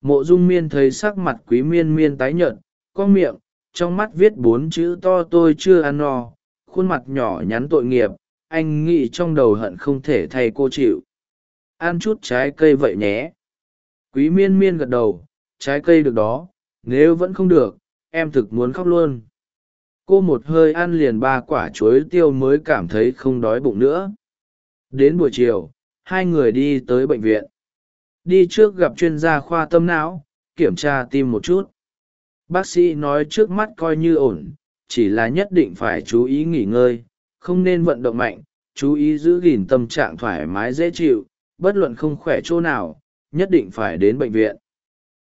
Mộ dung miên thấy sắc mặt quý miên miên tái nhợt, có miệng, trong mắt viết bốn chữ to tôi chưa ăn no khuôn mặt nhỏ nhắn tội nghiệp, anh nghĩ trong đầu hận không thể thay cô chịu. Ăn chút trái cây vậy nhé. Quý miên miên gật đầu, trái cây được đó, nếu vẫn không được em thực muốn khóc luôn. Cô một hơi ăn liền ba quả chuối tiêu mới cảm thấy không đói bụng nữa. Đến buổi chiều, hai người đi tới bệnh viện. Đi trước gặp chuyên gia khoa tâm não, kiểm tra tim một chút. Bác sĩ nói trước mắt coi như ổn, chỉ là nhất định phải chú ý nghỉ ngơi, không nên vận động mạnh, chú ý giữ gìn tâm trạng thoải mái dễ chịu, bất luận không khỏe chỗ nào, nhất định phải đến bệnh viện.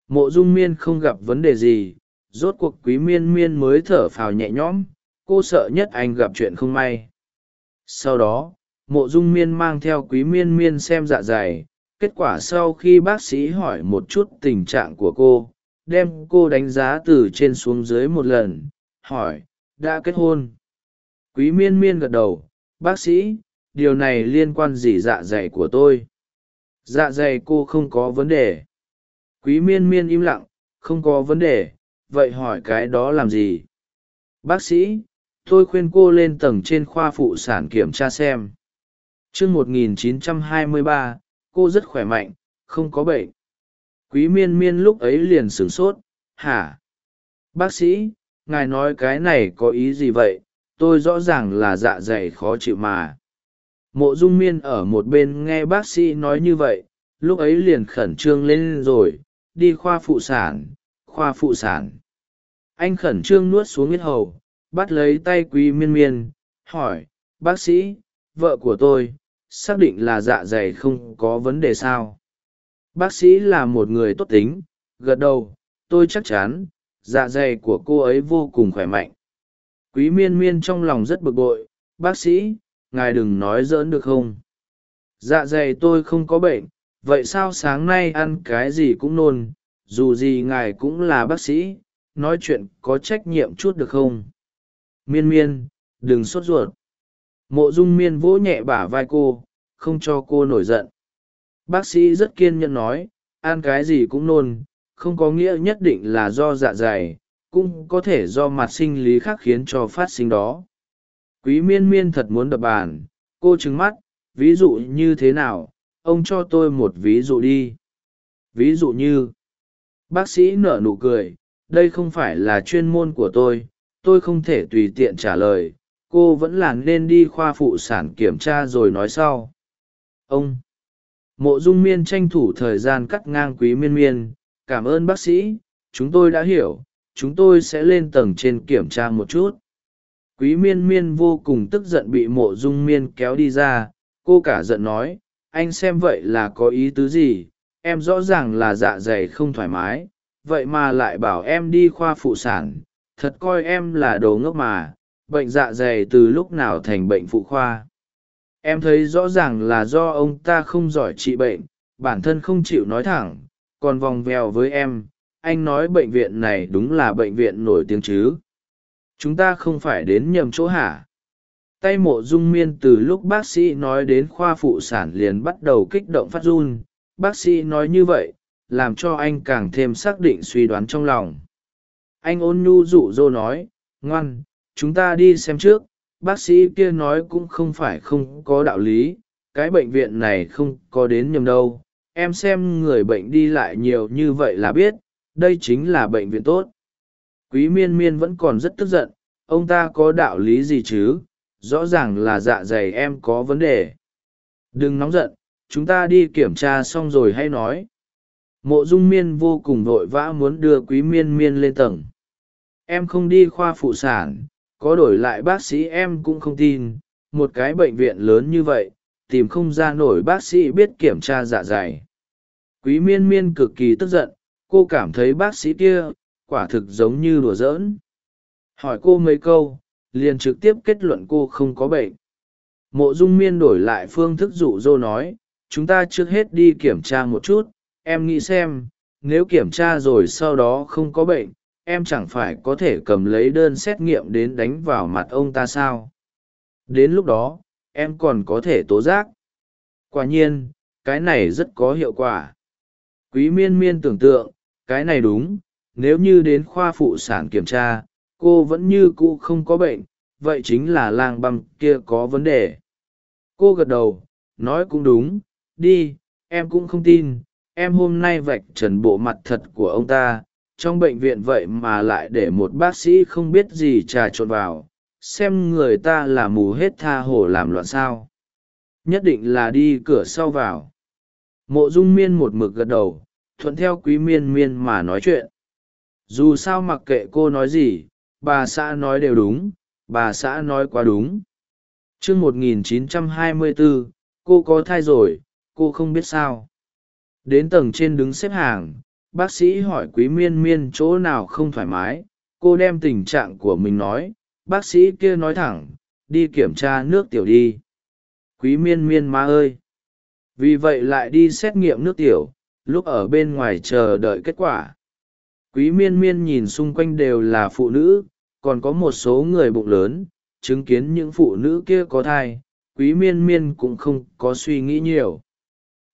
Mộ dung miên không gặp vấn đề gì rốt cuộc quý miên miên mới thở phào nhẹ nhõm, cô sợ nhất anh gặp chuyện không may. Sau đó, mộ dung miên mang theo quý miên miên xem dạ dày, kết quả sau khi bác sĩ hỏi một chút tình trạng của cô, đem cô đánh giá từ trên xuống dưới một lần, hỏi, đã kết hôn? Quý miên miên gật đầu, bác sĩ, điều này liên quan gì dạ dày của tôi? Dạ dày cô không có vấn đề. Quý miên miên im lặng, không có vấn đề vậy hỏi cái đó làm gì? Bác sĩ tôi khuyên cô lên tầng trên khoa phụ sản kiểm tra xem. Chương 1923, cô rất khỏe mạnh không có bệnh. Quý miên miên lúc ấy liền sửng sốt hả? Bác sĩ ngài nói cái này có ý gì vậy? Tôi rõ ràng là dạ dày khó chịu mà. Mộ dung miên ở một bên nghe bác sĩ nói như vậy lúc ấy liền khẩn trương lên rồi đi khoa phụ sản khoa phụ sản anh khẩn trương nuốt xuống huyết hầu, bắt lấy tay quý miên miên, hỏi, bác sĩ, vợ của tôi xác định là dạ dày không có vấn đề sao? Bác sĩ là một người tốt tính, gật đầu, tôi chắc chắn dạ dày của cô ấy vô cùng khỏe mạnh. Quý miên miên trong lòng rất bực bội, bác sĩ, ngài đừng nói dỡn được không? Dạ dày tôi không có bệnh, vậy sao sáng nay ăn cái gì cũng nôn, dù gì ngài cũng là bác sĩ nói chuyện có trách nhiệm chút được không? Miên miên, đừng sốt ruột. Mộ dung miên vỗ nhẹ bả vai cô, không cho cô nổi giận. Bác sĩ rất kiên nhẫn nói, ăn cái gì cũng nôn, không có nghĩa nhất định là do dạ dày, cũng có thể do mặt sinh lý khác khiến cho phát sinh đó. Quý miên miên thật muốn đập bàn, cô trừng mắt, ví dụ như thế nào, ông cho tôi một ví dụ đi. Ví dụ như, bác sĩ nở nụ cười đây không phải là chuyên môn của tôi tôi không thể tùy tiện trả lời, cô vẫn là nên đi khoa phụ sản kiểm tra rồi nói sau. Ông, mộ dung miên tranh thủ thời gian cắt ngang quý miên miên, cảm ơn bác sĩ, chúng tôi đã hiểu, chúng tôi sẽ lên tầng trên kiểm tra một chút. Quý miên miên vô cùng tức giận bị mộ dung miên kéo đi ra, cô cả giận nói, anh xem vậy là có ý tứ gì, em rõ ràng là dạ dày không thoải mái vậy mà lại bảo em đi khoa phụ sản, thật coi em là đồ ngốc mà, bệnh dạ dày từ lúc nào thành bệnh phụ khoa. Em thấy rõ ràng là do ông ta không giỏi trị bệnh, bản thân không chịu nói thẳng, còn vòng vèo với em, anh nói bệnh viện này đúng là bệnh viện nổi tiếng chứ. Chúng ta không phải đến nhầm chỗ hả? Tay mộ dung miên từ lúc bác sĩ nói đến khoa phụ sản liền bắt đầu kích động phát run. Bác sĩ nói như vậy làm cho anh càng thêm xác định suy đoán trong lòng. Anh ôn nhu dụ dỗ nói, ngoan, chúng ta đi xem trước, bác sĩ kia nói cũng không phải không có đạo lý, cái bệnh viện này không có đến nhầm đâu, em xem người bệnh đi lại nhiều như vậy là biết, đây chính là bệnh viện tốt. Quý miên miên vẫn còn rất tức giận, ông ta có đạo lý gì chứ? Rõ ràng là dạ dày em có vấn đề. Đừng nóng giận, chúng ta đi kiểm tra xong rồi hay nói mộ dung miên vô cùng vội vã muốn đưa quý miên miên lên tầng. Em không đi khoa phụ sản, có đổi lại bác sĩ em cũng không tin. Một cái bệnh viện lớn như vậy, tìm không ra nổi bác sĩ biết kiểm tra dạ dày. Quý miên miên cực kỳ tức giận, cô cảm thấy bác sĩ kia, quả thực giống như đùa giỡn. Hỏi cô mấy câu, liền trực tiếp kết luận cô không có bệnh. Mộ dung miên đổi lại phương thức dụ dỗ nói, chúng ta trước hết đi kiểm tra một chút em nghĩ xem, nếu kiểm tra rồi sau đó không có bệnh, em chẳng phải có thể cầm lấy đơn xét nghiệm đến đánh vào mặt ông ta sao? Đến lúc đó, em còn có thể tố giác. Quả nhiên, cái này rất có hiệu quả. Quý miên miên tưởng tượng, cái này đúng, nếu như đến khoa phụ sản kiểm tra, cô vẫn như cũ không có bệnh, vậy chính là lang băm kia có vấn đề. Cô gật đầu, nói cũng đúng, đi, em cũng không tin em hôm nay vạch trần bộ mặt thật của ông ta trong bệnh viện vậy mà lại để một bác sĩ không biết gì trà trộn vào xem người ta là mù hết tha hồ làm loạn sao. Nhất định là đi cửa sau vào. Mộ dung miên một mực gật đầu thuận theo quý miên miên mà nói chuyện. Dù sao mặc kệ cô nói gì bà xã nói đều đúng bà xã nói quá đúng. T r ư ơ n g 1924, cô có thai rồi cô không biết sao đến tầng trên đứng xếp hàng, bác sĩ hỏi quý miên miên chỗ nào không thoải mái. Cô đem tình trạng của mình nói. Bác sĩ kia nói thẳng, đi kiểm tra nước tiểu đi. Quý miên miên má ơi. Vì vậy lại đi xét nghiệm nước tiểu, lúc ở bên ngoài chờ đợi kết quả. Quý miên miên nhìn xung quanh đều là phụ nữ, còn có một số người bụng lớn, chứng kiến những phụ nữ kia có thai, quý miên miên cũng không có suy nghĩ nhiều.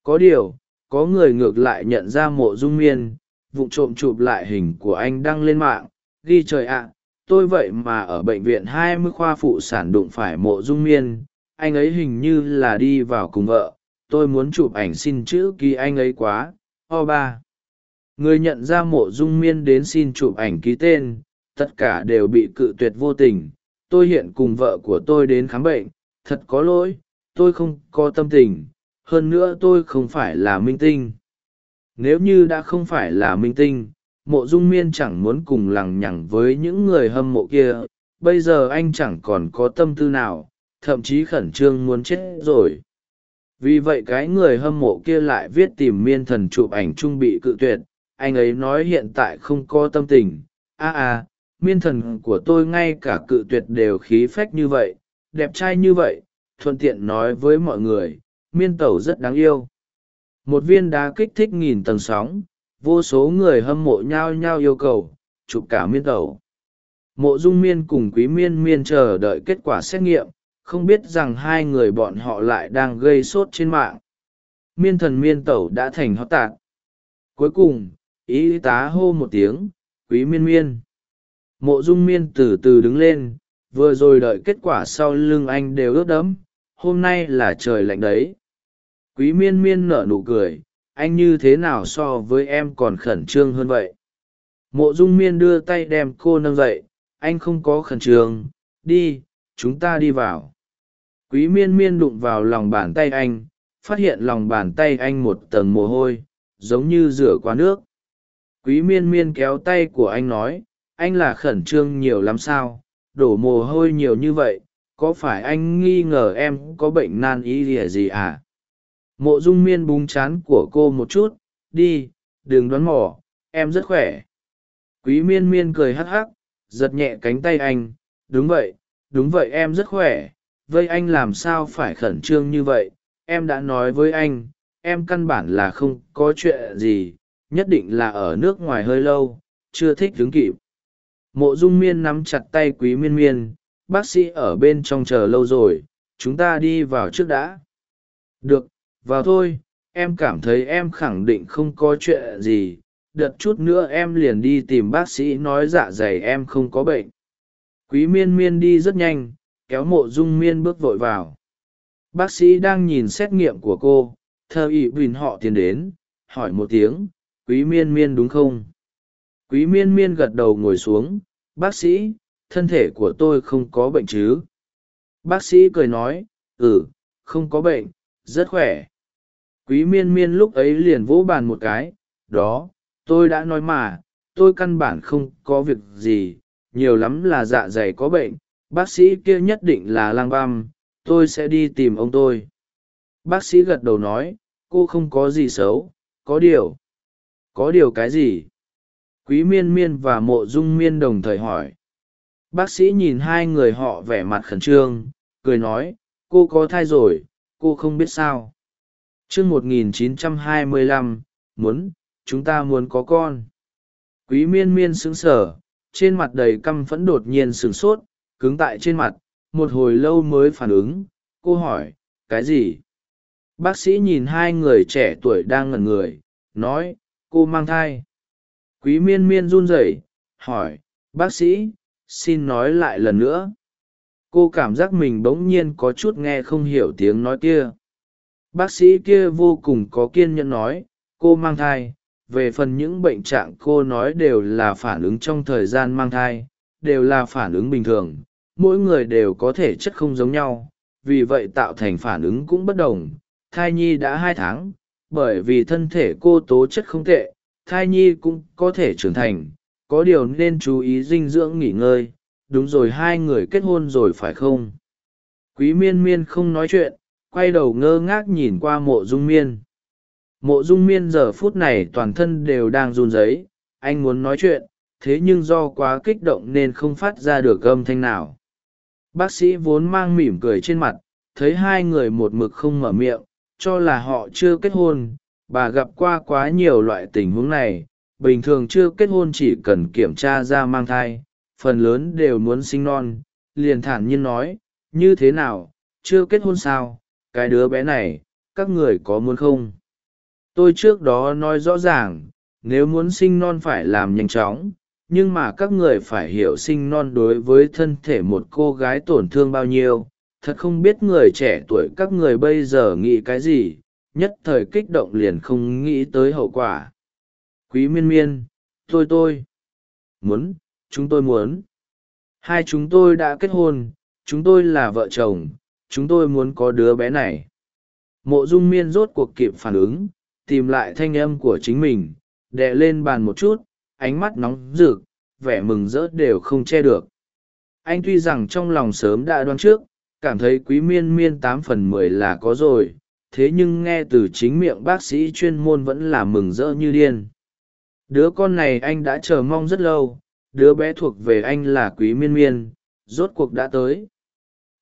Có điều có người ngược lại nhận ra mộ dung miên vụ trộm chụp lại hình của anh đăng lên mạng, ghi trời ạ, tôi vậy mà ở bệnh viện hai mươi khoa phụ sản đụng phải mộ dung miên, anh ấy hình như là đi vào cùng vợ, tôi muốn chụp ảnh xin chữ ký anh ấy quá, o ba. Người nhận ra mộ dung miên đến xin chụp ảnh ký tên, tất cả đều bị cự tuyệt vô tình, tôi hiện cùng vợ của tôi đến khám bệnh, thật có lỗi, tôi không có tâm tình hơn nữa tôi không phải là minh tinh. Nếu như đã không phải là minh tinh, mộ dung miên chẳng muốn cùng lằng nhằng với những người hâm mộ kia. Bây giờ anh chẳng còn có tâm tư nào, thậm chí khẩn trương muốn chết rồi. Vì vậy cái người hâm mộ kia lại viết tìm miên thần chụp ảnh trung bị cự tuyệt. Anh ấy nói hiện tại không có tâm tình. A a miên thần của tôi ngay cả cự tuyệt đều khí phách như vậy, đẹp trai như vậy, thuận tiện nói với mọi người miên tẩu rất đáng yêu. Một viên đá kích thích nghìn tầng sóng, vô số người hâm mộ nhao nhao yêu cầu, chụp cả miên tẩu. Mộ dung miên cùng quý miên miên chờ đợi kết quả xét nghiệm, không biết rằng hai người bọn họ lại đang gây sốt trên mạng. Miên thần miên tẩu đã thành hót tạc cuối cùng y tá hô một tiếng, quý miên miên. Mộ dung miên từ từ đứng lên, vừa rồi đợi kết quả sau lưng anh đều ướt đẫm, hôm nay là trời lạnh đấy quý miên miên nở nụ cười, anh như thế nào so với em còn khẩn trương hơn vậy? Mộ dung miên đưa tay đem cô nâng dậy, anh không có khẩn trương, đi, chúng ta đi vào. Quý miên miên đụng vào lòng bàn tay anh, phát hiện lòng bàn tay anh một tầng mồ hôi, giống như rửa qua nước. Quý miên miên kéo tay của anh nói, anh là khẩn trương nhiều lắm sao, đổ mồ hôi nhiều như vậy, có phải anh nghi ngờ em có bệnh nan y lìa gì à? Mộ dung miên búng chán của cô một chút, đi, đừng đoán mò, em rất khỏe. Quý miên miên cười hắc hắc, giật nhẹ cánh tay anh, đúng vậy đúng vậy em rất khỏe vây anh làm sao phải khẩn trương như vậy? Em đã nói với anh, em căn bản là không có chuyện gì, nhất định là ở nước ngoài hơi lâu, chưa thích đứng kịp. Mộ dung miên nắm chặt tay quý miên miên, bác sĩ ở bên trong chờ lâu rồi, chúng ta đi vào trước đã. Được vào thôi, em cảm thấy em khẳng định không có chuyện gì, đợt chút nữa em liền đi tìm bác sĩ nói dạ dày em không có bệnh. Quý miên miên đi rất nhanh, kéo mộ dung miên bước vội vào. Bác sĩ đang nhìn xét nghiệm của cô, thơ ỵ bình họ tiến đến, hỏi một tiếng, quý miên miên đúng không? Quý miên miên gật đầu ngồi xuống, bác sĩ, thân thể của tôi không có bệnh chứ? Bác sĩ cười nói ừ không có bệnh, rất khỏe quý miên miên lúc ấy liền vỗ bàn một cái, đó, tôi đã nói mà, tôi căn bản không có việc gì, nhiều lắm là dạ dày có bệnh, bác sĩ kia nhất định là lang băm, tôi sẽ đi tìm ông tôi. Bác sĩ gật đầu nói, cô không có gì xấu, có điều có điều cái gì? Quý miên miên và mộ dung miên đồng thời hỏi. Bác sĩ nhìn hai người họ vẻ mặt khẩn trương, cười nói, cô có thai rồi, cô không biết sao chương một nghìn chín trăm hai mươi lăm, muốn, chúng ta muốn có con. Quý miên miên sững sờ, trên mặt đầy căm phẫn đột nhiên sửng sốt, cứng tại trên mặt, một hồi lâu mới phản ứng, cô hỏi, cái gì? Bác sĩ nhìn hai người trẻ tuổi đang ngẩn người, nói, cô mang thai. Quý miên miên run rẩy, hỏi, bác sĩ, xin nói lại lần nữa. Cô cảm giác mình bỗng nhiên có chút nghe không hiểu tiếng nói kia bác sĩ kia vô cùng có kiên nhẫn nói, cô mang thai. Về phần những bệnh trạng cô nói đều là phản ứng trong thời gian mang thai, đều là phản ứng bình thường. Mỗi người đều có thể chất không giống nhau, vì vậy tạo thành phản ứng cũng bất đồng. Thai nhi đã hai tháng, bởi vì thân thể cô tố chất không tệ, thai nhi cũng có thể trưởng thành. Có điều nên chú ý dinh dưỡng nghỉ ngơi. Đúng rồi, hai người kết hôn rồi phải không? Quý miên miên không nói chuyện quay đầu ngơ ngác nhìn qua mộ dung miên. Mộ dung miên giờ phút này toàn thân đều đang run rẩy, anh muốn nói chuyện, thế nhưng do quá kích động nên không phát ra được âm thanh nào. Bác sĩ vốn mang mỉm cười trên mặt, thấy hai người một mực không mở miệng, cho là họ chưa kết hôn, bà gặp qua quá nhiều loại tình huống này, bình thường chưa kết hôn chỉ cần kiểm tra ra mang thai, phần lớn đều muốn sinh non, liền thản nhiên nói, như thế nào, chưa kết hôn sao? Cái đứa bé này, các người có muốn không? Tôi trước đó nói rõ ràng, nếu muốn sinh non phải làm nhanh chóng, nhưng mà các người phải hiểu sinh non đối với thân thể một cô gái tổn thương bao nhiêu. Thật không biết người trẻ tuổi các người bây giờ nghĩ cái gì, nhất thời kích động liền không nghĩ tới hậu quả. Quý miên miên, tôi tôi. Muốn, chúng tôi muốn. Hai chúng tôi đã kết hôn, chúng tôi là vợ chồng chúng tôi muốn có đứa bé này. Mộ dung miên rốt cuộc kịp phản ứng, tìm lại thanh âm của chính mình đệ lên bàn một chút, ánh mắt nóng rực, vẻ mừng rỡ đều không che được. Anh tuy rằng trong lòng sớm đã đoán trước, cảm thấy quý miên miên tám phần mười là có rồi, thế nhưng nghe từ chính miệng bác sĩ chuyên môn vẫn là mừng rỡ như điên. Đứa con này anh đã chờ mong rất lâu, đứa bé thuộc về anh là quý miên miên, rốt cuộc đã tới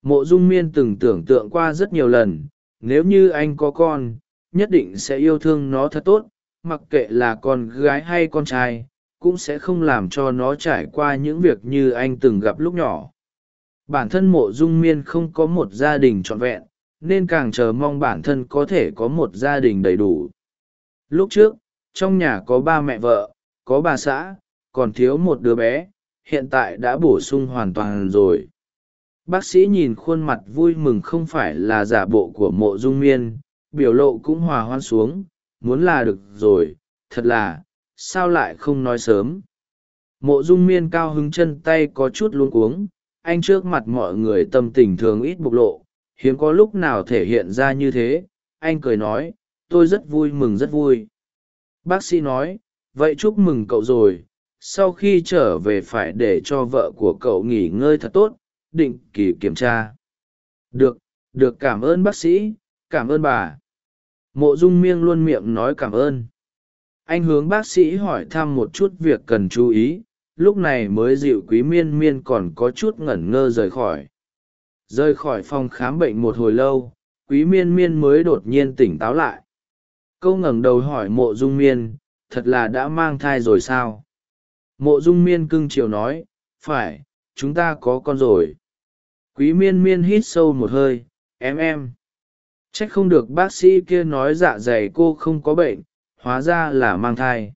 mộ dung miên từng tưởng tượng qua rất nhiều lần, nếu như anh có con, nhất định sẽ yêu thương nó thật tốt, mặc kệ là con gái hay con trai, cũng sẽ không làm cho nó trải qua những việc như anh từng gặp lúc nhỏ. Bản thân mộ dung miên không có một gia đình trọn vẹn, nên càng chờ mong bản thân có thể có một gia đình đầy đủ. Lúc trước, trong nhà có ba mẹ vợ, có bà xã, còn thiếu một đứa bé, hiện tại đã bổ sung hoàn toàn rồi bác sĩ nhìn khuôn mặt vui mừng không phải là giả bộ của mộ dung miên, biểu lộ cũng hòa hoan xuống, muốn là được rồi, thật là, sao lại không nói sớm? Mộ dung miên cao hứng chân tay có chút luống cuống, anh trước mặt mọi người tâm tình thường ít bộc lộ, hiếm có lúc nào thể hiện ra như thế, anh cười nói, tôi rất vui mừng rất vui. Bác sĩ nói, vậy chúc mừng cậu rồi, sau khi trở về phải để cho vợ của cậu nghỉ ngơi thật tốt định kỳ kiểm tra. Được được cảm ơn bác sĩ, cảm ơn bà. Mộ dung miêng luôn miệng nói cảm ơn. Anh hướng bác sĩ hỏi thăm một chút việc cần chú ý, lúc này mới dịu quý miên miên còn có chút ngẩn ngơ rời khỏi. Rời khỏi phòng khám bệnh một hồi lâu, quý miên miên mới đột nhiên tỉnh táo lại. Câu ngẩng đầu hỏi mộ dung miên, thật là đã mang thai rồi sao? Mộ dung miên cưng chiều nói, phải, chúng ta có con rồi quý miên miên hít sâu một hơi, em em. C h ắ c không được bác sĩ kia nói dạ dày cô không có bệnh, hóa ra là mang thai.